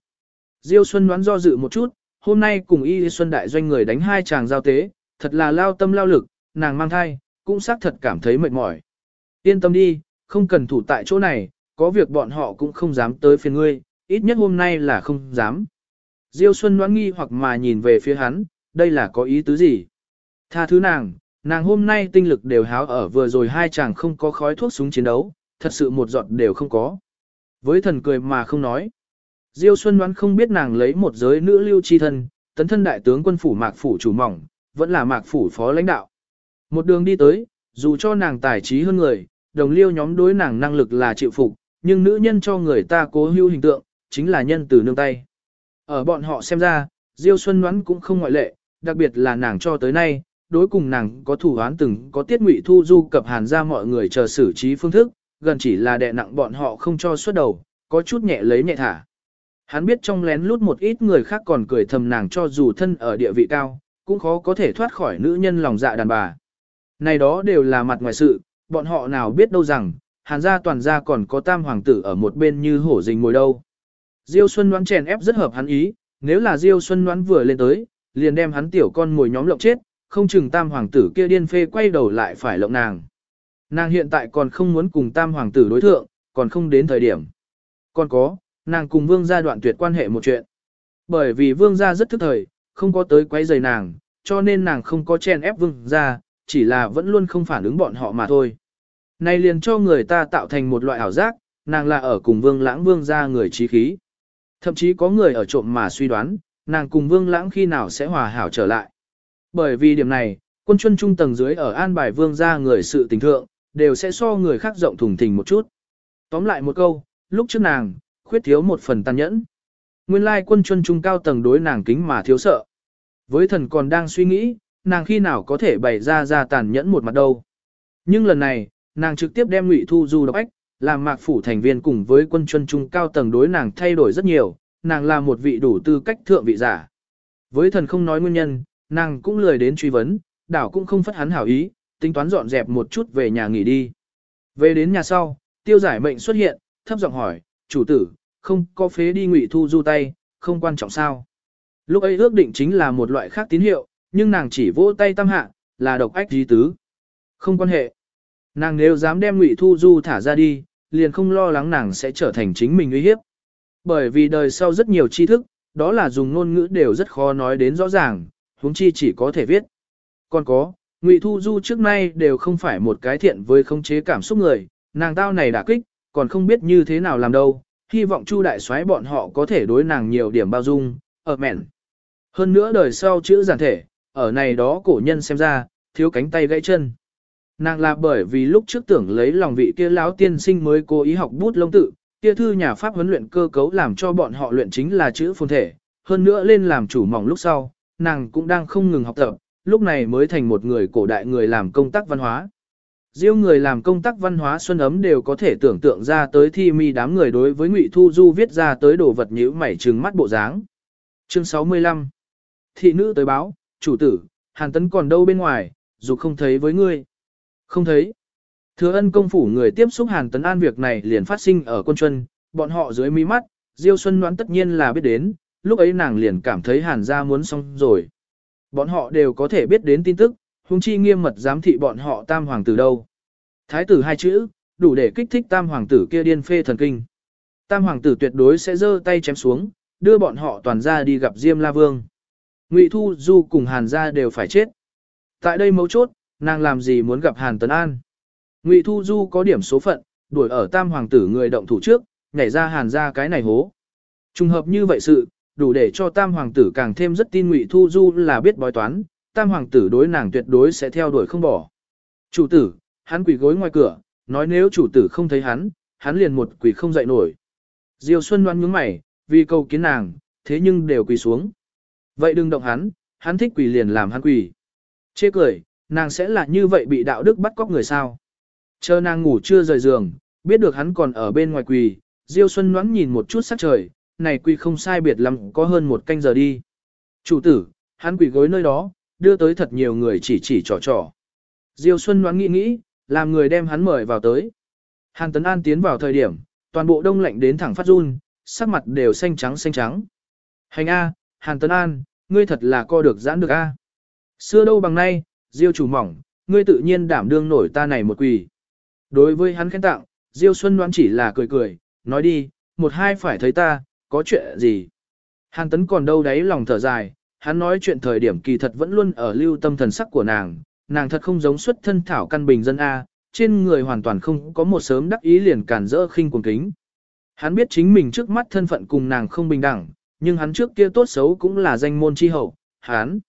Diêu Xuân đoán do dự một chút, hôm nay cùng Y Xuân đại doanh người đánh hai chàng giao tế, thật là lao tâm lao lực, nàng mang thai, cũng xác thật cảm thấy mệt mỏi. Yên tâm đi, không cần thủ tại chỗ này, có việc bọn họ cũng không dám tới phiền ngươi, ít nhất hôm nay là không dám. Diêu Xuân đoán nghi hoặc mà nhìn về phía hắn, đây là có ý tứ gì? Tha thứ nàng, nàng hôm nay tinh lực đều háo ở vừa rồi hai chàng không có khói thuốc súng chiến đấu, thật sự một giọt đều không có. Với thần cười mà không nói. Diêu Xuân đoán không biết nàng lấy một giới nữ lưu chi thân, tấn thân đại tướng quân phủ mạc phủ chủ mỏng, vẫn là mạc phủ phó lãnh đạo. Một đường đi tới, dù cho nàng tài trí hơn người, đồng liêu nhóm đối nàng năng lực là chịu phục, nhưng nữ nhân cho người ta cố hữu hình tượng, chính là nhân từ nương tay. Ở bọn họ xem ra, Diêu Xuân đoán cũng không ngoại lệ, đặc biệt là nàng cho tới nay, đối cùng nàng có thủ án từng có tiết ngụy thu du cập hàn ra mọi người chờ xử trí phương thức, gần chỉ là đè nặng bọn họ không cho xuất đầu, có chút nhẹ lấy nhẹ thả. Hắn biết trong lén lút một ít người khác còn cười thầm nàng cho dù thân ở địa vị cao, cũng khó có thể thoát khỏi nữ nhân lòng dạ đàn bà. Này đó đều là mặt ngoài sự, bọn họ nào biết đâu rằng, hàn gia toàn gia còn có tam hoàng tử ở một bên như hổ rình ngồi đâu. Diêu Xuân đoán chèn ép rất hợp hắn ý, nếu là Diêu Xuân đoán vừa lên tới, liền đem hắn tiểu con ngồi nhóm lộng chết, không chừng tam hoàng tử kia điên phê quay đầu lại phải lộng nàng. Nàng hiện tại còn không muốn cùng tam hoàng tử đối thượng, còn không đến thời điểm. Còn có, nàng cùng vương gia đoạn tuyệt quan hệ một chuyện. Bởi vì vương gia rất thức thời, không có tới quấy rầy nàng, cho nên nàng không có chen ép vương gia, chỉ là vẫn luôn không phản ứng bọn họ mà thôi. Này liền cho người ta tạo thành một loại ảo giác, nàng là ở cùng vương lãng vương gia người trí khí. Thậm chí có người ở trộm mà suy đoán, nàng cùng vương lãng khi nào sẽ hòa hảo trở lại. Bởi vì điểm này, quân chuân trung tầng dưới ở an bài vương gia người sự tình thượng, đều sẽ so người khác rộng thùng thình một chút. Tóm lại một câu, lúc trước nàng, khuyết thiếu một phần tàn nhẫn. Nguyên lai quân chuân trung cao tầng đối nàng kính mà thiếu sợ. Với thần còn đang suy nghĩ, nàng khi nào có thể bày ra ra tàn nhẫn một mặt đâu. Nhưng lần này, nàng trực tiếp đem ngụy thu du độc ách, làm mạc phủ thành viên cùng với quân chuân trung cao tầng đối nàng thay đổi rất nhiều, nàng là một vị đủ tư cách thượng vị giả. Với thần không nói nguyên nhân, nàng cũng lười đến truy vấn, đảo cũng không phất hắn hảo ý, tính toán dọn dẹp một chút về nhà nghỉ đi. Về đến nhà sau, tiêu giải mệnh xuất hiện, thấp giọng hỏi, chủ tử, không có phế đi ngụy thu du tay, không quan trọng sao. Lúc ấy ước định chính là một loại khác tín hiệu, nhưng nàng chỉ vỗ tay tam hạ, là độc ách dí tứ. Không quan hệ. Nàng nếu dám đem ngụy thu du thả ra đi, liền không lo lắng nàng sẽ trở thành chính mình uy hiếp. Bởi vì đời sau rất nhiều tri thức, đó là dùng ngôn ngữ đều rất khó nói đến rõ ràng, huống chi chỉ có thể viết. Còn có, Ngụy Thu Du trước nay đều không phải một cái thiện với khống chế cảm xúc người, nàng tao này đã kích, còn không biết như thế nào làm đâu, hy vọng Chu đại soái bọn họ có thể đối nàng nhiều điểm bao dung, ở mẹn. Hơn nữa đời sau chữ giản thể, ở này đó cổ nhân xem ra, thiếu cánh tay gãy chân. Nàng là bởi vì lúc trước tưởng lấy lòng vị kia lão tiên sinh mới cố ý học bút lông tự, kia thư nhà pháp huấn luyện cơ cấu làm cho bọn họ luyện chính là chữ phồn thể, hơn nữa lên làm chủ mỏng lúc sau, nàng cũng đang không ngừng học tập, lúc này mới thành một người cổ đại người làm công tác văn hóa. Riêng người làm công tác văn hóa xuân ấm đều có thể tưởng tượng ra tới thi mi đám người đối với Ngụy Thu Du viết ra tới đồ vật nhữ mảy trừng mắt bộ dáng. Chương 65 Thị nữ tới báo, chủ tử, Hàn Tấn còn đâu bên ngoài, dù không thấy với ngươi. Không thấy. Thừa ân công phủ người tiếp xúc Hàn Tấn An việc này liền phát sinh ở quân chuân, bọn họ dưới mí mắt, Diêu Xuân đoán tất nhiên là biết đến, lúc ấy nàng liền cảm thấy Hàn gia muốn xong rồi. Bọn họ đều có thể biết đến tin tức, huống chi nghiêm mật giám thị bọn họ tam hoàng tử đâu. Thái tử hai chữ, đủ để kích thích tam hoàng tử kia điên phê thần kinh. Tam hoàng tử tuyệt đối sẽ giơ tay chém xuống, đưa bọn họ toàn ra đi gặp Diêm La Vương. Ngụy Thu Du cùng Hàn gia đều phải chết. Tại đây mấu chốt, nàng làm gì muốn gặp Hàn Tấn An. Ngụy Thu Du có điểm số phận, đuổi ở tam hoàng tử người động thủ trước, nhảy ra Hàn Gia cái này hố. Trùng hợp như vậy sự, đủ để cho tam hoàng tử càng thêm rất tin Ngụy Thu Du là biết bói toán, tam hoàng tử đối nàng tuyệt đối sẽ theo đuổi không bỏ. Chủ tử, hắn quỳ gối ngoài cửa, nói nếu chủ tử không thấy hắn, hắn liền một quỳ không dậy nổi. Diêu Xuân đoán nhướng mày, vì cầu kiến nàng, thế nhưng đều quỳ xuống. Vậy đừng động hắn, hắn thích quỳ liền làm hắn quỳ. Chê cười, nàng sẽ là như vậy bị đạo đức bắt cóc người sao. Chờ nàng ngủ chưa rời giường, biết được hắn còn ở bên ngoài quỳ, Diêu Xuân ngoãn nhìn một chút sắc trời, này quỳ không sai biệt lắm có hơn một canh giờ đi. Chủ tử, hắn quỳ gối nơi đó, đưa tới thật nhiều người chỉ chỉ trò trò. Diêu Xuân đoán nghĩ nghĩ, làm người đem hắn mời vào tới. Hàn Tấn An tiến vào thời điểm, toàn bộ đông lạnh đến thẳng phát run, sắc mặt đều xanh trắng xanh trắng. Hành A, Hàn Tấn An, ngươi thật là co được giãn được A. Xưa đâu bằng nay, Diêu chủ mỏng, ngươi tự nhiên đảm đương nổi ta này một quỳ. Đối với hắn khen tặng, Diêu Xuân đoán chỉ là cười cười, nói đi, một hai phải thấy ta, có chuyện gì. Hàn Tấn còn đâu đấy lòng thở dài, hắn nói chuyện thời điểm kỳ thật vẫn luôn ở lưu tâm thần sắc của nàng, nàng thật không giống xuất thân thảo căn bình dân A, trên người hoàn toàn không có một sớm đắc ý liền cản rỡ khinh cuồng kính. Hắn biết chính mình trước mắt thân phận cùng nàng không bình đẳng, nhưng hắn trước kia tốt xấu cũng là danh môn chi hậu, hắn